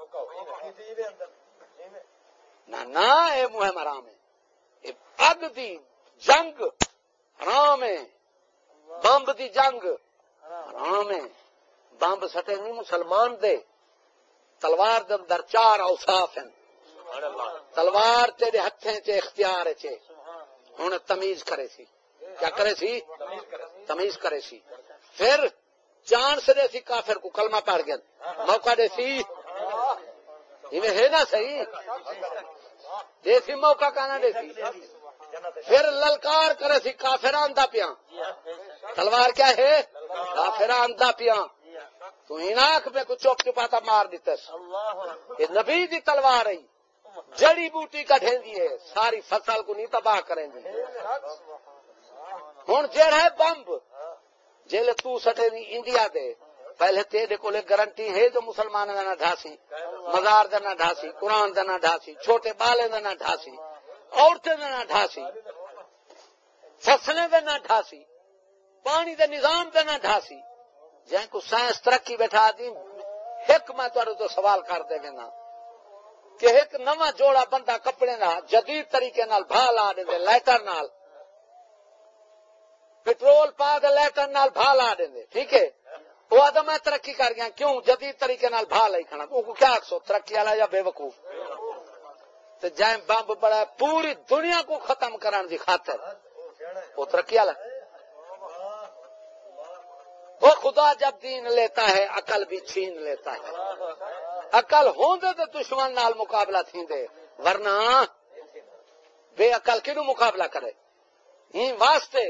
S1: نہ مہم آرام ہے۔ اگ دی جنگ حرام ہے۔ بمب دی جنگ حرام ہے۔ بمب سٹے نہیں مسلمان دے۔ تلوار دے اندر چار اوصاف ہیں۔ تلوار تیرے ہتھیں چے اختیار چے۔ ہن تمیز کرے سی۔ کیا کرے سی؟ تمیز کرے سی۔ پھر جان سے دے سی کافر کو کلمہ پڑھ گیا۔ موقع دے سی۔ ہے نا صحیح؟ دے سی موقع کہنا دے سی۔ پھر للکار کرے سی کافر آندا پیا تلوار کیا ہے؟ کافر آندا پیا تو ان آنکھ میں کچھ چوپ چپاتا مار دیتا یہ نبی دی تلوار ہے۔ جڑی بوٹی کا ڈھیندی ساری فصل کو نہیں تباہ کریں گے۔ ہوں جڑا ہے بمب جیل تو سٹے نہیں انڈیا دے۔ پہلے تیرے کو گارنٹی ہے جو مسلمان نہ ڈھاسی مزار نہ ڈھاسی قرآن نہ ڈھاسی چھوٹے بالے نہ ڈھاسی عورتیں نہ ڈھاسی فصلیں نہ ڈھاسی پانی دے نظام دے نہ ڈھاسی جن کو سائنس ترقی بیٹھا دی ایک میں تو سوال کر دے گا کہ ایک نواں جوڑا بندہ کپڑے نہ جدید طریقے نال بھا لا دے لائٹر نال۔ پٹرول پا دے لائٹر نال بھا لا دے ٹھیک ہے؟ وہ آدھا میں ترقی کر گیا، کیوں؟ جدید طریقے نال بھا لائی کھانا وہ کیا سو، ترقی والا یا بے وقوف؟ تو جائیں بمب بڑا، پوری دنیا کو ختم کرنے کی خاطر۔ وہ ترقی والا۔ وہ خدا جب دین لیتا ہے، عقل بھی چھین لیتا ہے۔ عقل ہوں دے دشمن نال مقابلہ تھی دے ورنہ بے عقل کنو مقابلہ کرے؟ ہی واسطے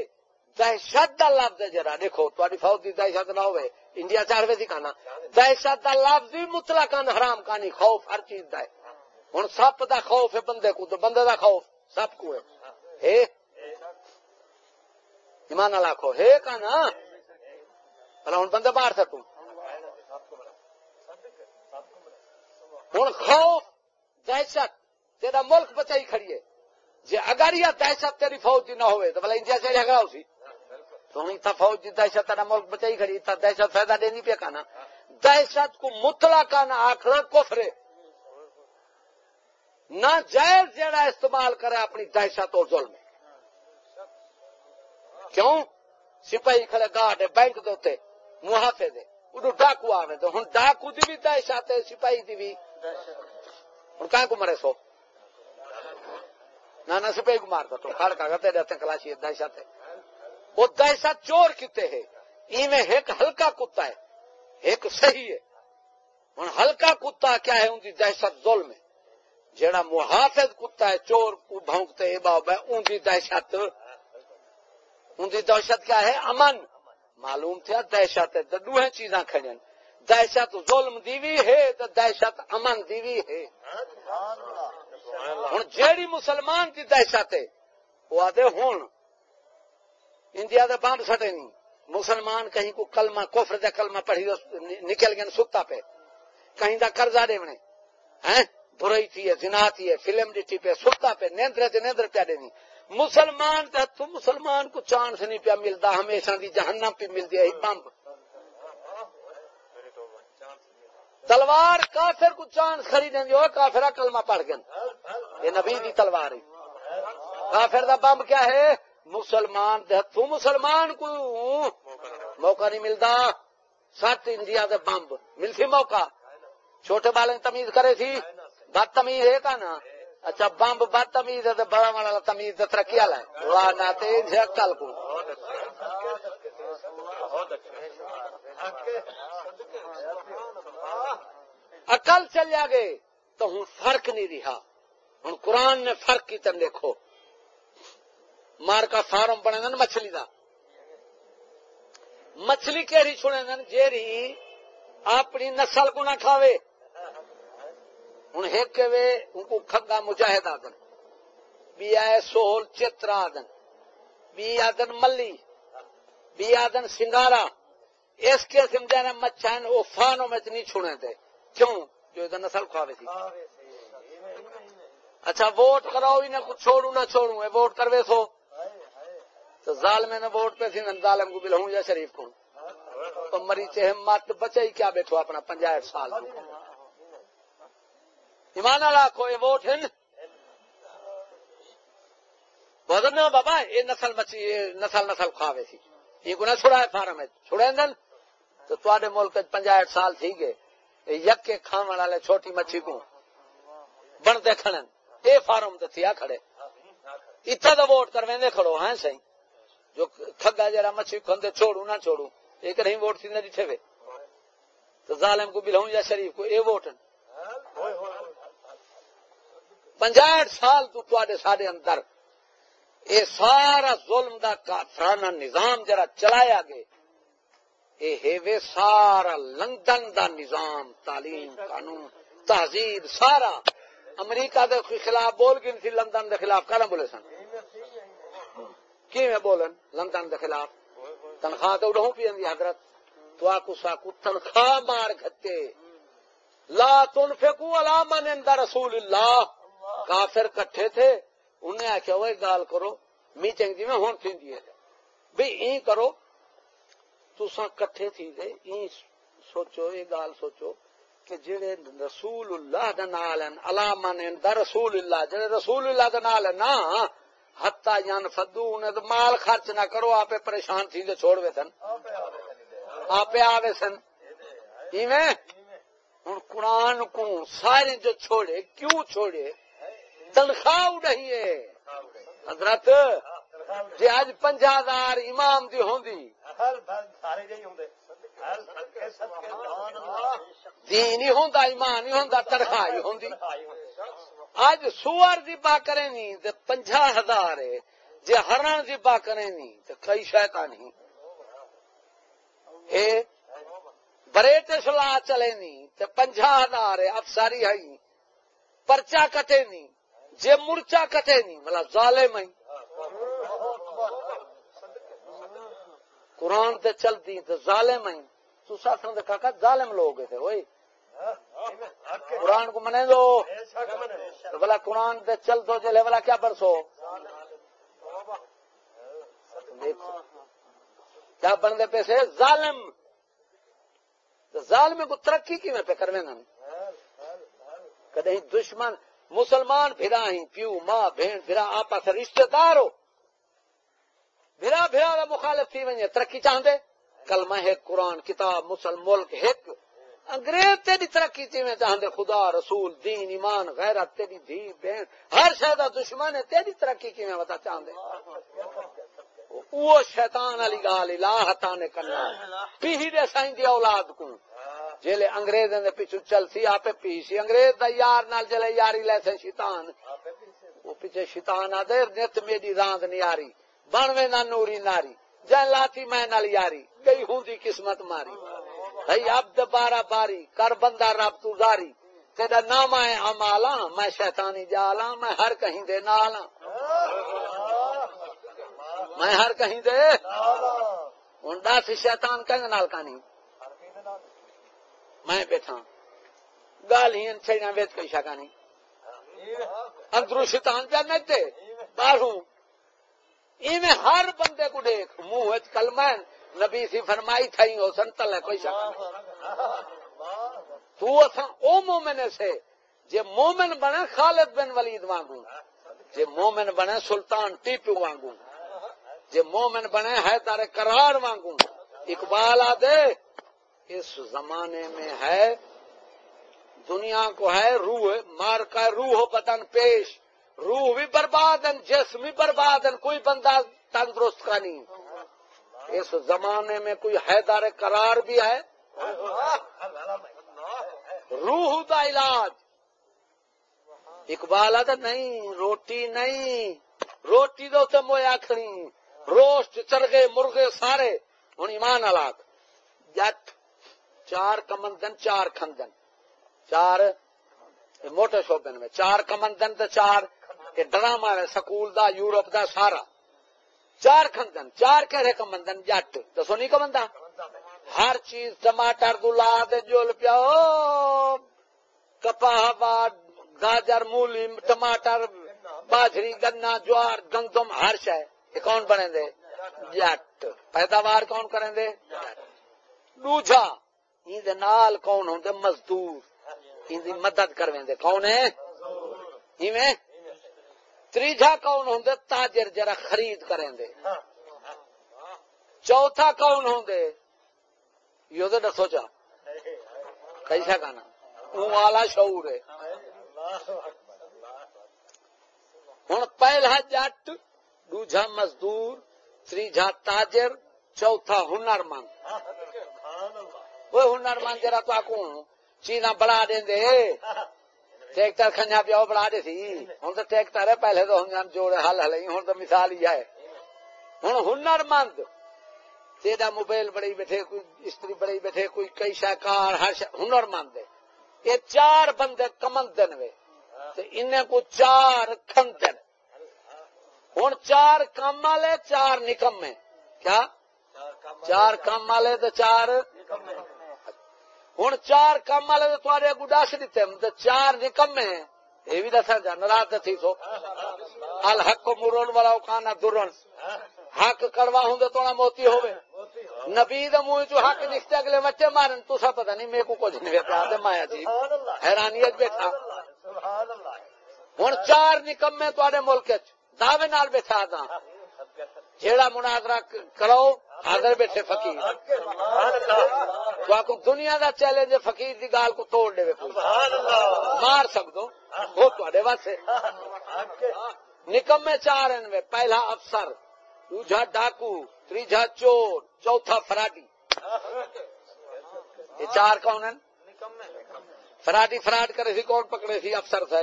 S1: دہشت دا لفظ جرا دیکھو تاری فوج دی دہشت نہ ہوئے انڈیا چاہوے سی کھانا دہشت دا لفظ بھی مطلق حرام کانی خوف ہر چیز دا ہے۔ ہوں سپ دا خوف ہے بندے کو، تو بندے دا خوف سپ کو ہے۔ ایمان لاکھو ہے کہنا؟ ہوں بندے باہر سکوں ہوں خوف دہشت، تیرا ملک بچائی کھڑی ہے۔ جی اگر یہ دہشت تیری فوج نہ ہوئے، تو بلا انڈیا سے جگہ اسی تو ہوں اتنا فوج دی دہشت، تیرا ملک بچائی کھڑی اتنا دہشت فائدہ دینی پہ کہنا دہشت کو مطلع کہنا آخر کفرے نہ جائز جڑا استعمال کرے اپنی دہشت اور ظلم۔ کیوں؟ سپاہی کھڑے گارڈ بینک دے محافظ دے ڈاکو آوے تو، ہوں ڈاکو دی بھی دہشت ہے، سپاہی دی بھی۔ ہوں کہاں کو مرے سو نہ سپاہی کو مارتا تو کھڑ کا تیرے ہاتھ کلاشی دہشت ہے وہ دہشت چور کتے ہے ایویں ایک ہلکا کتا ہے ایک صحیح ہے ہوں ہلکا کتا کیا ہے ان کی دہشت ظلم ہے جڑا محافظ کتا ہے چور کو بھونکتے ہے باب ہے ان کی دہشت ان کی دہشت کیا ہے امن معلوم تھا دہشت ہے دو چیزاں کھڑین دہشت ظلم دیوی ہے تو دہشت امن دیوی ہے۔ ہوں جیڑی مسلمان کی دہشت ہے وہ آدھے ہوں انڈیا دے بمب سٹے نہیں مسلمان کہیں کو کلمہ کفر دے کلمہ پڑھی نکل گئے، ستا پہ کہیں دا قرضہ دے بنے برائی تھی ہے، زنا تھی ہے، فلم ڈٹی پہ ستا پہ نیندر تے نیندر پہ دینی مسلمان تے تو مسلمان کو چانس نہیں پیا ملتا ہمیشہ دی جہنم پہ ملتی ہے بمب تلوار کافر کو چانس خریدیں جو کافر کلمہ پڑھ گئے۔ یہ نبی دی تلوار ہے۔ کافر دا بمب کیا ہے؟ مسلمان تو مسلمان کو۔ موقع نہیں ملتا۔ سات انڈیا دے بمب ملتی موقع۔ چھوٹے بالے تمیز کرے تھی۔ بد تمیز ہے کا نا۔ اچھا بمب بد تمیز ہے بڑا والا تمیز ترقی والا ہے۔ نہ کل کو۔ اکل اچھا۔ چل جا گئے تو ہوں فرق نہیں رہا۔ ہوں قرآن نے فرق کی تم دیکھو۔ مار کا فارم بنے گا مچھلی کا مچھلی کہڑی چھوڑے گا جیری اپنی نسل کو نہ کھاوے ہوں ایک وے ان کو کھگا مجاہد آدن۔ بی آئے سول چترا آدن۔ بی آدن ملی۔ بی آدن سنگارا۔ اس کے سمجھا مچھن وہ فانوں میں نہیں چھوڑے تھے کیوں؟ جو ادھر نسل کھاوے تھی۔ اچھا ووٹ کراؤ ہی نہ کچھ چھوڑوں نہ چھوڑوں ووٹ کروے سو۔ تو ظالم نے ووٹ پہ سی ظالم کو بلہوں یا شریف کو۔ تو مری چاہے مت بچے ہی کیا بیٹھو اپنا پنجائٹ سال ایمان لاکھو یہ ووٹ ہے بدن بابا یہ نسل مچھی نسل نسل کھاوے سی یہ کو نہ چھڑا ہے فارم ہے۔ چھڑے دن تو تے ملک پنجائٹ سال تھی گئے۔ یک کھان والے چھوٹی مچھی کو بن دے کھڑن اے فارم تے تھیا کھڑے۔ اتنا تو ووٹ کرویں کھڑو ہاں صحیح جو کھگا جرا مچھی کھندے چھوڑوں نہ چھوڑوں ایک نہیں ووٹ تھی نہ ڈٹھے وے۔ تو ظالم کو بلہوں یا شریف کو اے ووٹ پنجاٹ سال تو تے سارے اندر اے سارا ظلم دا کافرانہ نظام جرا چلایا گئے اے ہے سارا لندن دا نظام، تعلیم، قانون، تہذیب، سارا امریکہ دے خلاف بول گئی تھی لندن دے خلاف کہنا بولے سن؟ کی میں بولن؟ لندن دے خلاف؟ تنخواہ تو اڑوں پی حضرت۔ تو آکو ساکو تنخواہ مار گھتے۔ لا تنفقو علا من اندر رسول اللہ۔ کافر کٹھے تھے۔ انہیں آخیا وہ گال کرو میٹنگ جی میں ہوں تھی دیئے بھائی این کرو۔ تسا کٹھے تھی دے این سوچو یہ گال سوچو کہ جڑے رسول اللہ دا نال ہیں علامن دا رسول اللہ جڑے رسول اللہ دا نال ہیں نا حتا ین فدون مال خرچ نہ کرو آپ پریشان تھی دے چھوڑ وے سن۔ آپ آوے سن۔ ایویں؟ ہن قرآن کو سارے جو چھوڑے کیوں چھوڑے؟ تنخواہ اڑی ہے۔ حضرت جی اج پنجا ہزار امام دی ہوندی دین ہی ہوندا ایمان ہی ہوندا تنخواہ ہی ہوندی۔ اج سوار ذبح کرے نی تے پنجا ہزار ہے۔ جے ہرن ذبح کرے نی تے کئی شیطان ہی اے بریٹ سلا چلے نی تے پنجا ہزار ہے افساری ہے۔ پرچا کٹے نی۔ جے مرچا کٹے نی مطلب ظالم ہے۔ قرآن تے چلتی تے ظالم ہیں۔ تو ساتھ دے کاکا ظالم لوگ تھے وہی قرآن کو منے دو۔ تو بلا قرآن تے چل تو چلے بلا کیا برسو؟ کیا بن دے پیسے؟ ظالم۔ ظالم کو ترقی کی میں پہ کروے نا کدیں دشمن، مسلمان پھرا ہی پیو، ماں، بہن پھرا آپس رشتہ دار ہو۔ بھرا بھرا دا مخالف تھی ونجے. ترقی چاہندے؟ کلمہ ہے قرآن، کتاب مسلم ملک ایک انگریز تیری ترقی تھی چاہندے. خدا، رسول، دین، ایمان، غیرت، تیری دھی، بہن. ہر شہدہ دشمن ہے. تیری ترقی کی میں بتا چاہندے. وہ شیطان علی گال، الہ تانے کرنا پیہی دے سائن دی اولاد کو جیلے انگریز دے پیچھو چل سی آپ پیسی انگریز دا یار نال جلے یاری لے سے شیطان. وہ پیچھے شیطان آ دے نت میری راند نہیں آ رہی بنوے نہ نوری ناری جن لاتی میں نال یاری گئی ہوں دی قسمت ماری۔ بھائی اب بارہ باری، کر بندہ رب تو داری تیرا نام ہے امالا میں شیطانی جالا میں ہر کہیں دے نالا میں ہر کہیں دے؟ ہوں دس شیطان کہیں نال کا میں بیٹھا۔ گال ہی چھڑیاں ویت کوئی شکا اندرو شیطان پہ نہیں باہروں ایویں ہر بندے کو دیکھ، منہ کلمہ، نبی سی فرمائی تھا ہو سنتل ہے، کوئی شک تو او مومن سے، جے مومن بنے خالد بن ولید وانگو، جے مومن بنے سلطان ٹیپو وانگو، جے مومن بنے حیدر کرار وانگو۔ اقبال آدے اس زمانے میں ہے، دنیا کو ہے روح، مار کا روح بدن پیش۔ روح بھی برباد ہے جسم بھی برباد ہے کوئی بندہ تندرست کا نہیں۔ اس زمانے میں کوئی حیدار قرار بھی ہے؟ روح کا علاج۔ اقبال آتا، نہیں، روٹی نہیں۔ روٹی تو مویا کھڑی روسٹ چرگے مرغے سارے۔ ہوں ایمان الاگ جٹ، چار کمندن، چار کھندن۔ چار، موٹے شوبے میں، چار کمندن تو چار ڈرامہ ہے، سکول دا، یورپ دا، سارا۔ چار کھندن، چار کہڑے کمندن جٹ۔ دسو نہیں کمندا؟ ہر چیز ٹماٹر دلا دے جول پیا کپاہ گاجر، مولی، ٹماٹر، باجری، گنا، جوار، گندم، ہر شہ یہ کون بنے دے؟ جٹ۔ پیداوار کون کریں دے؟ دوجا نال کون ہوں مزدور۔ ان مدد کرویں دے۔ کون ہے ایویں؟ تیجا کون ہوں تاجر جرا خرید کریں دے۔ چوتھا کون ہوں یہ تو دسو چا کیسا گانا؟ والا شعور ہے۔ ہوں پہلا جٹ دوجا مزدور تیجا تاجر چوتھا ہنر مند۔ وہ ہنر مند جرا تو آکوں چیزاں بڑا دیں دے۔ ٹریکٹر کھنیا پیا بنا دے سی۔ ہوں تو ٹریکٹر ہے پہلے تو ہوں جوڑے حل ہل ہوں تو مثال ہی ہے۔ ہوں ہنر مند۔ تیرا موبائل بڑی بیٹھے کوئی استری بڑی بیٹھے کوئی کئی شاکار ہر ہنر مند یہ چار بندے کمندن وے۔ ان کو چار کھندن ہوں چار کم والے چار نکمے کیا؟ چار کم والے تو چار ہوں چار کم والے تے اگو دس دیتے چار نکمے یہ بھی دسا جا ناراض تھی سو الحق مرون والا کانا درن حق کڑوا ہوں تو موتی ہوئے نبی منہ چ حق نکتے اگلے بچے مارن تو سا پتہ نہیں میرے کو کچھ نہیں مایا جی حیرانیت بیٹھا ہوں چار نکمے تے ملک دعوے نال بیٹھا دا جیڑا مناظرہ کرو حاضر بیٹھے فقیر۔ تو آپ دنیا دا چیلنج فقیر دی گال کو توڑ دے مار سکدو۔ وہ تے واسطے۔ نکمے چار ہیں پہلا افسر، دوجا ڈاکو تیجا چور، چوتھا فراڈی۔ یہ چار کون ہیں؟ فراڈی فراڈ کرے سی، کون پکڑے سی؟ افسر تھا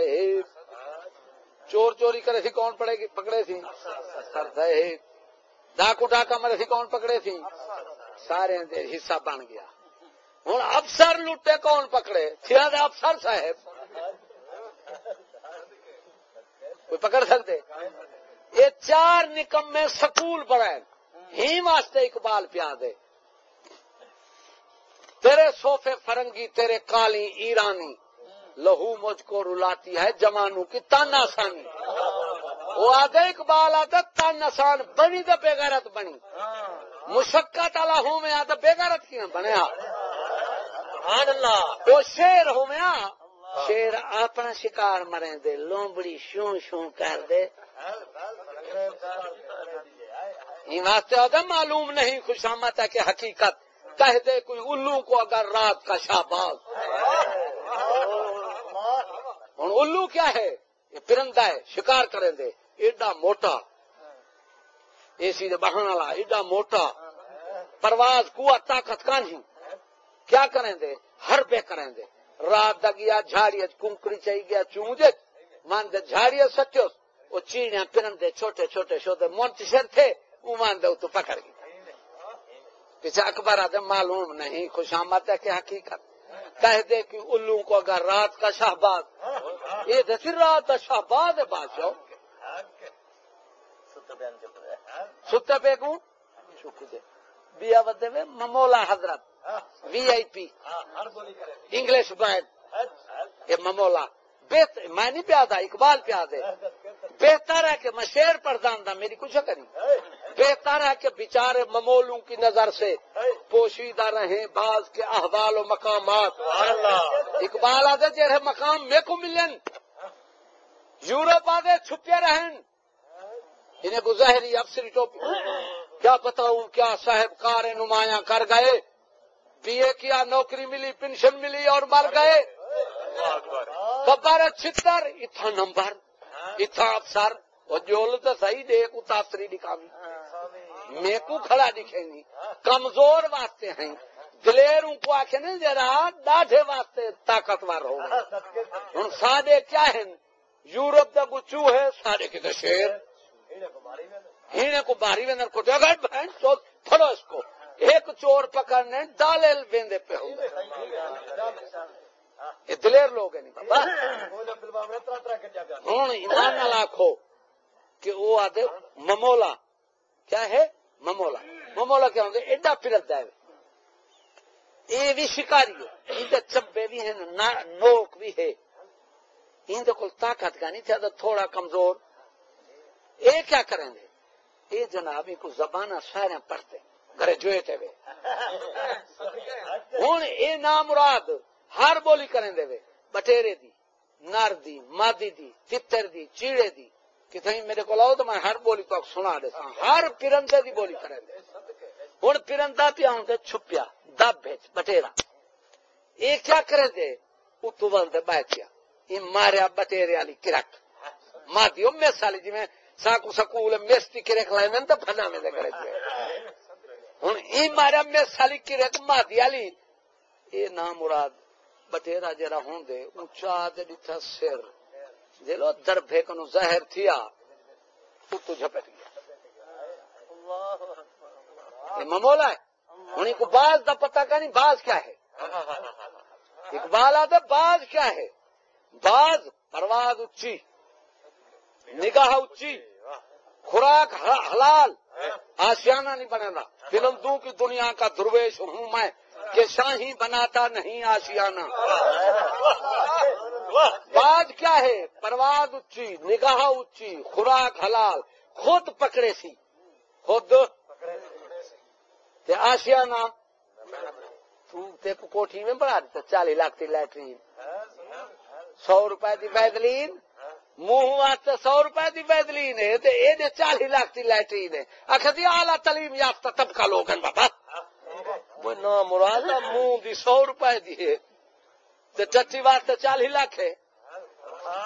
S1: چور چوری کرے سی، کون پڑے گی؟ پکڑے سی۔ افسر تھا ڈاکو ڈاکا مرے سی کون پکڑے سی سارے حصہ بن گیا۔ ہوں افسر لٹے کون پکڑے؟ سیاح افسر صاحب۔ کوئی پکڑ سکتے؟ یہ چار نکمے سکول پڑھائے ہی واسطے اقبال پیا دے۔ تیرے صوفے فرنگی، تیرے کالی ایرانی۔ لہو مجھ کو رلاتی ہے جمانو کی تان آسانی وہ آدھے اقبال آدھے تان آسان بنی تو بےغیرت بنی۔ مشقت والا ہوں میں آدھے بےغیرت کیا بنیا؟ وہ شیر ہوں میں شیر اپنا شکار مرے دے لومبڑی شوں شوں کر دے۔ واسطے ہوتا معلوم نہیں خوشامت ہے کہ حقیقت کہہ دے کوئی الو کو اگر رات کا شاہباز ہوں الو کیا ہے؟ یہ پرندہ ہے شکار کریں دے۔ ایڈا موٹا۔ اے سی بہن والا، ایڈا موٹا۔ پرواز کوا طاقت کانجی کیا کریں دے؟ ہر بے کریں دے۔ رات دا گیا، جھاڑی کنکڑی چاہی گیا چونجے مان دے جھاڑی سچو وہ چیڑیاں پرندے چھوٹے چھوٹے چھوٹے منتشر تھے وہ مان دے تو پکڑ گیا پیچھے اکبر آدھے معلوم نہیں، خوش آمد ہے کہ حقیقت۔ کہہ دے کہ الو کو اگر رات کا شہباز۔ یہ دسی رات کا شہباز ہے، بادشاہ۔ پہ کو؟ بیا بدے میں ممولا حضرت وی آئی پی۔ انگلش بینڈ یہ ممولا۔ میں نہیں پیا تھا اقبال پیا دے بہتر ہے کہ میں شیر پردان تھا میری کچھ کری بہتر ہے کہ بیچارے ممولوں کی نظر سے پوشیدہ رہے بعض کے احوال و مقامات۔ اقبال آدھے جہاں مقام میرے کو ملن۔ یورپ آدھے چھپے رہن انہیں کو ظاہری افسری ٹوپی کیا بتاؤں کیا صاحب کار نمایاں کر گئے، بی اے کیا نوکری ملی، پینشن ملی اور مر گئے۔ ببر چھتر اتھا نمبر، اتھا افسر۔ وہ جول تو صحیح دے کو تاثری دکھاوی میں کو کھڑا دکھے نہیں۔ کمزور واسطے ہیں۔ دلیر کو آخ نہیں جرا ڈاڈے واسطے طاقتور ہو ہوں سادے کیا ہے یورپ کا گچو ہے سارے کے شیر۔ ہینے کو باری ویندر کو جگہ بہن چوت پھڑو اس کو۔ ایک چور پکڑنے ڈالے ویندے پہ ہو یہ دلیر لوگ ہیں ہوں ایمان لاکھو کہ وہ آدھے ممولا۔ کیا ہے؟ ممولا۔ ممولا کیا ہوگا ایڈا پھرت ہے یہ بھی شکاری ہے۔ ان چبے بھی ہیں نوک بھی ہے۔ ان کو طاقت کا نہیں تھا تھوڑا کمزور۔ یہ کیا کریں گے؟ یہ جناب کو زبانہ سارے پڑھتے گریجویٹ ہے ہوں یہ نام مراد ہر بولی کریں دے بٹیرے دی، نر دی، مادی دی، تتر دی، چیڑے دی۔ کتنے میرے کو لاؤ تو میں ہر بولی تو سنا دے ہر پرندے دی بولی کریں دے۔ ہوں پرندا پیا ہوں چھپیا، دب بچ بٹیرا یہ کیا کریں دے؟ اتو بند بہتیا یہ ماریا بٹیرے والی کرک۔ مادی میس والی جی میں ساکو سکول میس کی کرک لائن تو فنا میں کرے ہوں یہ ماریا میس والی کرک مادی والی یہ نام مراد بٹیرا جرا ہوں دے اونچا دے ڈٹھا سر۔ جلو در بھیکن زہر تھیا تو جھپٹ گیا۔ یہ ممولا ہے ہوں کو باز دا پتہ کا نہیں باز کیا ہے؟ اقبال آتا باز کیا ہے؟ باز پرواز اچھی۔ نگاہ اچھی خوراک حلال، آسیانہ نہیں بنانا فلم کی دنیا کا درویش ہوں میں، کہ شاہی بناتا نہیں آشیانہ بعد کیا ہے؟ پرواز اچھی نگاہ اچھی خوراک حلال۔ خود پکڑے سی۔ خود آسیا نا کوٹھی میں بنا دیتا چالی لاکھ کی لیٹرین۔ سو روپے کی بیدلین۔ منہ واسطے سو روپے کی بیدلین ہے یہ چالی لاکھ کی لیٹرین ہے آخر جی، آلہ تعلیم یافتہ طبقہ لوگ ہیں بابا۔ نہ مراد منہ دی سو روپے دی ہے۔ ٹٹی واسطے چالی لاکھ ہے۔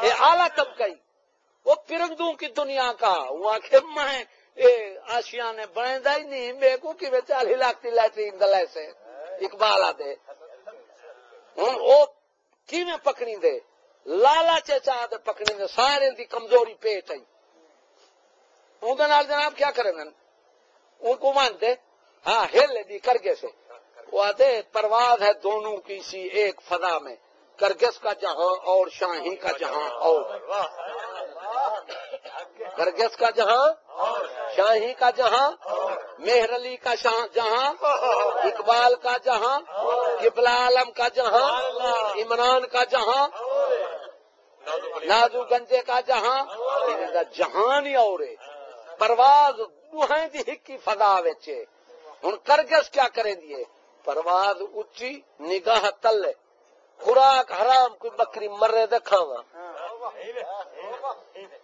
S1: یہ آلہ طبقہ ہی۔ وہ پرندوں کی دنیا کا۔ وہ آخر میں آشیا نے بنے ہی نہیں میرے کو کہ چالی لاکھ کی لائٹرین دلے سے اقبال آتے ہوں، وہ کی پکڑی دے؟ لالا چاہ دے دے، سارے دی کمزوری پیٹ آئی۔ اندر جناب کیا کریں گے ان کو مانتے ہاں ہل دی کرگے سے۔ وہ آتے پرواز ہے دونوں کی سی، ایک فضا میں۔ کرگس کا جہاں اور شاہی کا جہاں اور۔ کرگس کا جہاں، شاہی کا جہاں، مہر علی کا جہاں، اقبال کا جہاں، قبلہ عالم کا جہاں، عمران کا جہاں نازو گنجے کا جہاں جہان ہی اور پرواز ہکی فضا ویچے۔ ہوں کرگس کیا کریں دیے پرواز اچھی نگاہ تل۔ خوراک حرام کوئی بکری مرے دکھا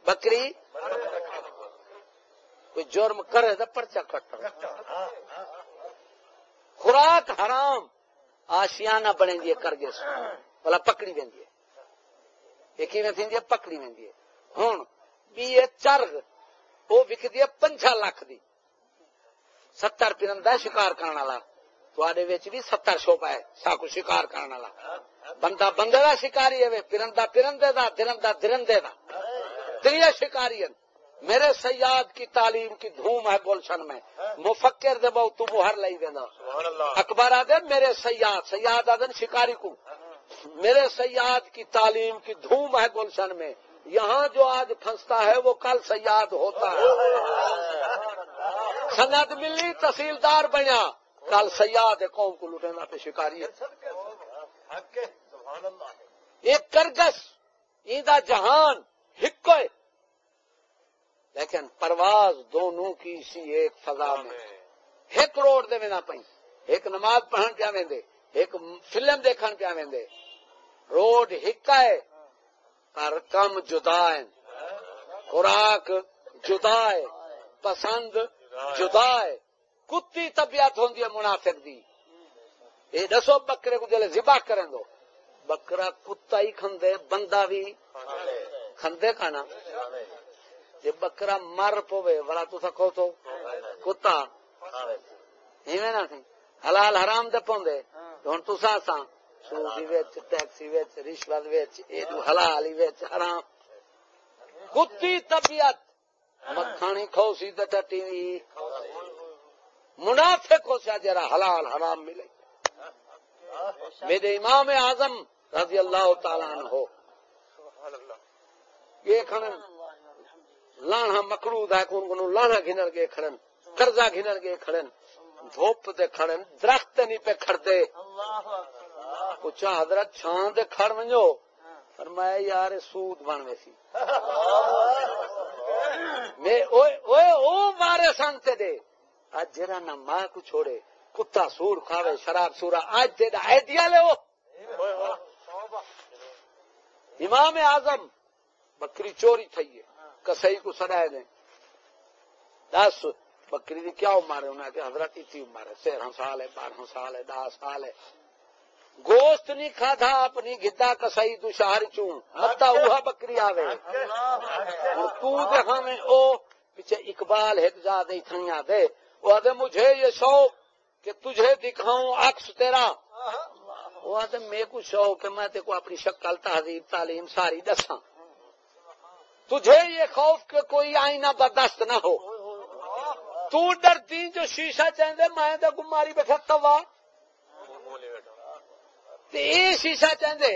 S1: بکری کوئی جرم کرے تو پرچا کٹ خوراک حرام آشیانہ بنے گی کرگے بلا پکڑی وی یہ پکڑی وی ہوں یہ چرگ وہ وکتی ہے پنچا لاکھ دی۔ ستر پرندہ شکار کرنے والا۔ تھوڑے بھی ستر شوبا ہے ساکو شکار کرنے والا۔ بندہ بندے کا شکاری ہے پرندہ پرندے دا درندہ درندے دا۔ تری شکاری ہے میرے سیاد کی تعلیم کی دھوم ہے گلشن میں۔ مفکر دے بہت تو ہر لئی دینا اکبر آدھے میرے سیاد سیاد آدھن شکاری کو۔ میرے سیاد کی تعلیم کی دھوم ہے گلشن میں، یہاں جو آج پھنستا ہے وہ کل سیاد ہوتا ہے۔ سند ملی تحصیلدار بنیا، کل سیاد ہے قوم کو لٹینا پہ شکاری ہے۔ ایک کرگس ایدا جہان ہکوئے لیکن پرواز دونوں کی سی ایک فضا میں۔ ایک روڈ دے نہ پئی ایک نماز پڑھن پیا ویندے، ایک فلم دیکھن پیا ویندے۔ روڈ ہکا ہے، پر کم جدا ہے۔ خوراک جدا ہے، پسند جدا ہے۔ کتی طبیعت ہوندی ہے منافق دی۔ اے دسو بکرے کو جلے ذبح کرن دو۔ بکرا کتا ہی کھندے، بندہ بھی کھندے کھانا۔ جی بکرا مر پوے والا تو سکو تو۔ کتا۔ ایویں نہ حلال حرام دے پوندے۔ ہن تسا سا سودی وچ ٹیکسی وچ رشوت وچ اے جو حلال وچ حرام۔ کتی طبیعت۔ مکھانی کھوسی تے ٹٹی۔ وی منافق ہو سیا جرا حلال حرام ملے۔ میرے امام اعظم رضی اللہ تعالیٰ عنہ۔ ہو یہ لانا مکرو ہے، کون کو لانا گھنر گئے کھڑن، قرضہ گھنر گئے کھڑن، دھوپ دے کھڑن، درخت نہیں پہ کھڑتے۔ پوچھا حضرت چھان دے کھڑ ونجو۔ فرمایا یار سود بن ویسی میں اوے اوے او مارے سانتے دے۔ اج جرا نہ ماں کو چھوڑے، کتا سور کھاوے، شراب سورا آج دے دا اے دیا لے وہ امام اعظم بکری چوری تھی ہے، کسائی کو سڑائے نے دس، بکری دی کیا عمر ہے؟ انہیں کہ حضرت اتنی عمر ہے تیرہ سال ہے بارہ سال ہے دس سال ہے۔ گوشت نہیں کھادا، اپنی گدا کسائی تو شہر چوں متا اوہا بکری آوے۔ اور تو دے ہمیں او پیچھے اقبال ہے جا دے تھنیا دے وہ آدھے مجھے یہ شوق کہ تجھے دکھاؤں عکس تیرا۔ وہ آدھے میں کو شوق کہ میں تے کو اپنی شکل، تہذیب، تعلیم ساری دساں۔ تجھے یہ خوف کہ کوئی آئینہ برداشت نہ ہو۔ تو ڈرتی جو شیشہ چاہتے میں تو گماری بیٹھا توا۔ یہ شیشہ چاہتے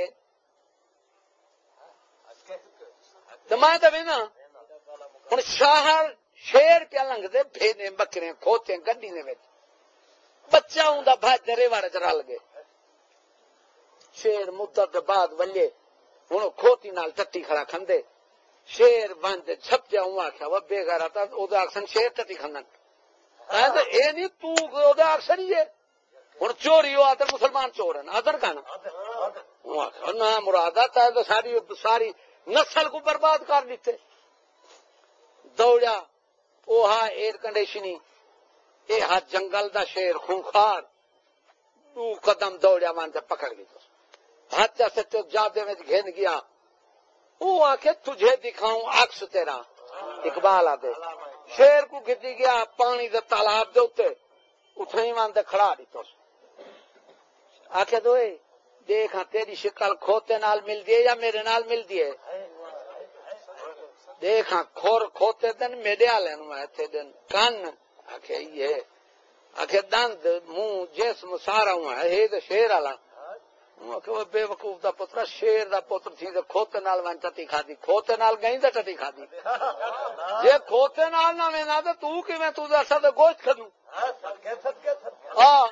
S1: تو میں تو نا ہوں شہر شیر پیا لنگتے بھینے، بکرے، کھوتے گڈی نے بچہ ہوں بھائی درے بارے چ رل گئے۔ شیر مدت بعد ولے ہوں کھوتی نال ٹٹی کھڑا کھندے۔ شیر بند چھپیا ہوں آخیا وہ بے گھر آتا آخسن شیر ٹٹی کھندن۔ یہ نہیں تو آخسن ہی ہے۔ ہوں چوری ہو، آدر مسلمان چور ہے آدر کا نا ہاں، ہاں، مراد آتا ہے تو ساری ساری نسل کو برباد کر دیتے۔ دوڑا وہ ہاں ایئر کنڈیشنی یہ ہاں جنگل دا شیر خونخار دو قدم دوڑیا مان پکڑ گئی۔ ہاتھ سچو جادے میں گھن گیا۔ وہ آ کے تجھے دکھاؤں اکس تیرا۔ اقبال آدھے، شیر کو گدی گیا، پانی دے تالاب دے اتنے اتنے مان دے کھڑا دی تو دیکھ ہاں تیری شکل کھوتے نال مل دیے یا میرے نال مل دیے دیکھ ہاں کھور کھوتے دن میرے تھے دن۔ کن؟ آخ یہ آخ دند منہ جسم سارا ہے شیر والا بے وقوف دا پتر شیر دا پتر تھی کھوتے نال میں ٹٹی کھادی۔ کھوتے نال گئی تو ٹٹی کھادی۔ جی کھوتے نال نہ میں تو تو کی میں تو دسا تو گوشت کھدوں؟ ہاں۔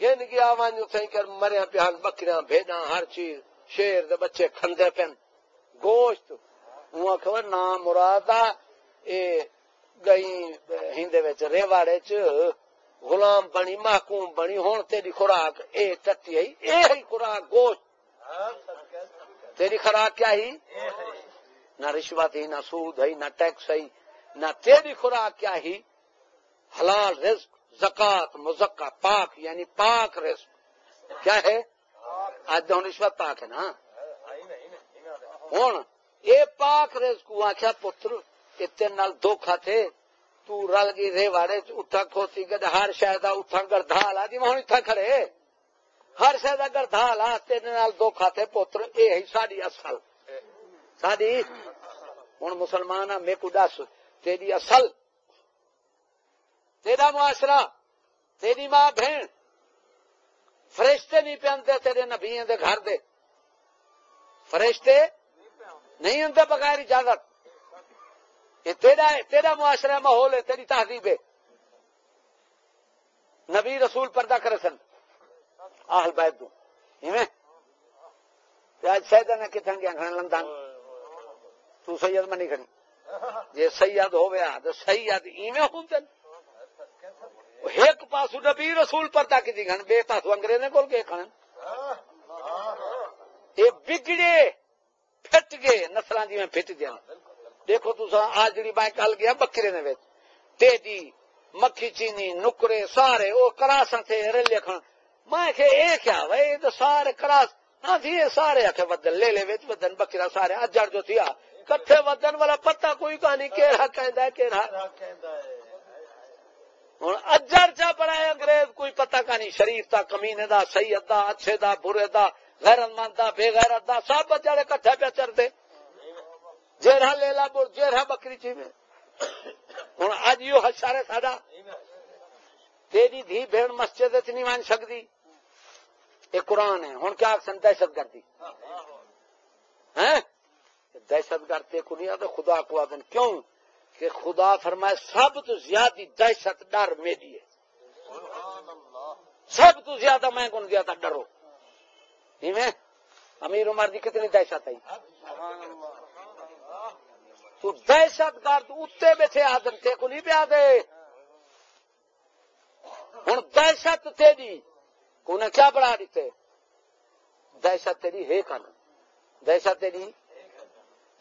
S1: گن گیا ون اتنے کر مریا پیا بکریاں بھیڈا ہر چیز، شیر دے بچے کھندے پین۔ گوشت ہوں خبر نام مراد اے گئی ہندے وچ، ریواڑے چ، غلام بنی، محکوم بنی ہوں تیری خوراک، اے ٹٹی آئی، اے ہی خوراک، گوشت۔ تیری خوراک کیا ہی؟ نہ رشوت ہی، نہ سود ہے نہ ٹیکس ہے نہ تیری خوراک کیا ہی؟ حلال رزق زکات، مزکا، پاک یعنی پاک رزق۔ کیا ہے؟ آج تو رشوت پاک ہے نا؟ ہوں یہ پاک رزق آخیا پتر، اتنے نال دھوکھا تھے۔ تو رل گئی رے واڑے اٹھا کھوتی گڈ ہر شاید اٹھا گردھال آ۔ جی میں اتھا کھڑے۔ ہر شاید گردھال آ، تیرے نال دھوکھا تھے، پتر، اے ہی ساڈی اصل۔ ساڈی؟ ہن مسلمان آ میں کو دس، تیری اصل تیرا معاشرہ، تیری ماں بہن، فرشتے نہیں پہنتے تیرے نبی دے گھر دے۔ فرشتے نہیں ہوں بغیر اجازت۔ یہ تیرا تیرا معاشرہ ماحول ہے، تیری تہذیب ہے۔ نبی رسول پردہ کرے سن۔ آہل بیت دو آج نے کتنے گیا کھڑے لندن۔ تو سید منی کھڑی۔ یہ سید ہو گیا تو سید ایویں ہوں ایک پاسو نبی رسول پردہ کی دی بے پاسو انگریزے کول کے کھڑے یہ بگڑے، پھٹ گئے نسل جی میں پھٹ گیا۔ دیکھو تو آج جڑی میں کل گیا بکرے نے ٹیڈی مکھی چینی، نکرے، سارے وہ کراس تھے ریلے کھان میں کہ اے کیا بھائی تو سارے کراس ہاں جی سارے آخے ودن، لے لے وچ ودن بکرا سارے۔ اجڑ جو تھیا، کٹھے ودن والا پتہ کوئی کہانی، کیڑا کہندا ہے، کیڑا۔ ہن اجڑ چا پڑا انگریز کوئی پتہ کہانی شریف دا، کمینے دا، سید دا، اچھے دا، برے دا، غیرت مند دا، بے غیرت دا، سب بچارے کٹھے پہ چڑھتے۔ جیرا لے لا بول جیرا بکری چی میں ہوں اج یہ ہشارے ساڈا۔ تیری دھی بہن مسجد نہیں مان سکتی یہ قرآن ہے۔ ہوں کیا آخر دہشت گردی۔ دہشت گرد کو نہیں آتا، خدا کو آدن کیوں؟ کہ خدا فرمائے سب تو زیادہ دہشت ڈر میری ہے۔ سب تو زیادہ میں کون زیادہ ڈرو۔ امیر عمر دی کتنی دہشت آئی؟ تو دہشت گرد اتنے بیٹھے آدم تے کو نہیں پیا دے ہوں دہشت تیری انہیں کیا بڑھا دیتے؟ دہشت تیری ہے کن دہشت تیری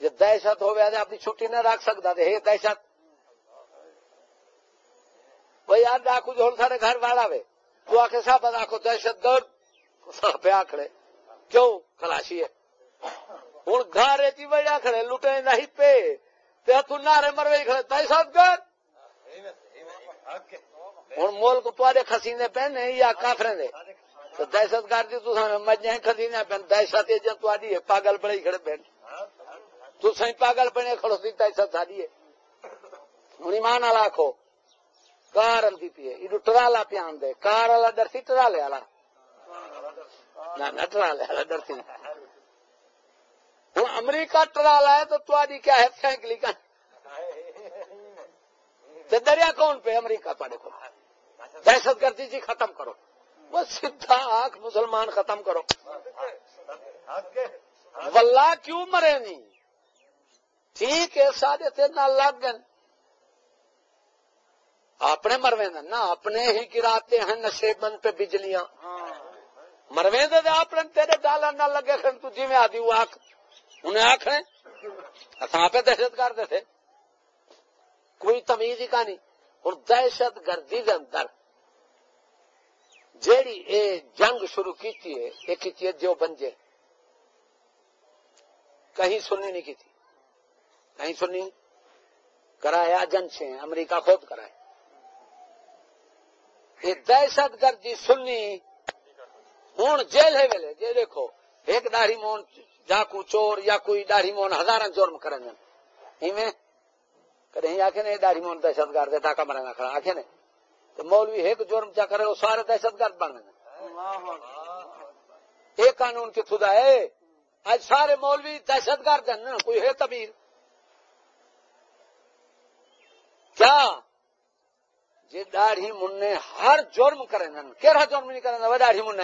S1: جی دہشت ہو گیا اپنی چھٹی نہ رکھ سکتا ہے دہشت۔ بھائی یار ڈاکو جو ہوں سارے گھر والا وے، تو آ کے سب آخو دہشت گرد۔ پہ آکڑے کیوں؟ کلاشی ہے۔ ہوں گھر چی جی وجہ کھڑے، لٹے نہیں پے نعرے مروے کھڑے، دہشت گرد۔ ہوں ملک تے خسینے پہنے، یا کافرے دے دہشت گرد مجھے خسینے پہن، دہشت تاری ہے، پاگل بڑے کھڑے پہن تو سی پاگل پہنے کھڑو دہشت ساری ہے۔ ہوں ایمان والا آخو کار آتی پی ہے ٹرالا پیا دے۔ کار والا ڈرسی ٹرالے والا۔ نہ ٹرالے والا ڈرسی ہوں امریکہ ٹرالا ہے تو تاری کیا ہے؟ سائیکلی کا دریا کون پہ امریکہ کو دہشت گردی جی ختم کرو۔ وہ سیدھا آنکھ مسلمان ختم کرو۔ ولہ کیوں مرے نہیں؟ ٹھیک ہے، سارے تھے نہ لگ گئے۔ اپنے مروے نہ اپنے ہی گراتے ہیں نشے بند پہ بجلیاں۔ مروے دے اپنے تیرے ڈالا نہ لگے خن تو جی میں آدھی وہ آخ انہیں آخ اصا پہ دہشت گرد تھے۔ کوئی تمیز ہی کا نہیں اور دہشت گردی کے اندر جیڑی اے جنگ شروع کی ہے یہ کی جو بنجے کہیں سننی نہیں کی تھی کہیں سننی کرایا جن سے امریکہ خود کرائے۔ یہ دہشت گردی سننی ہوں جیل ہے ویلے جی دیکھو، ایک داڑھی مون جاکو چور یا کوئی داڑھی مون ہزار جرم کریں کہیں آخ نے داڑھی مون دہشت گرد ڈاکا مرنا کھڑا۔ آخ نے، تو مولوی ایک جرم چا کرے وہ سارے دہشت گرد بن گئے۔ ایک قانون کتوں کا ہے؟ آج سارے مولوی دہشت گرد ہیں کوئی ہے تبیر۔ کیا؟ جی داڑھی منہ ہر جرم کریں کہڑا جرم نہیں کریں وہ داڑھی منہ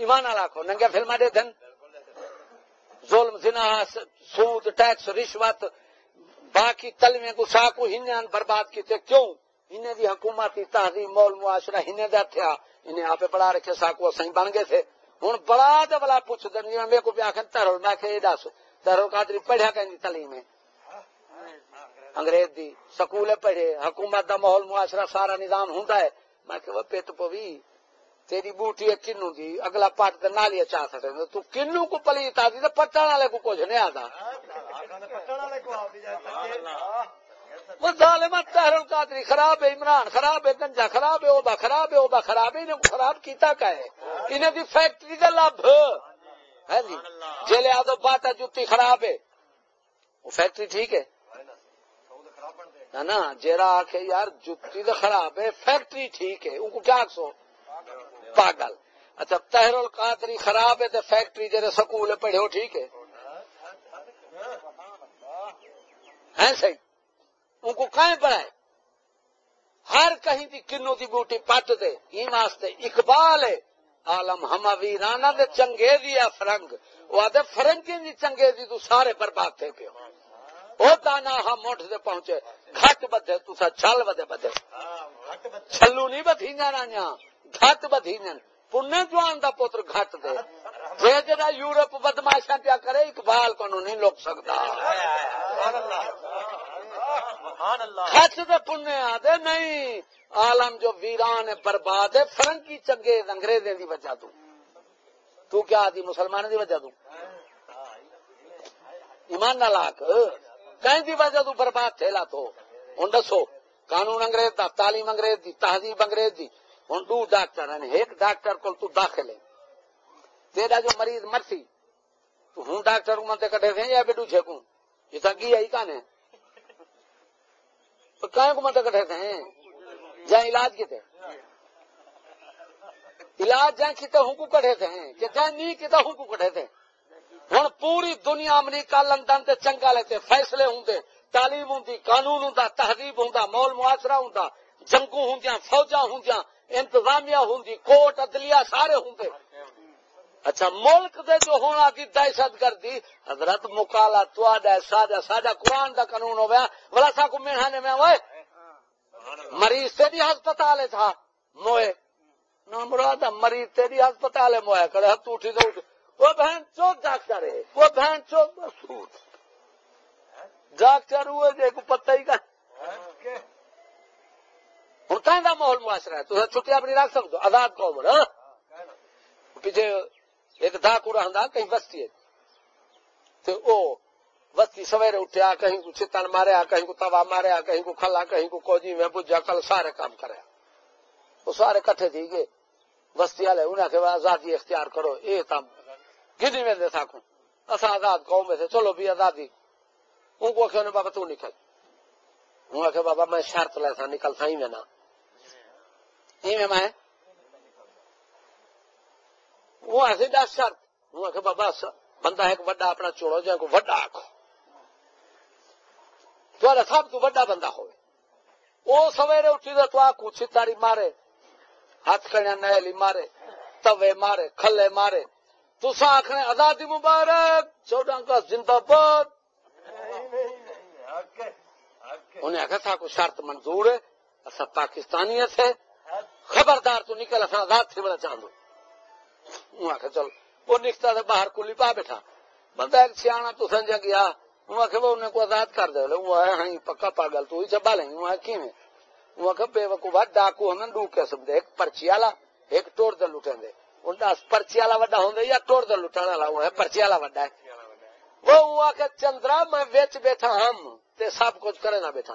S1: ایمان آخو ننگے فلما دے دن۔ ظلم، زنا، سود، ٹیکس، رشوت، باقی تلوے کو ساکو ہنیان برباد کیتے۔ کیوں؟ انہیں دی حکومتی تہذیب، مول، معاشرہ ہنے دا تھیا انہیں آپ پڑھا رکھے ساکو سہی بن گئے تھے۔ ہوں بڑا دے بلا پوچھ دن میرے کو بھی آخر ترول میں کہ دس۔ ترول قادری پڑھیا کہ تعلیم ہے۔ انگریز دی سکول پڑھے، حکومت دا ماحول معاشرہ سارا نظام ہوں میں کہ وہ پیت پوی، تیری بوٹی ہے کنو دی، اگلا پٹ تے نالی چاہ سکے تو کنو کو پلیت آدی تے پٹن والے کو کچھ نہیں آتا۔ وہ ظالم تہر القادری، خراب ہے عمران، خراب ہے گنجا، خراب ہے اوبا خراب ہے اوبا خراب ہے انہیں خراب کیتا کا ہے۔ انہیں دی فیکٹری دا لب۔ ہے جی۔ جیلے آدھو باتا جتی خراب ہے۔ وہ فیکٹری ٹھیک ہے۔ نا جیرا آخ یار جتی تو خراب ہے، فیکٹری ٹھیک ہے، ان کو کیا سو۔ پاگل۔ اچھا تہر القادری خراب ہے تو فیکٹری جیسے سکول پڑھے ہو ٹھیک ہے۔ صحیح؟ ان کو کہیں پڑھائے۔ ہر کہیں دی کنو دی بوٹی پٹ دے۔ این واسطے اقبال ہے۔ عالم ہما ویرانا دے چنگے دی یا فرنگ وہ آدھے فرنگی دی چنگے دی تو سارے برباد تھے پیو او دانا ہم ہاں، موٹ دے پہنچے۔ گھٹ بدھے تو سا چل بدھے بدھے۔ چھلو نہیں بدھی جانا نیا گھٹ بدھی پنے جوان دا پوتر گھٹ دے۔ جے جڑا یورپ بدماشا پیا کرے، اقبال کو نہیں لوک سکتا خچ دے پنے آدھے، نہیں، عالم جو ویران برباد ہے۔ فرنگی چنگے انگریزیں دی وجہ تو۔ تو کیا آدھی مسلمان دی وجہ تو؟ ایمان نہ لاک کہیں دی وجہ تو برباد تھیلا تو ہوں دسو، قانون انگریز دا، تعلیم انگریز دی، تہذیب انگریز دی۔ ہوں دو ڈاکٹر ہیں، ایک ڈاکٹر کو تو داخل ہے۔ تیرا جو مریض مرسی، تو ہوں ڈاکٹر کو منتے کٹے تھے یا بیٹو چھکوں یہ تھا کی ہے کان ہے تو کہیں کو منتے کٹے تھے؟ جہاں علاج کی تھے علاج جہاں کیتے ہوں کو کٹے تھے؟ کہ جہاں نہیں کیتے ہوں کو کٹے تھے؟ ہوں پوری دنیا امریکہ، لندن تے چنگا لیتے فیصلے ہوں تعلیم ہوں قانون ہوں تہذیب ہوں مول معاشرہ ہوں جنگو ہوں فوجا ہوں انتظامیہ ہوں کوٹ عدلیہ سارے ہوں اچھا ملک دے جو ہونا کی دہشت گردی، حضرت مکالا تو ساجا ساجا قرآن دا قانون ہو گیا بلا سا کو میڑھانے میں ہوئے مریض سے بھی ہسپتال تھا، موئے۔ نہ مراد مریض سے بھی ہسپتال ہے موئے، کڑے ہاتھ اٹھی تو اٹھ۔ وہ بہن چوک ڈاکٹر ہے، وہ بہن چوک مسود ڈاکٹر ہوئے جے کو پتہ ہی کا ہوں کہیں ماحول معاشرہ ہے تو چھٹی اپنی رکھ سکتے آزاد قوم ہاں پیچھے ایک ڈاکو رہا کہیں بستی ہے۔ تو او بستی سویرے اٹھیا، کہیں کو چتن ماریا، کہیں کو توا ماریا، کہیں کو کھلا، کہیں کو کوجی، میں بجا کل سارے کام کریا۔ وہ سارے کٹھے تھی گئے۔ بستی والے انہیں کہ آزادی اختیار کرو یہ تم۔ گنی میں دے ساکوں اصا آزاد قوم میں سے چلو بھی آزادی۔ ان کو آخر بابا تو نکل۔ ہوں آخر بابا میں شرط لے سا نکل سا ہی میں نا۔ ہی میں میں۔ وہ ایسے دس شرط۔ ہوں آخر بابا، بندہ ایک وڈا اپنا چوڑو جائے کو وڈا آخو تو سب تو وڈا بندہ ہوئے۔ وہ سویرے اٹھی تو آخو چتاری مارے ہاتھ کڑیا نیلی مارے، توے مارے، کھلے مارے۔ تسا آخر آزادی مبارک، چودہ کا زندہ باد۔ انہیں آخر تھا کو شرط منظور ہے اصا پاکستانی ہے خبردار تو نکل اصا آزاد تھے بڑا چاہوں آخر چل، وہ نکتا تھا باہر کلی پا بیٹھا۔ بندہ ایک سیاح تو سمجھا گیا۔ وہ آخر وہ انہیں کو آزاد کر دے۔ وہ ہے ہاں پکا پاگل، تو ہی چبا لیں۔ وہ کی میں وہ آخر بے وقوبہ ڈاکو ہمیں ڈوک کے سمجھے۔ ایک پرچی والا، ایک ٹوڑ دے لٹیں دے پرچی والا وڈا ہوں یا ٹوڑ دے لٹن والا ہے پرچی والا وڈا ہے وہ ہوا کہ چندرا میں ویچ بیٹھا ہم تے سب کچھ کرے نہ بیٹھا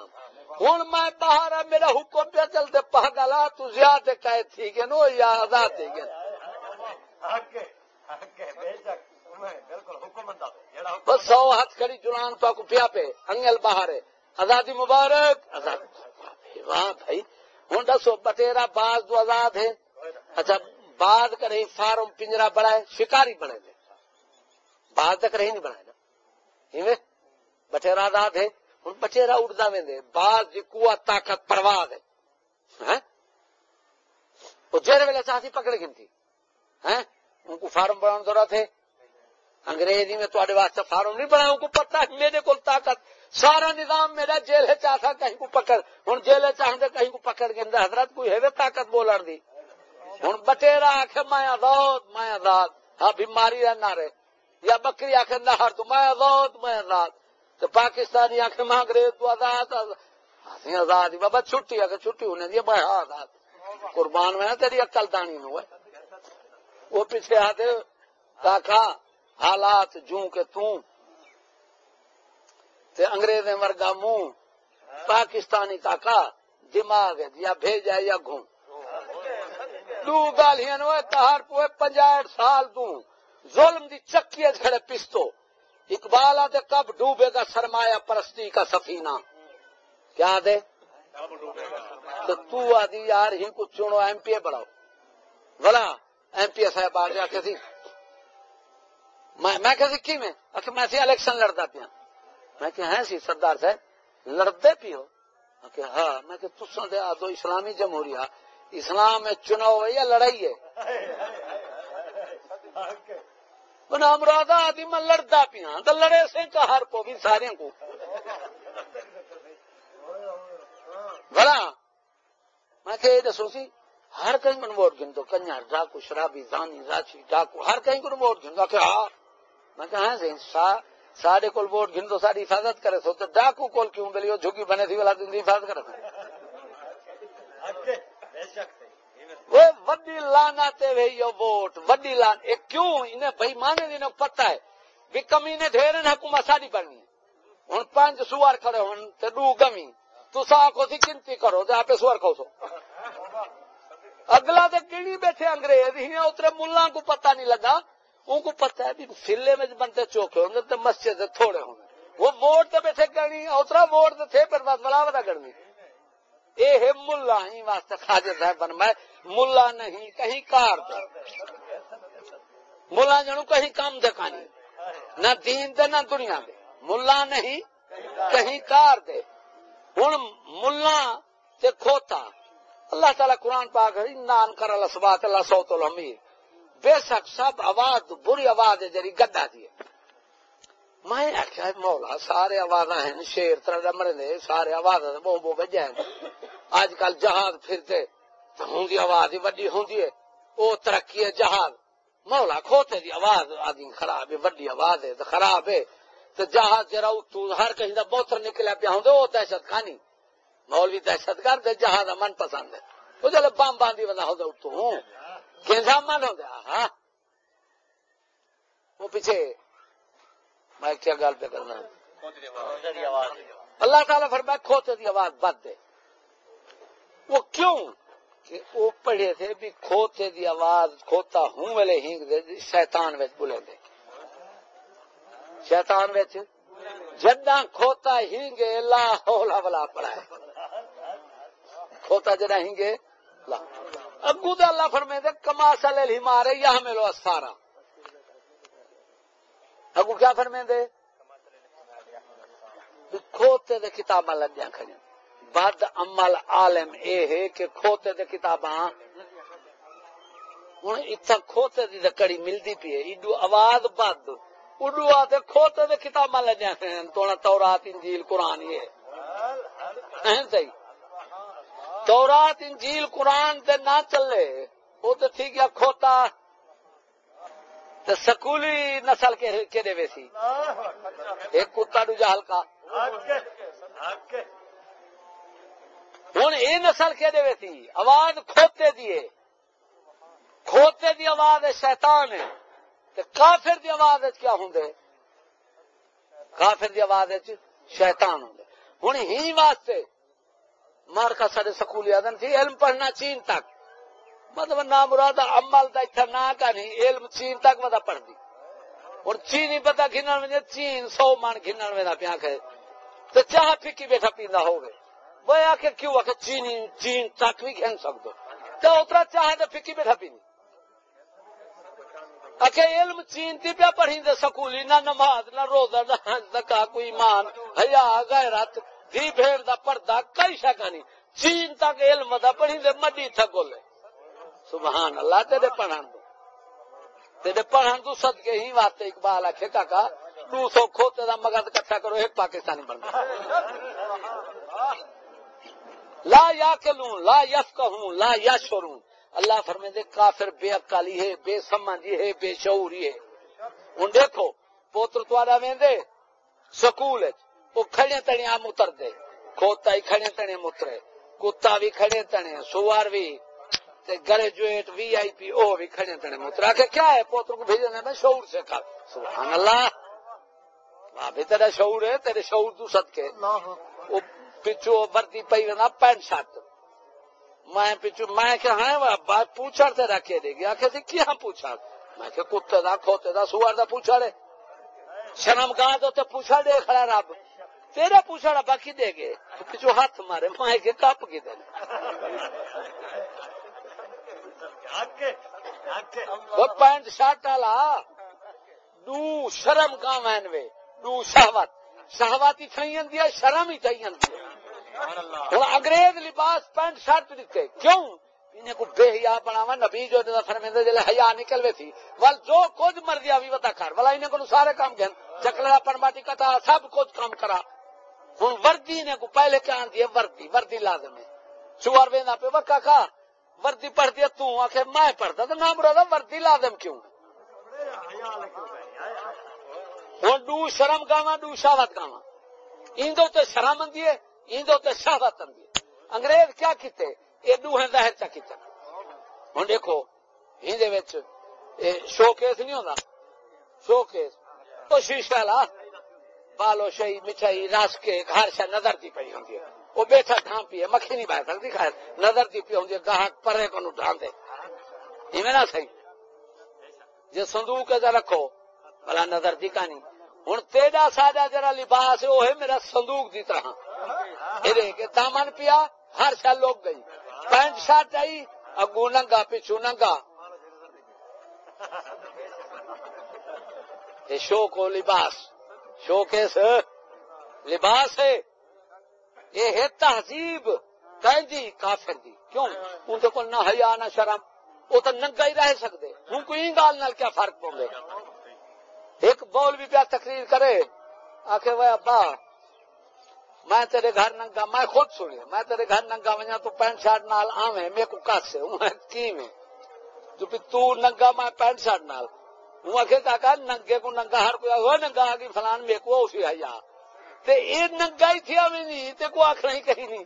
S1: ہوں میں باہر میرا حکم پہ چلتے پاگلا تو زیادہ کہے تھی کہ نو یا آزاد تھی کہ بس سو ہاتھ کھڑی جلان تو کو پیا پہ انگل باہر ہے آزادی مبارک آزاد واہ بھائی ہوں دسو بٹیرا باز دو آزاد ہے اچھا بعد کرے فارم پنجرا بڑھائے شکاری بنے دے۔ بعد تک رہی نہیں بنائے نا۔ بٹیرا آزاد ہے ہوں بٹیرا اڑتا میں دے بعد جی کوا طاقت، پرواہ ہے وہ جہاں ویلے چاہتی پکڑ گنتی ان ہاں؟ کو فارم بنا دورا تھے انگریزی میں تے واسطے فارم نہیں بنا ان کو پتا ہے میرے کو طاقت۔ سارا نظام میرا جیل ہے چاہتا کہیں کو پکڑ۔ ہوں جیل چاہتے کہیں کو پکڑ کے حضرت کوئی ہے طاقت بولن دی۔ ہوں بٹیرا آخ میں آزاد میں آزاد۔ ہاں بیماری رہنا رہے یا بکری آخ نہر تو میں آزاد میں آزاد۔ تو پاکستانی آخ میں انگریز تو آزاد آزاد۔ ہاں، بابا، چھٹی آ چھٹی ہونے دی میں ہاں، آزاد۔ قربان میں تیری اکل دانی نو وہ پیچھے آتے کاکا حالات جوں کے توں۔ تے انگریز ورگا منہ پاکستانی کاکا دماغ ہے، یا بھیجا یا گھوم دو گالیاں تہار پوئے پنجاٹ سال دوں۔ ظلم دی چکی کھڑے پستو۔ اقبال آتے کب ڈوبے گا سرمایہ پرستی کا سفینہ۔ کیا دے؟ تو تو آدھی یار ہی کچھ چنو ایم پی اے بڑھاؤ بلا ایم پی اے صاحب آ گیا کہ میں کہ کی میں؟ اچھا میں سی الیکشن لڑتا پیا۔ میں کہ ہیں سی سردار صاحب لڑتے پی ہو؟ کہ ہاں۔ میں کہ تسا دے آدھو اسلامی جمہوریہ اسلام میں چناؤ ہے یا لڑائی ہے؟ بنا مراد آدھی میں لڑتا پیا ہاں، تو لڑے سے ہر کو بھی سارے کو۔ بڑا میں کہ یہ دسو سی، ہر کہیں من ووٹ گن دو کنیا ڈاکو، شرابی، زانی راچی ڈاکو، ہر کہیں کو ووٹ گن دو کہ ہاں۔ میں کہ ہاں سارے کول ووٹ گن دو ساری حفاظت کرے سو تو ڈاکو کول کیوں بلی جھگی بنے تھی والا دن حفاظت کرے۔ وہ وڈی لانا تے وہی ووٹ، وڈی لان ایک کیوں؟ انہیں بھائی مانے دی پتہ ہے۔ بھی کمی نے ڈھیر حکومت ساری بننی ہے۔ ہوں پانچ سوار کھڑے ہوں تے ڈو گمی۔ تو سا کو سی گنتی کرو تے آپ سوار کھو سو۔ اگلا تے کیڑی بیٹھے انگریز؟ ہی اترے ملا کو پتہ نہیں لگا۔ ان کو پتہ ہے بھی سلے میں بنتے چوکے ہوں تے مسجد تھوڑے ہوں وہ ووٹ تے بیٹھے گنی، اترا ووٹ تے تھے پر بات بلا بتا گڑنی اے ہے ملا ہی واسطے خاجر صاحب میں ملا نہیں، کہیں کار دے۔ ملا جنو کہیں کام دکھانی نہ دین دے، نہ دنیا دے۔ ملا نہیں، کہیں کار دے۔ ہوں ملا تے کھوتا۔ اللہ تعالی قرآن پاک نان کر اللہ سبات اللہ سوت الحمیر بے شک سب آواز، بری آواز ہے جری گدا دی میں آخیا مولا، سارے آواز ہیں، شیر طرح مرے سارے آواز بو بو بجے اج کل جہاز پھرتے ہوں آواز ہی وڈی ہوں او ترقی ہے جہاز مولا کھوتے دی آواز آدمی خراب ہے، وڈی آواز ہے، تو خراب ہے۔ تو جہاز جرا تو ہر کہیں دا بوتر نکلیا پیا ہوں وہ دہشت خانی مولوی دہشت گرد جہاز من پسند ہے۔ وہ جلے بم باندھی بنا ہو تو کینسا من ہو گیا ہاں۔ وہ پیچھے میں کیا گل پہ کرنا؟ اللہ تعالیٰ فرمایا کھوتے دی آواز بد دے۔ وہ کیوں؟ کہ وہ پڑھے تھے بھی کھوتے دی آواز کھوتا ہوں ویلے ہینگ دے شیطان وچ بولے دے۔ شیطان وچ؟ جدا کھوتا ہینگے لا حول ولا پڑا ہے کھوتا جدا ہینگے لا۔ اگو دے اللہ فرمائے دے کما سل مارے یا ملو اسفارا۔ اگو کیا فرمائے دے کھوتے دے کتاباں لگیاں کھڑی بد عمل عالم اے ہے کہ کھوتے دے کتاباں ہوں اتنا کھوتے کی کڑی ملتی پی ہے۔ ایڈو آواز بند اڈو آتے کھوتے دے کتاباں لے جاتے ہیں۔ تو تورات، انجیل، قرآن یہ صحیح تورات، انجیل، قرآن تے نہ چلے۔ وہ تو ٹھیک ہے، کھوتا سکولی نسل کے دے سی ایک کتا دوجا ہلکا۔ ہوں یہ نسل کے دے سی آواز کھوتے دیے کھوتے دی آواز شیطان ہے کافر دی آواز کیا ہوں کافر دی آواز شیطان ہوں ہوں ہی واسطے مار کا سارے سکولی آدم تھی علم پڑھنا چین تک۔ مطلب نہ مراد عمل دا اتھا نہ کا علم چین تک مطلب پڑھ دی۔ اور چین ہی پتا گھنن میں چین سو مان گھنن میں پیا کہ تو چاہ پھکی بیٹھا پیندا ہو گئے۔ وہ آ کیوں آ چینی چین تک بھی گھن سکدو۔ تو اترا چاہے تو پھکی بیٹھا پینی۔ اکھے علم چین چینتی پیا پڑھی دے، سکولی نہ نماز، نہ روزہ، نہ حج زکا کوئی ایمان، حیا، غیرت، دی بھیڑ دا پردہ، کئی شکا نہیں۔ چین تک علم دا پڑھی دے مڈی تھا گولے۔ سبحان اللہ، تیرے پڑھان دو تیرے پڑھان دو صدقے ہی واسطے، اقبال اکھے کاکا دو سو کھوتے دا مگد کٹھا کرو، ایک پاکستانی بن لا یا لا یفقہون، لا یشورون اللہ فرمے دے کافر بے اکالی ہے، بے سمجھی ہے، بے شعوری ہے۔ ہوں دیکھو، پوتر تارا وے سکول وہ کھڑے تنے آم اتر دے کھوتا ہی کھڑے تنے مترے، کتا بھی کھڑے تنے سوار بھی گریجویٹ وی آئی پی او بھی کھڑے تنے مترا کہ کیا ہے پوتر کو بھیجنے میں شعور سے کھا سبحان اللہ بھی تیرا شعور ہے تیرے شعور تو سد کے پچھو وردی پی پینٹ شرٹ میں پچھو میں کہ ہاں بات پوچھڑ تے رکھے دے گی آخر سی کیا پوچھا میں کہ کتے دا کھوتے دا سوار دا پوچھا رے شرم گاہ دو تے پوچھا دے کھڑا رب تیرا پوچھا ربا کی دے گے پچھو ہاتھ مارے میں کہ کپ کی دے وہ پینٹ شرٹ والا دو شرم گاہ وین وے دو شہوت۔ شہوت ہی تھئی دیا شرم ہی تھئی ہوں انگریز لباس پینٹ شرٹ دیتے، کیوں؟ انہیں کو بے حیا بناوا نبی جو فرمیندے جلے حیا نکلوے تھی۔ ول جو کچھ مرضی آوی وتا کر ولا انہیں کو سارے کام گن چکلا پرماٹی کتا، سب کچھ کام کرا۔ ہوں وردی نے کو پہلے کیا آندی وردی وردی لازم ہے۔ چوار ویندا پہ، وکا کا وردی پڑھ دیا تو آخر میں پڑھتا تو نام رہا وردی لازم کیوں؟ ہوں ڈو شرم گاوا ڈو شاوت گاوا ان دو تو شرم آندی ہے شہوت انگریز کیا کیتے؟ یہ دو ظاہر چا کیتا۔ ہوں دیکھو شو کیس نہیں ہوتا شو کیس تو شیشہ لا۔ بالو شہی مٹھائی، رس کے ہر شا نظر دی پی ہوں وہ بیٹھا ڈھان پی مکھی نہیں بہ سکتی، خیر، نظر دی پی، ہوں جی گاہک پرے کو ڈھان دے نہ صحیح جی سندوک رکھو بلا نظر دی کہانی۔ ہوں تیرا ساڈا جرا لباس وہ ہے میرا سندوک دی طرح۔ دامن پیا، ہر شا لوگ گئی۔ پینٹ شرٹ آئی اگو ننگا پچھو ننگا۔ شو کو لباس۔ Showcase? لباس ہے۔ یہ ہے تہذیب کہ کافر دی۔ کیوں؟ ان کو نہ حیا نہ شرم وہ تو ننگا ہی رہ سکتے ہوں کوئی گال نال کیا فرق پہ ایک بول بھی پیا تقریر کرے آخر وہ ابا میں تیرے گھر ننگا میں خود سنی میں تیرے گھر ننگا وجہ تو پینٹ شرٹ نال آویں میرے کو کس کی میں؟ جو بھی تو ننگا میں پینٹ شرٹ نال۔ ہوں آخر کا ننگے کو ننگا ہر کوئی وہ ننگا آ گئی فلان میرے کو اسی آئی آ تے یہ ننگا ہی تھی ہمیں نہیں تے کو آخر ہی کہیں نہیں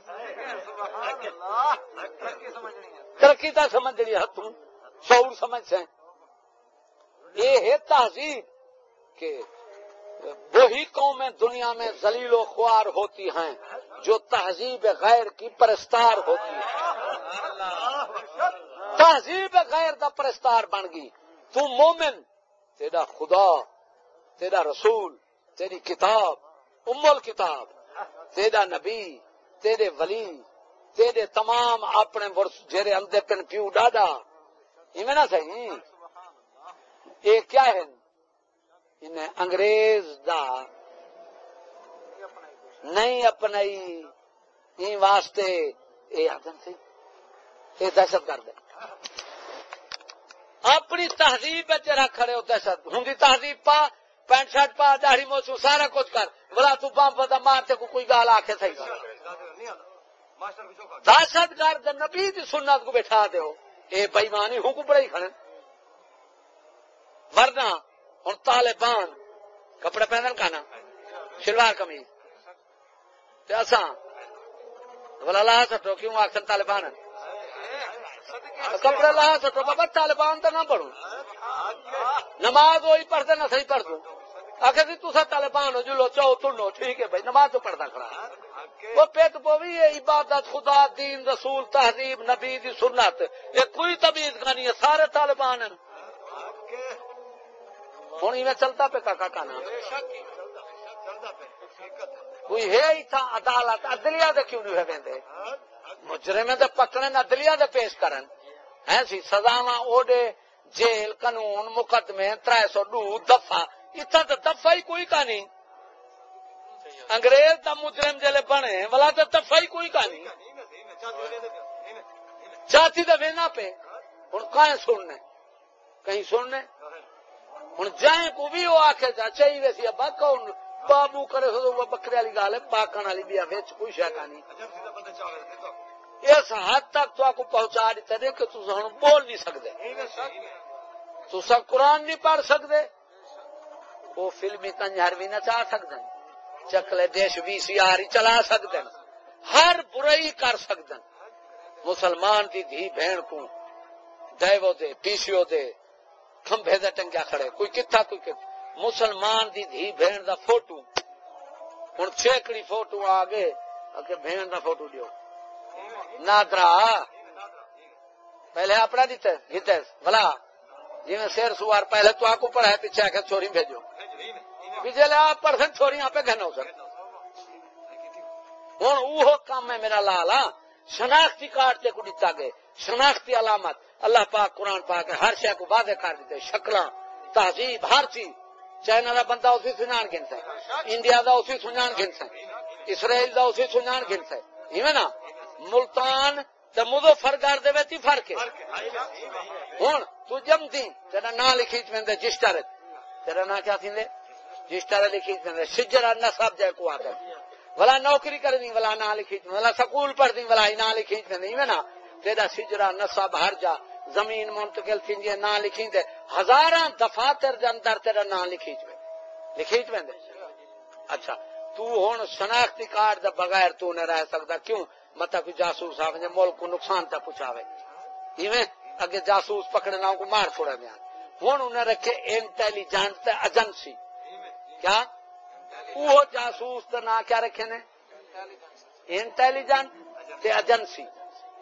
S1: ترقی تا سمجھ رہی ہے تم شعور سمجھ سے یہ ہے تہذیب کہ وہی قومیں دنیا میں ذلیل و خوار ہوتی ہیں جو تہذیب غیر کی پرستار ہوتی ہے تہذیب غیر دا پرستار بن گئی۔ تو مومن، تیرا خدا، تیرا رسول، تیری کتاب امول کتاب تیرا نبی، تیرے ولی، تیرے تمام اپنے جیرے اندے پن پیو ڈاڈا یہ نا صحیح یہ کیا ہے؟ انگریز دا نہیں اپنائی۔ واسطے یہ آدم سی یہ دہشت گرد اپنی تہذیب رکھ رہے ہو دہشت۔ ہوں تہذیب پا، پینٹ شرٹ پا، داڑھی موچو سارا کچھ کر۔ بلا تو بم پتا مارتے کو کوئی گال آ کے صحیح دہشت گرد نبی سنت کو بٹھا دو اے بےمانی ہوں کو بڑے کھڑے۔ ورنہ ہوں طالبان، کپڑے پہن کا نا شلوار کمیز بلا لا سٹو، کیوں آخر طالبان؟ کپڑے لا سٹو، بابا طالبان تو نہ پڑھو۔ نماز وہی پڑھتے نہ صحیح پڑھ دو آخر جی تصا طالبان ہو، جلو چو تنو، ٹھیک ہے بھائی، نماز تو پڑھتا کھڑا۔ وہ پیٹ پوی ہے، عبادت، خدا، دین، رسول، تہذیب، نبی دی سنت۔ یہ کوئی تمیز کا نہیں ہے، سارے طالبان ہیں۔ ہوں میں چلتا پہ کا کا نام۔ کوئی ہے ہی تھا عدالت، عدلیہ دے کیوں نہیں ہے مجرم تو پکڑے عدلیہ دے پیش کرن۔ ہے سی سزاوا اوڈے، جیل، قانون، مقدمے تر سو ڈو دفاع اتنا تو دفاع ہی کوئی کا نہیں۔ انگریز دا مجرم جلے بنے والا تو دفاع ہی کوئی کا نہیں۔ چاچی دے وینا پہ ہوں کہیں سننے؟ کہیں سننے؟ ہوں جائیں کو بھی وہ آخ چاہیے جی ویسی ابا کون؟ بابو کرے سو بکرے والی گال ہے، پاکن والی بھی ویچ کوئی شہر نہیں۔ اس حد تک تو آپ کو پہنچا دیتے دے کہ تصا ہوں بول نہیں سکتے۔ تصا قرآن نہیں پڑھ سکتے۔ وہ فلمی کنجر بھی نچا سکتے ہیں چکلے دیش بھی سی آر ہی چلا سکتے ہیں ہر برائی کر سکتے ہیں مسلمان کی دھی بہن کو دیو دے پیسیو دے، کھمبے دے ٹنگیا کھڑے۔ کوئی کتھا کوئی کتھا۔ مسلمان دی دھی بہن دا فوٹو۔ ہوں چھیکڑی فوٹو آ گئے۔ اگر بہن دا فوٹو دیو نادرا۔ پہلے اپنا دیتے دیتے بلا جی میں شیر سوار پہلے تو آپ کو پڑھا پیچھے آ کے چوری بھیجو۔ پیچھے لے آپ پڑھ چوری یہاں پہ گھنو سر۔ ہوں وہ کام ہے میرا لالا ہاں۔ شناختی کارڈ تے کو دیتا گئے۔ شناختی علامت۔ اللہ پاک قرآن پاک ہر شے کو واضح کر دیتے شکل تہذیب، ہر چیز۔ چائنا کا بندہ اسی سنان گنتا ہے، انڈیا کا اسی سنان گنتا ہے، اسرائیل کا اسی سنان گنتا ہے۔ نا، ملتان مظفر گھر دے تی فرق ہے۔ ہوں تو جمتی تیرا نام لکھی پہ جسٹر۔ تیرا نام کیا تھی جسٹر لکھی پہ سجرا نصب جائے کو آدر بلا نوکری کرنی بلا نہ لکھی بلا سکول پڑھتی بلا نہ لکھی پہ نا تیرا سجرا نصب ہر جا زمین منتقل تھی نام لکھی دے ہزار دفاتر دے اندر تیرا نام لکھی چ لکھی چ اچھا تو ہوں شناختی کارڈ دے بغیر تو نہ رہ سکتا کیوں؟ مطلب متا کوئی جاسوس آ ملک کو نقصان تک پہنچاوے۔ ایویں اگے جاسوس پکڑے نہ کو مار چھوڑا دیا ہوں انہیں رکھے انٹیلیجنٹ ایجنسی۔ کیا؟ وہ جاسوس تو نہ کیا رکھے نے؟ Intelligent agency.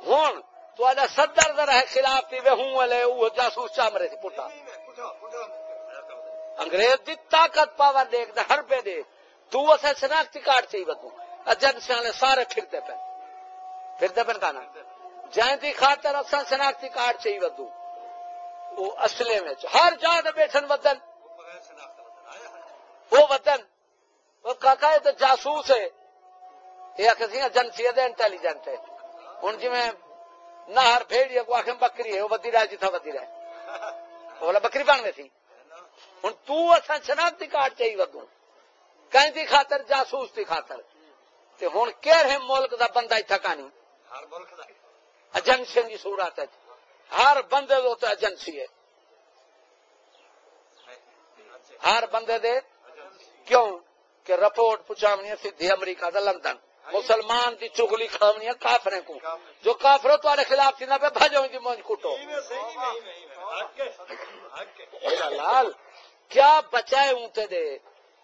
S1: ہوں تو آجا صدر در ہے خلاف تھی وہ ہوں والے وہ جاسوس چامرے تھی، پٹا۔ انگریز دی طاقت پاور دیکھ دے، ہر پہ دے۔ تو اسے شناختی کارڈ چاہیے بتو ایجنسی نے سارے پھرتے پہ پھرتے پہ کہنا جائیں دی خاطر اسا شناختی کارڈ چاہیے بتو وہ اصلے میں ہر جا بیٹھن وطن وہ وطن وہ کاکا ہے تو جاسوس ہے۔ یہ کسی ایجنسی ہے انٹیلیجنٹ ہے۔ ہوں جی میں نہر بھیڑی کو آخر بکری ہے۔ وہ بدی رہا جتنا بدی رہے۔ بولا بکری بن گئی تھی۔ ہوں تسا شناختی کارڈ چاہیے ودو۔ کہیں دی خاطر، جاسوس دی خاطر۔ تے ہوں کہڑے ملک دا بندہ اتنا کہانی ایجنسی کی صورت ہے۔ ہر بندے دو تو ایجنسی ہے۔ ہر بندے دے کیوں؟ کہ رپورٹ پچاونی سیدھی امریکہ دا لندن۔ مسلمان دی چگلی کھاونی ہے کافرے کو۔ جو کافرو تارے خلاف تھی نہ پہ بھجو دی مونج کٹو۔ لال کیا بچائے اونتے دے؟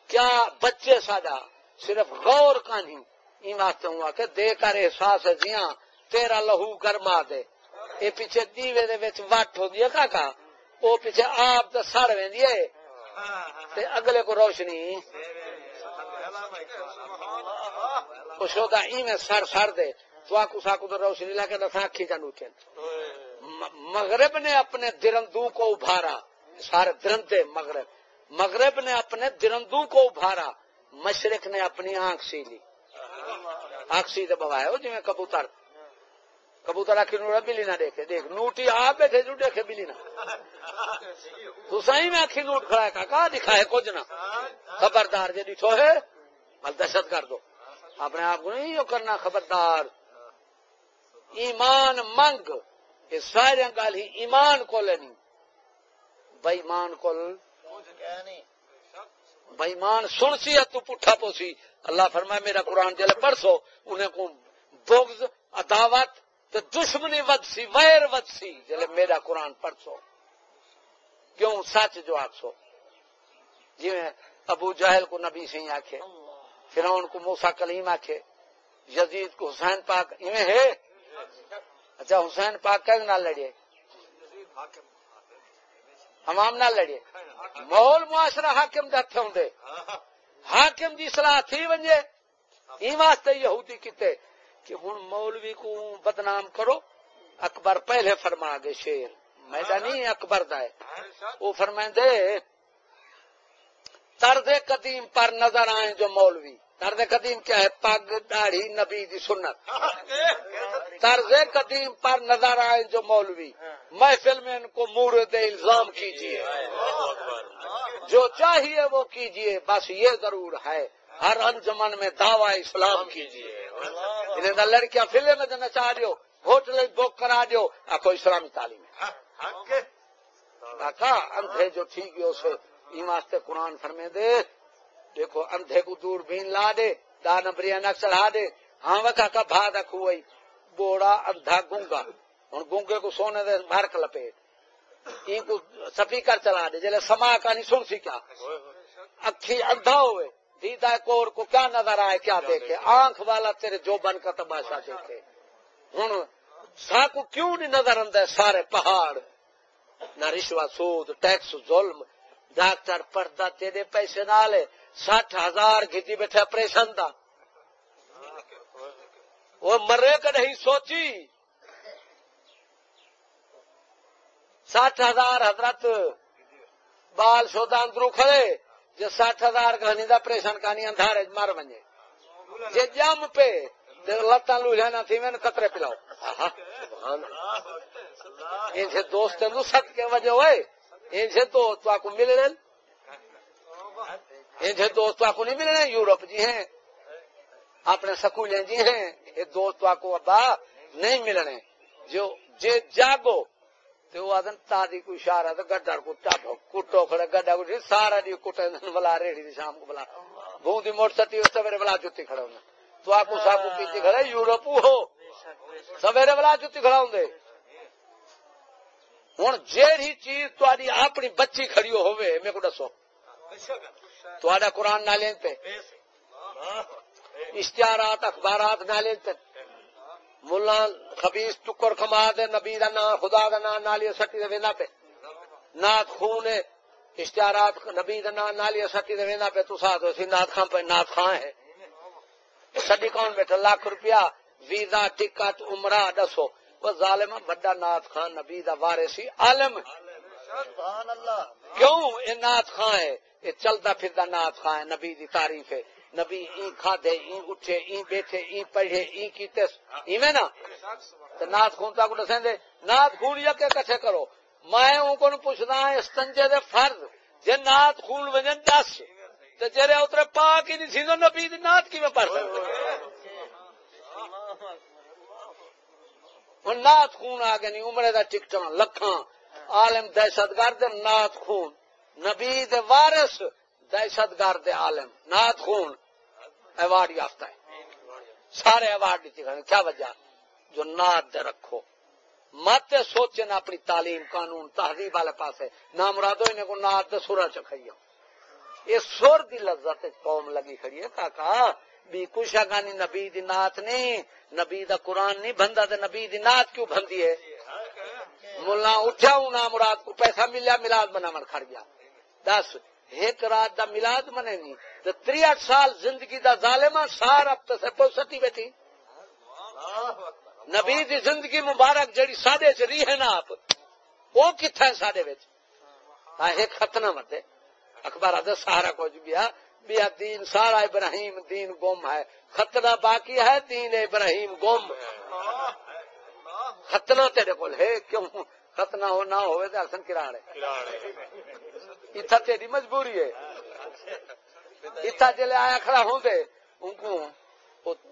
S1: کیا بچے ساڈا؟ صرف غور کا نہیں این واسطے ہوا کہ دے کر احساس جیاں تیرا لہو گرما دے۔ اے پیچھے دیوے دے وچ وٹ ہو دی کاکا؟ او پیچھے آپ تے سڑ ویندی ہے۔ تے اگلے کو روشنی۔ خوش ہوتا ایویں سر سر دے۔ تو آکو ساکو تو روشنی لا کے دسا اکھی جانو چن مغرب نے اپنے درندو کو ابھارا۔ سارے درندے مغرب۔ مغرب نے اپنے درندو کو ابھارا۔ مشرق نے اپنی آنکھ سی لی آنکھ سی بوایا جی کبوتر۔ کبوتر آخر نوڑا بلی نہ دیکھے، دیکھ، نوٹی آپ بیٹھے جو دیکھے بلی نہ۔ تو صحیح میں آخی نوٹ کھڑا ہے کہا دکھائے کچھ نہ۔ خبردار جی ڈیٹھو ہے، مل دہشت کر دو۔ اپنے آپ کو نہیں کرنا خبردار۔ ایمان منگ یہ سارے گل ہی ایمان کو لینی بےمان کو بےمان سن سی تو پٹھا پوسی اللہ فرمائے، میرا قرآن جلے پرسو انہیں کو بغض، عداوت تو دشمنی with C, Veer with C. جلے میرا قرآن پرسو کیوں؟ سچ جو آخسو جی ابو جہل کو نبی سی آخے فرعون کو موسا کلیم آخے یزید کو حسین پاک انہیں ہے؟ اچھا حسین پاک کہ نہ لڑے؟ ہمام نہ لڑے ماحول معاشرہ حاکم دے ہوں حاکم دی صلاح تھی ونجے ای واسطے یہودی کیتے کہ ہن مولوی کو بدنام کرو۔ اکبر پہلے فرما گے شیر۔ میدان نہیں اکبر دا ہے۔ وہ فرمائندے طرز قدیم پر نظر آئے جو مولوی۔ طرز قدیم کیا ہے؟ پگ داڑھی نبی دی سنت۔ طرز قدیم پر نظر آئے جو مولوی۔ محفل میں ان کو مورد الزام کیجیے جو چاہیے وہ کیجیے بس یہ ضرور ہے۔ ہر انجمن میں دعوی اسلام کیجیے لڑکیاں فلم میں نچا دیو ہوٹل بک کرا دیو آخو اسلامی تعلیم اندھے جو ٹھیک ہے اسے واسطے قرآن فرمے دے۔ دیکھو اندھے کو دور بین لا دے دا نمبری نقش چڑھا دے۔ ہاں وکا کا بھا دکھو بوڑا اندھا گونگا۔ ہوں گونگے کو سونے دے بھرک لپیٹ۔ این کو سپیکر چلا دے، جلے سما کا نہیں سن سی کیا۔ اکھی اندھا ہوئے۔ دیدا کور کو کیا نظر آئے، کیا دیکھے؟ آنکھ والا تیرے جو بن کا تماشا دیکھے۔ ہوں سا کو کیوں نہیں نظر آدھا سارے پہاڑ۔ نہ رشوت، سود، ٹیکس، ظلم۔ ڈاکٹر پڑھتا تیرے پیسے نہ لے سٹھ ہزار گیتی بیٹھے آپریشن دا۔ وہ مرے کا نہیں سوچی۔ سٹھ ہزار حضرت بال سودا اندرو کھڑے۔ جو سٹھ ہزار کہانی دا آپریشن کہانی اندھار مر بنے جی جم پہ لتان لو لینا تھی میں قطرے پلاؤ۔ ان سے دوست سٹ کے وجہ ہوئے۔ دوست آپ کو ملنے دوست آپ کو نہیں ملنے یورپ جی ہیں۔ اپنے سکولیں جی ہیں۔ یہ دوست آپ کو ابا نہیں ملنے۔ جو جے جاگو تو وہ آدھن تازی کو اشارہ تو گڈا کو چاٹو کٹو کھڑے گڈا کو جی سارا دی کٹے بلا ریڑی دی شام کو بلا۔ بھون دی موٹر سٹی اس سویرے بلا جتی کھڑے ہونا تو آپ کو صاحب کو کھڑے، یورپ ہو۔ سویرے بلا جتی کھڑا ہوں ہوں جیڑی چیز تاری اپنی بچی کھڑی ہوئے میرے کو دسو۔ تا قرآن نہ لیتے اشتہارات اخبارات نہ لیتے ملا خبیس ٹکر کما دے نبی دا نا خدا دا نا نالی سٹی دے وینا پہ نات خون اشتہارات نبی دا نا نالی سٹی دے وینا پہ تو ساتھ سی نات خان پہ نات خان ہے۔ سڈی کون بیٹھا لاکھ روپیہ ویزا ٹکٹ عمرہ دسو۔ وہ ظالم بڑا نات خان نبی دا وارثی عالم کیوں؟ یہ نات خان ہے۔ یہ چلتا پھرتا نات خان، نبی دی تعریف ہے۔ نبی این کھادے این اٹھے این بیٹھے این پڑھے این کیتے ایویں نا؟ تو نات خون تک دسیں دے، نات خون یا کے کٹھے کرو۔ میں ان کو پوچھنا ہے استنجے دے فرض جے نات خون وجن دس، تے جرے اترے پاک ہی نہیں سی نبی دی نات کی میں پڑھ سکتے ہوں نات خون آ گئے نہیں، عمرے کا ٹکٹ لکھاں، عالم دہشت گرد نات خون۔ نبی وارس دہشت گرد عالم نات خون، ایوارڈ یافتہ ہے۔ سارے ایوارڈ دیتے گئے کیا وجہ؟ جو نات دے رکھو۔ مت سوچے نہ اپنی تعلیم، قانون، تہذیب والے پاس نہ مرادو انہیں کو نات دے سورا چکھائی یہ سور دی لذت قوم لگی کھڑی ہے، کاکا۔ بھی کچھ گانی نبی دی نات نہیں نبی دا قرآن نہیں بندہ دے نبی دی نات کیوں بندی ہے؟ ملا اٹھا ہوں نا مراد کو پیسہ ملیا، ملاد بنا من کھڑ گیا۔ دس ایک رات دا ملاد بنے نہیں تو تریٹ سال زندگی دا ظالمہ سارا سے پوسٹی بیٹھی۔ نبی دی زندگی مبارک جڑی سادے چ رہی ہے نا آپ وہ کتنا ہے سادے بچ ہاں ایک ختنہ مت اخبار سارا کچھ بھی بیا دین سارا ابراہیم دین گم ہے۔ خطرہ باقی ہے، دین ابراہیم گم۔ ختنا تیرے کو ہے، کیوں؟ ختنا ہو نہ ہوئے تو حسن کراڑے اتھا تیری مجبوری ہے۔ اتھا جلے آیا کھڑا ہوں دے ان کو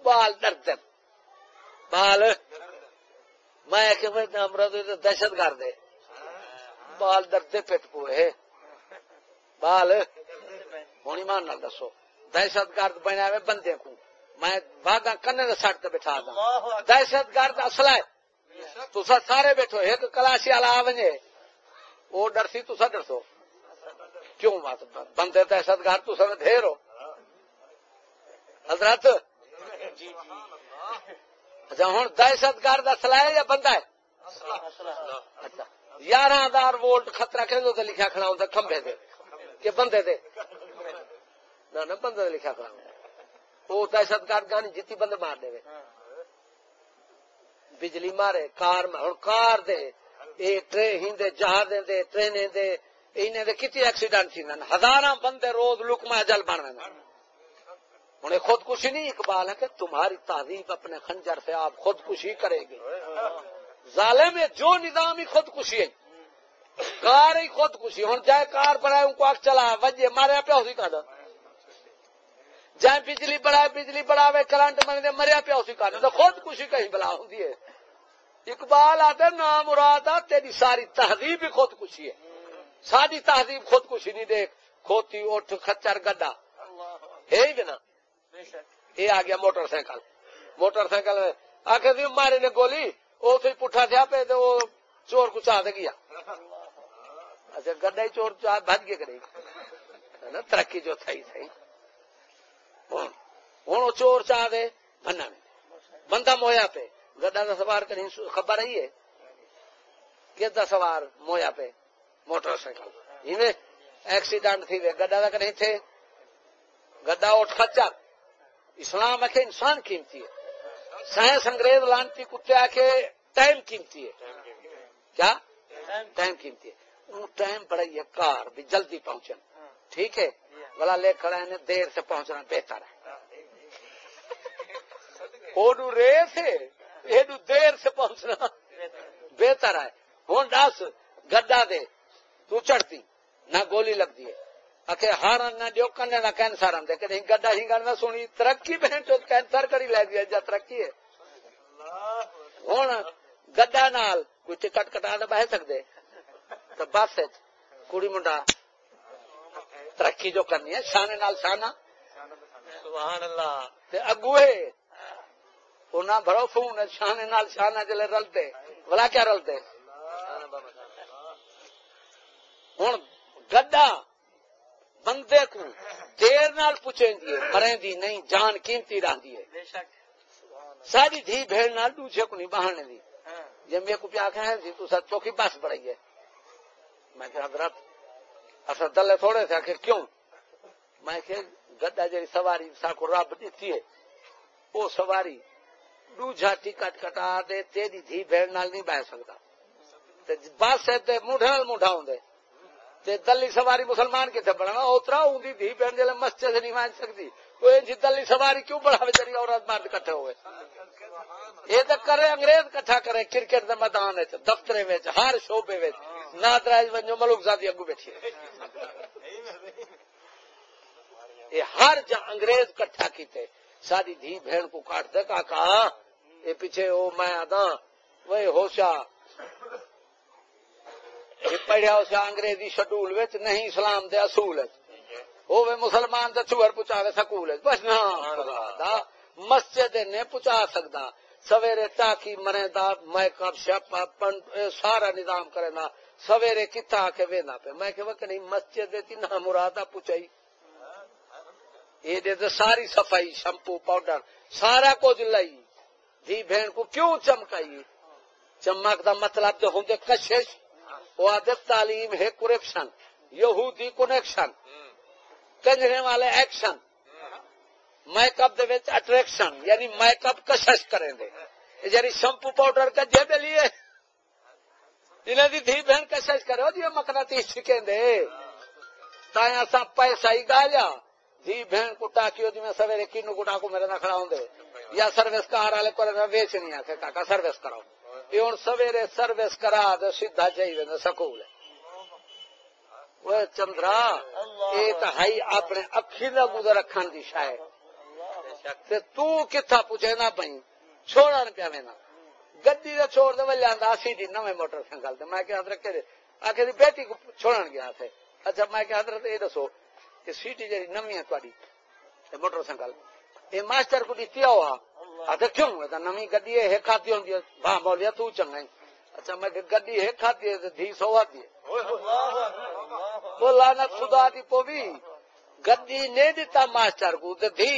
S1: بال درد بال میں کہ میں امرد دہشت گرد ہے۔ بال درد پٹ پوئے بال ہونی مان نہ دسو۔ دہشت گرد بنیا بندے کو۔ میں باغا کنے سٹ بٹھا دا دہشت گرد اصل ہے۔ تسا سارے بیٹھو ایک کلاشی والا آ وجے وہ ڈرسی تسا ڈرسو کیوں بات بندے دہشت گرد تسا ڈھیر ہو حضرت اچھا ہوں دہشت گرد اصل ہے یا بندہ ہے اچھا یارہ ہزار وولٹ خطرہ کہ لکھا کھڑا ہوتا کمبے دے کہ بندے دے نہ بندے لکھا کھڑا وہ دہشت گرد گانی جیتی بند مار دے بجلی مارے، کار ہوں کار دے ٹرین جہاز دے ٹرین دے انہیں دے کتنی ایکسیڈنٹ تھی ہزار بندے روز لکما جل بن رہے ہوں خودکشی نہیں، اقبال ہے کہ تمہاری تعریف اپنے خنجر سے آپ خودکشی کرے گی۔ ظالم میں جو نظام ہی خودکشی ہے۔ کار ہی خودکشی ہوں جائے کار پر آئے، ان کو آگ چلا، وجہ مارے پہ اسی کا جائیں بجلی بڑھائے بجلی بڑھاوے کرنٹ من مریا پیا اسی کا تو خود کشی کہیں بلا ہوں اقبال آتے نام مراد تیری ساری تہذیب بھی خود کشی ہے۔ ساری تہذیب خود کشی نہیں دیکھ کھوتی اٹھ کچر گڈا ہے ہی نا یہ آ گیا موٹر سائیکل۔ موٹر سائیکل آخر دی مارے نے گولی وہ پھر پٹھا تھا پہ تو وہ چور کو چاہ دے گیا۔ اچھا گڈا ہی چور چاہ بھج گئے کرے ترقی جو تھا ہی صحیح ہوں۔ چور چاہ دے بننا بندہ مویا پہ گڈا کا سوار کریں خبر رہی ہے؟ کہ سوار مویا پہ موٹر سائیکل۔ ایکسیڈنٹ تھی گڈا کا نہیں تھے۔ گڈا اٹھ خچا اسلام آ انسان قیمتی ہے۔ سائنس انگریز لانتی کتے آ کے ٹائم قیمتی ہے۔ کیا؟ ٹائم قیمتی ہے۔ ٹائم بڑا یہ کار بھی جلدی پہنچن۔ ٹھیک ہے؟ بلا لے کھڑا ہے دیر سے پہنچنا بہتر ہے۔ (laughs) ریس ہے دیر سے پہنچنا بہتر ہے۔ ہوں ڈس گڈا دے، تو چڑھتی، نہ گولی لگتی ہے۔ اکے ہار نہ جو کنے نہ کین کینسر آدھے کہ گڈا ہی گل نہ سنی ترقی بہن تو کینسر کری لے گیا، جا ترقی ہے۔ ہوں گڈا نال کوئی ٹکٹ کٹا تو بہ سکتے تو بس کڑی منڈا ترقی جو کرنی ہے شانے نال شانہ۔ سبحان اللہ تے اگوے انہاں بڑو فون شانے نال شانہ جلے رلتے۔ بلا کیا رلتے؟ ہوں گڈا بندے کو دیر نال پوچھیں دی مریں دی نہیں جان قیمتی رہندی ہے۔ ساری دھی بھیڑ نال دوسرے کو نہیں بہانے دی۔ جب میرے کو پیا کہ تو سر چوکی بس بڑھائی ہے۔ میں کہ حضرت اصل دلے تھوڑے تھے، آخر کیوں؟ میں کہ گڈا جی سواری ساکو رب دیتی ہے وہ سواری دوجا ٹکٹ کٹا دے، تیری دھی بھیڑ نال نہیں بہ سکتا۔ بس ہے موڈا موڈا ہوں دلی سواری مسلمان کتنے بڑھنا اترا ہوں دھی بہن جلے مسجد نہیں مان سکتی۔ وہ دلی سواری کیوں بڑھا بچاری عورت مرد کٹھے ہوئے؟ یہ تو کرے انگریز کٹھا کرے، کرکٹ میدان دفتر ہر شعبے نادراج ونجو ملک زادی اگو بیٹھی یہ ہر جا انگریز کٹھا کیتے ساری دھی بہن کو کاٹ دے کا ہاں، یہ پیچھے وہ میں آدا وہ ہوشا پڑھیا اسا انگریزی شڈول وچ نہیں، اسلام دے اصول وہ مسلمان دے چھوڑ پچا سکول بس ہاں، نہ مسجد نے پچا سکتا سویرے ٹاکی مرے دا میک اپ شپ سارا نظام کرے نا سویرے کتا آ کے وینا پہ میں کہ نہیں مسجد دیتی نہ مرادہ پوچھائی۔ یہ دے تو ساری صفائی شمپو پاؤڈر سارا کچھ لائی۔ دھی بہن کو کیوں چمکائی؟ چمک دا مطلب تو ہوں کشش۔ وہ آدھے تعلیم ہے کریکشن یہودی کنیکشن کنجنے والے ایکشن میک اپ اٹریکشن یعنی میک اپ کشش کریں گے یعنی شمپو پاؤڈر کا جیب لیے۔ انہیں دی دھی بہن کشش کرو جی مکنا تیس سکیں دے۔ تایا سا پیسہ ہی گالیا دھی بہن کو ٹاکیو جی میں سویرے کینو کو ٹاکو میرے نہ کھڑا ہوں دے۔ یا سروس کار والے کو ویچ نہیں آتے کاکا سروس کراؤ۔ یہ ہوں سویرے سروس کرا تو سیدھا چاہیے سکول۔ وہ چندرا یہ تو ہے اپنے اکھی کا گزر رکھن کی شاید۔ تو کتھا پوچھے نہ چھوڑا پیا میں گڈی کا چھوڑ دے لیا سی ڈی نو موٹر سائیکل میں کہ حضرت آخر بیٹی کو چھوڑن گیا تھے۔ اچھا میں کہ حضرت یہ دسو کہ سی ڈی جی نمی ہے موٹر سائیکل یہ ماسٹر کو دیتی ہوا آتے کیوں؟ نمی گڈی ہے کھاتی ہوں باہ بولیا تو چنگا اچھا میں گڈی ہے کھاتی ہے دھی سو آتی ہے وہ لانت خدا دی پو بھی۔ گڈی نہیں دیتا ماسٹر کو دھی۔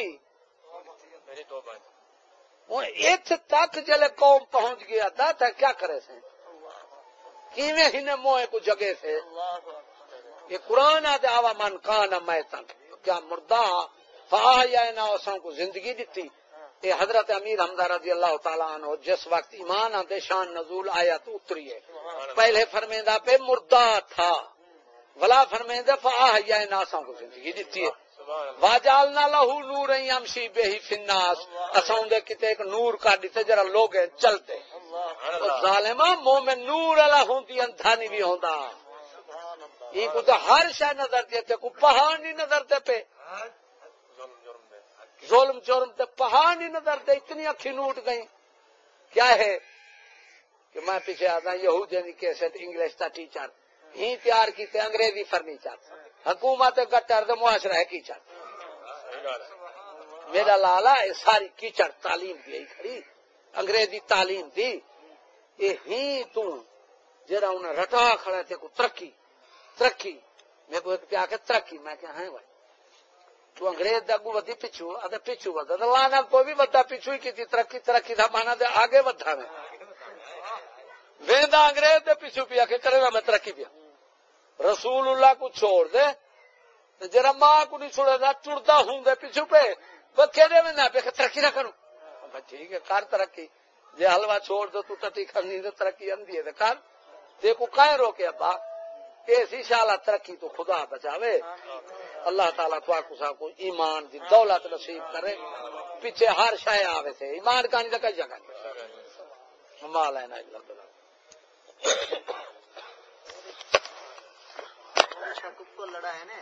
S1: ات تک جلے قوم پہنچ گیا تھا تو کیا کرے سے؟ کیویں ہی نے موئے کو جگہ سے؟ یہ قرآن آدھے آوا من کان میں تن کیا مردہ فاہ یا کو زندگی دیتی یہ حضرت امیر حمدہ رضی اللہ تعالیٰ عنہ جس وقت ایمان آدھے شان نزول آیا تو اتری ہے۔ پہلے فرمیدہ پہ مردہ تھا۔ ولا فرمیدہ فاہ یا کو زندگی دیتی ہے۔ واجالنا لہو نور امشی بے ہی فناس اساں دے کتے ایک نور کا دیتے جرا لوگ چلتے۔ ظالما مومن نور والا ہوندی انتھا نہیں بھی ہوندا۔ یہ کو تو ہر شے نظر دیتے کو پہاڑ نہیں نظر دے پہ ظلم جرم تے پہاڑ نہیں نظر دے اتنی اکھی نوٹ گئی کیا ہے؟ کہ میں پیچھے آتا یہودی کیسٹ انگلش کا ٹیچر۔ ہی تیار کیتے انگریزی فرنیچر۔ حکومت گٹر تو معاشرہ ہے کیچڑ۔ میرا لالا، یہ ساری کیچڑ تعلیم دی کھڑی۔ انگریزی تعلیم دی۔ یہ ہی تو جرا انہیں رٹا کھڑا تھے کو ترقی ترقی۔ میں کو کیا کہ ترقی۔ میں کیا ہیں بھائی؟ تو انگریز دے دگو ودی پچھو ادھر پچھو ودا تو لانا کوئی بھی ودا پچھو ہی کی ترقی ترقی تھا مانا دے آگے ودا میں ویندا انگریز دے پچھو پیا کہ کرے میں ترقی پیا رسول اللہ کو چھوڑ دے جرا ماں کو نہیں چھوڑے گا ٹرتا ہوں گے پیچھو پہ، وہ کہنے میں نہ پہ ترقی نہ کروں۔ ٹھیک ہے، کر ترقی۔ جی حلوا چھوڑ دو، تو ٹٹی کرنی تو ترقی اندھی ہے کر۔ دیکھو کہیں روکے ابا ایسی شالا ترقی تو خدا بچاوے۔ اللہ تعالیٰ تو آکو کو ایمان دی دولت نصیب کرے۔ پیچھے ہر شاید آوے تھے۔ ایمان کا نہیں تو کئی جگہ۔ مال ہے نا اچھا شاہ
S3: کو لڑا ہے نا۔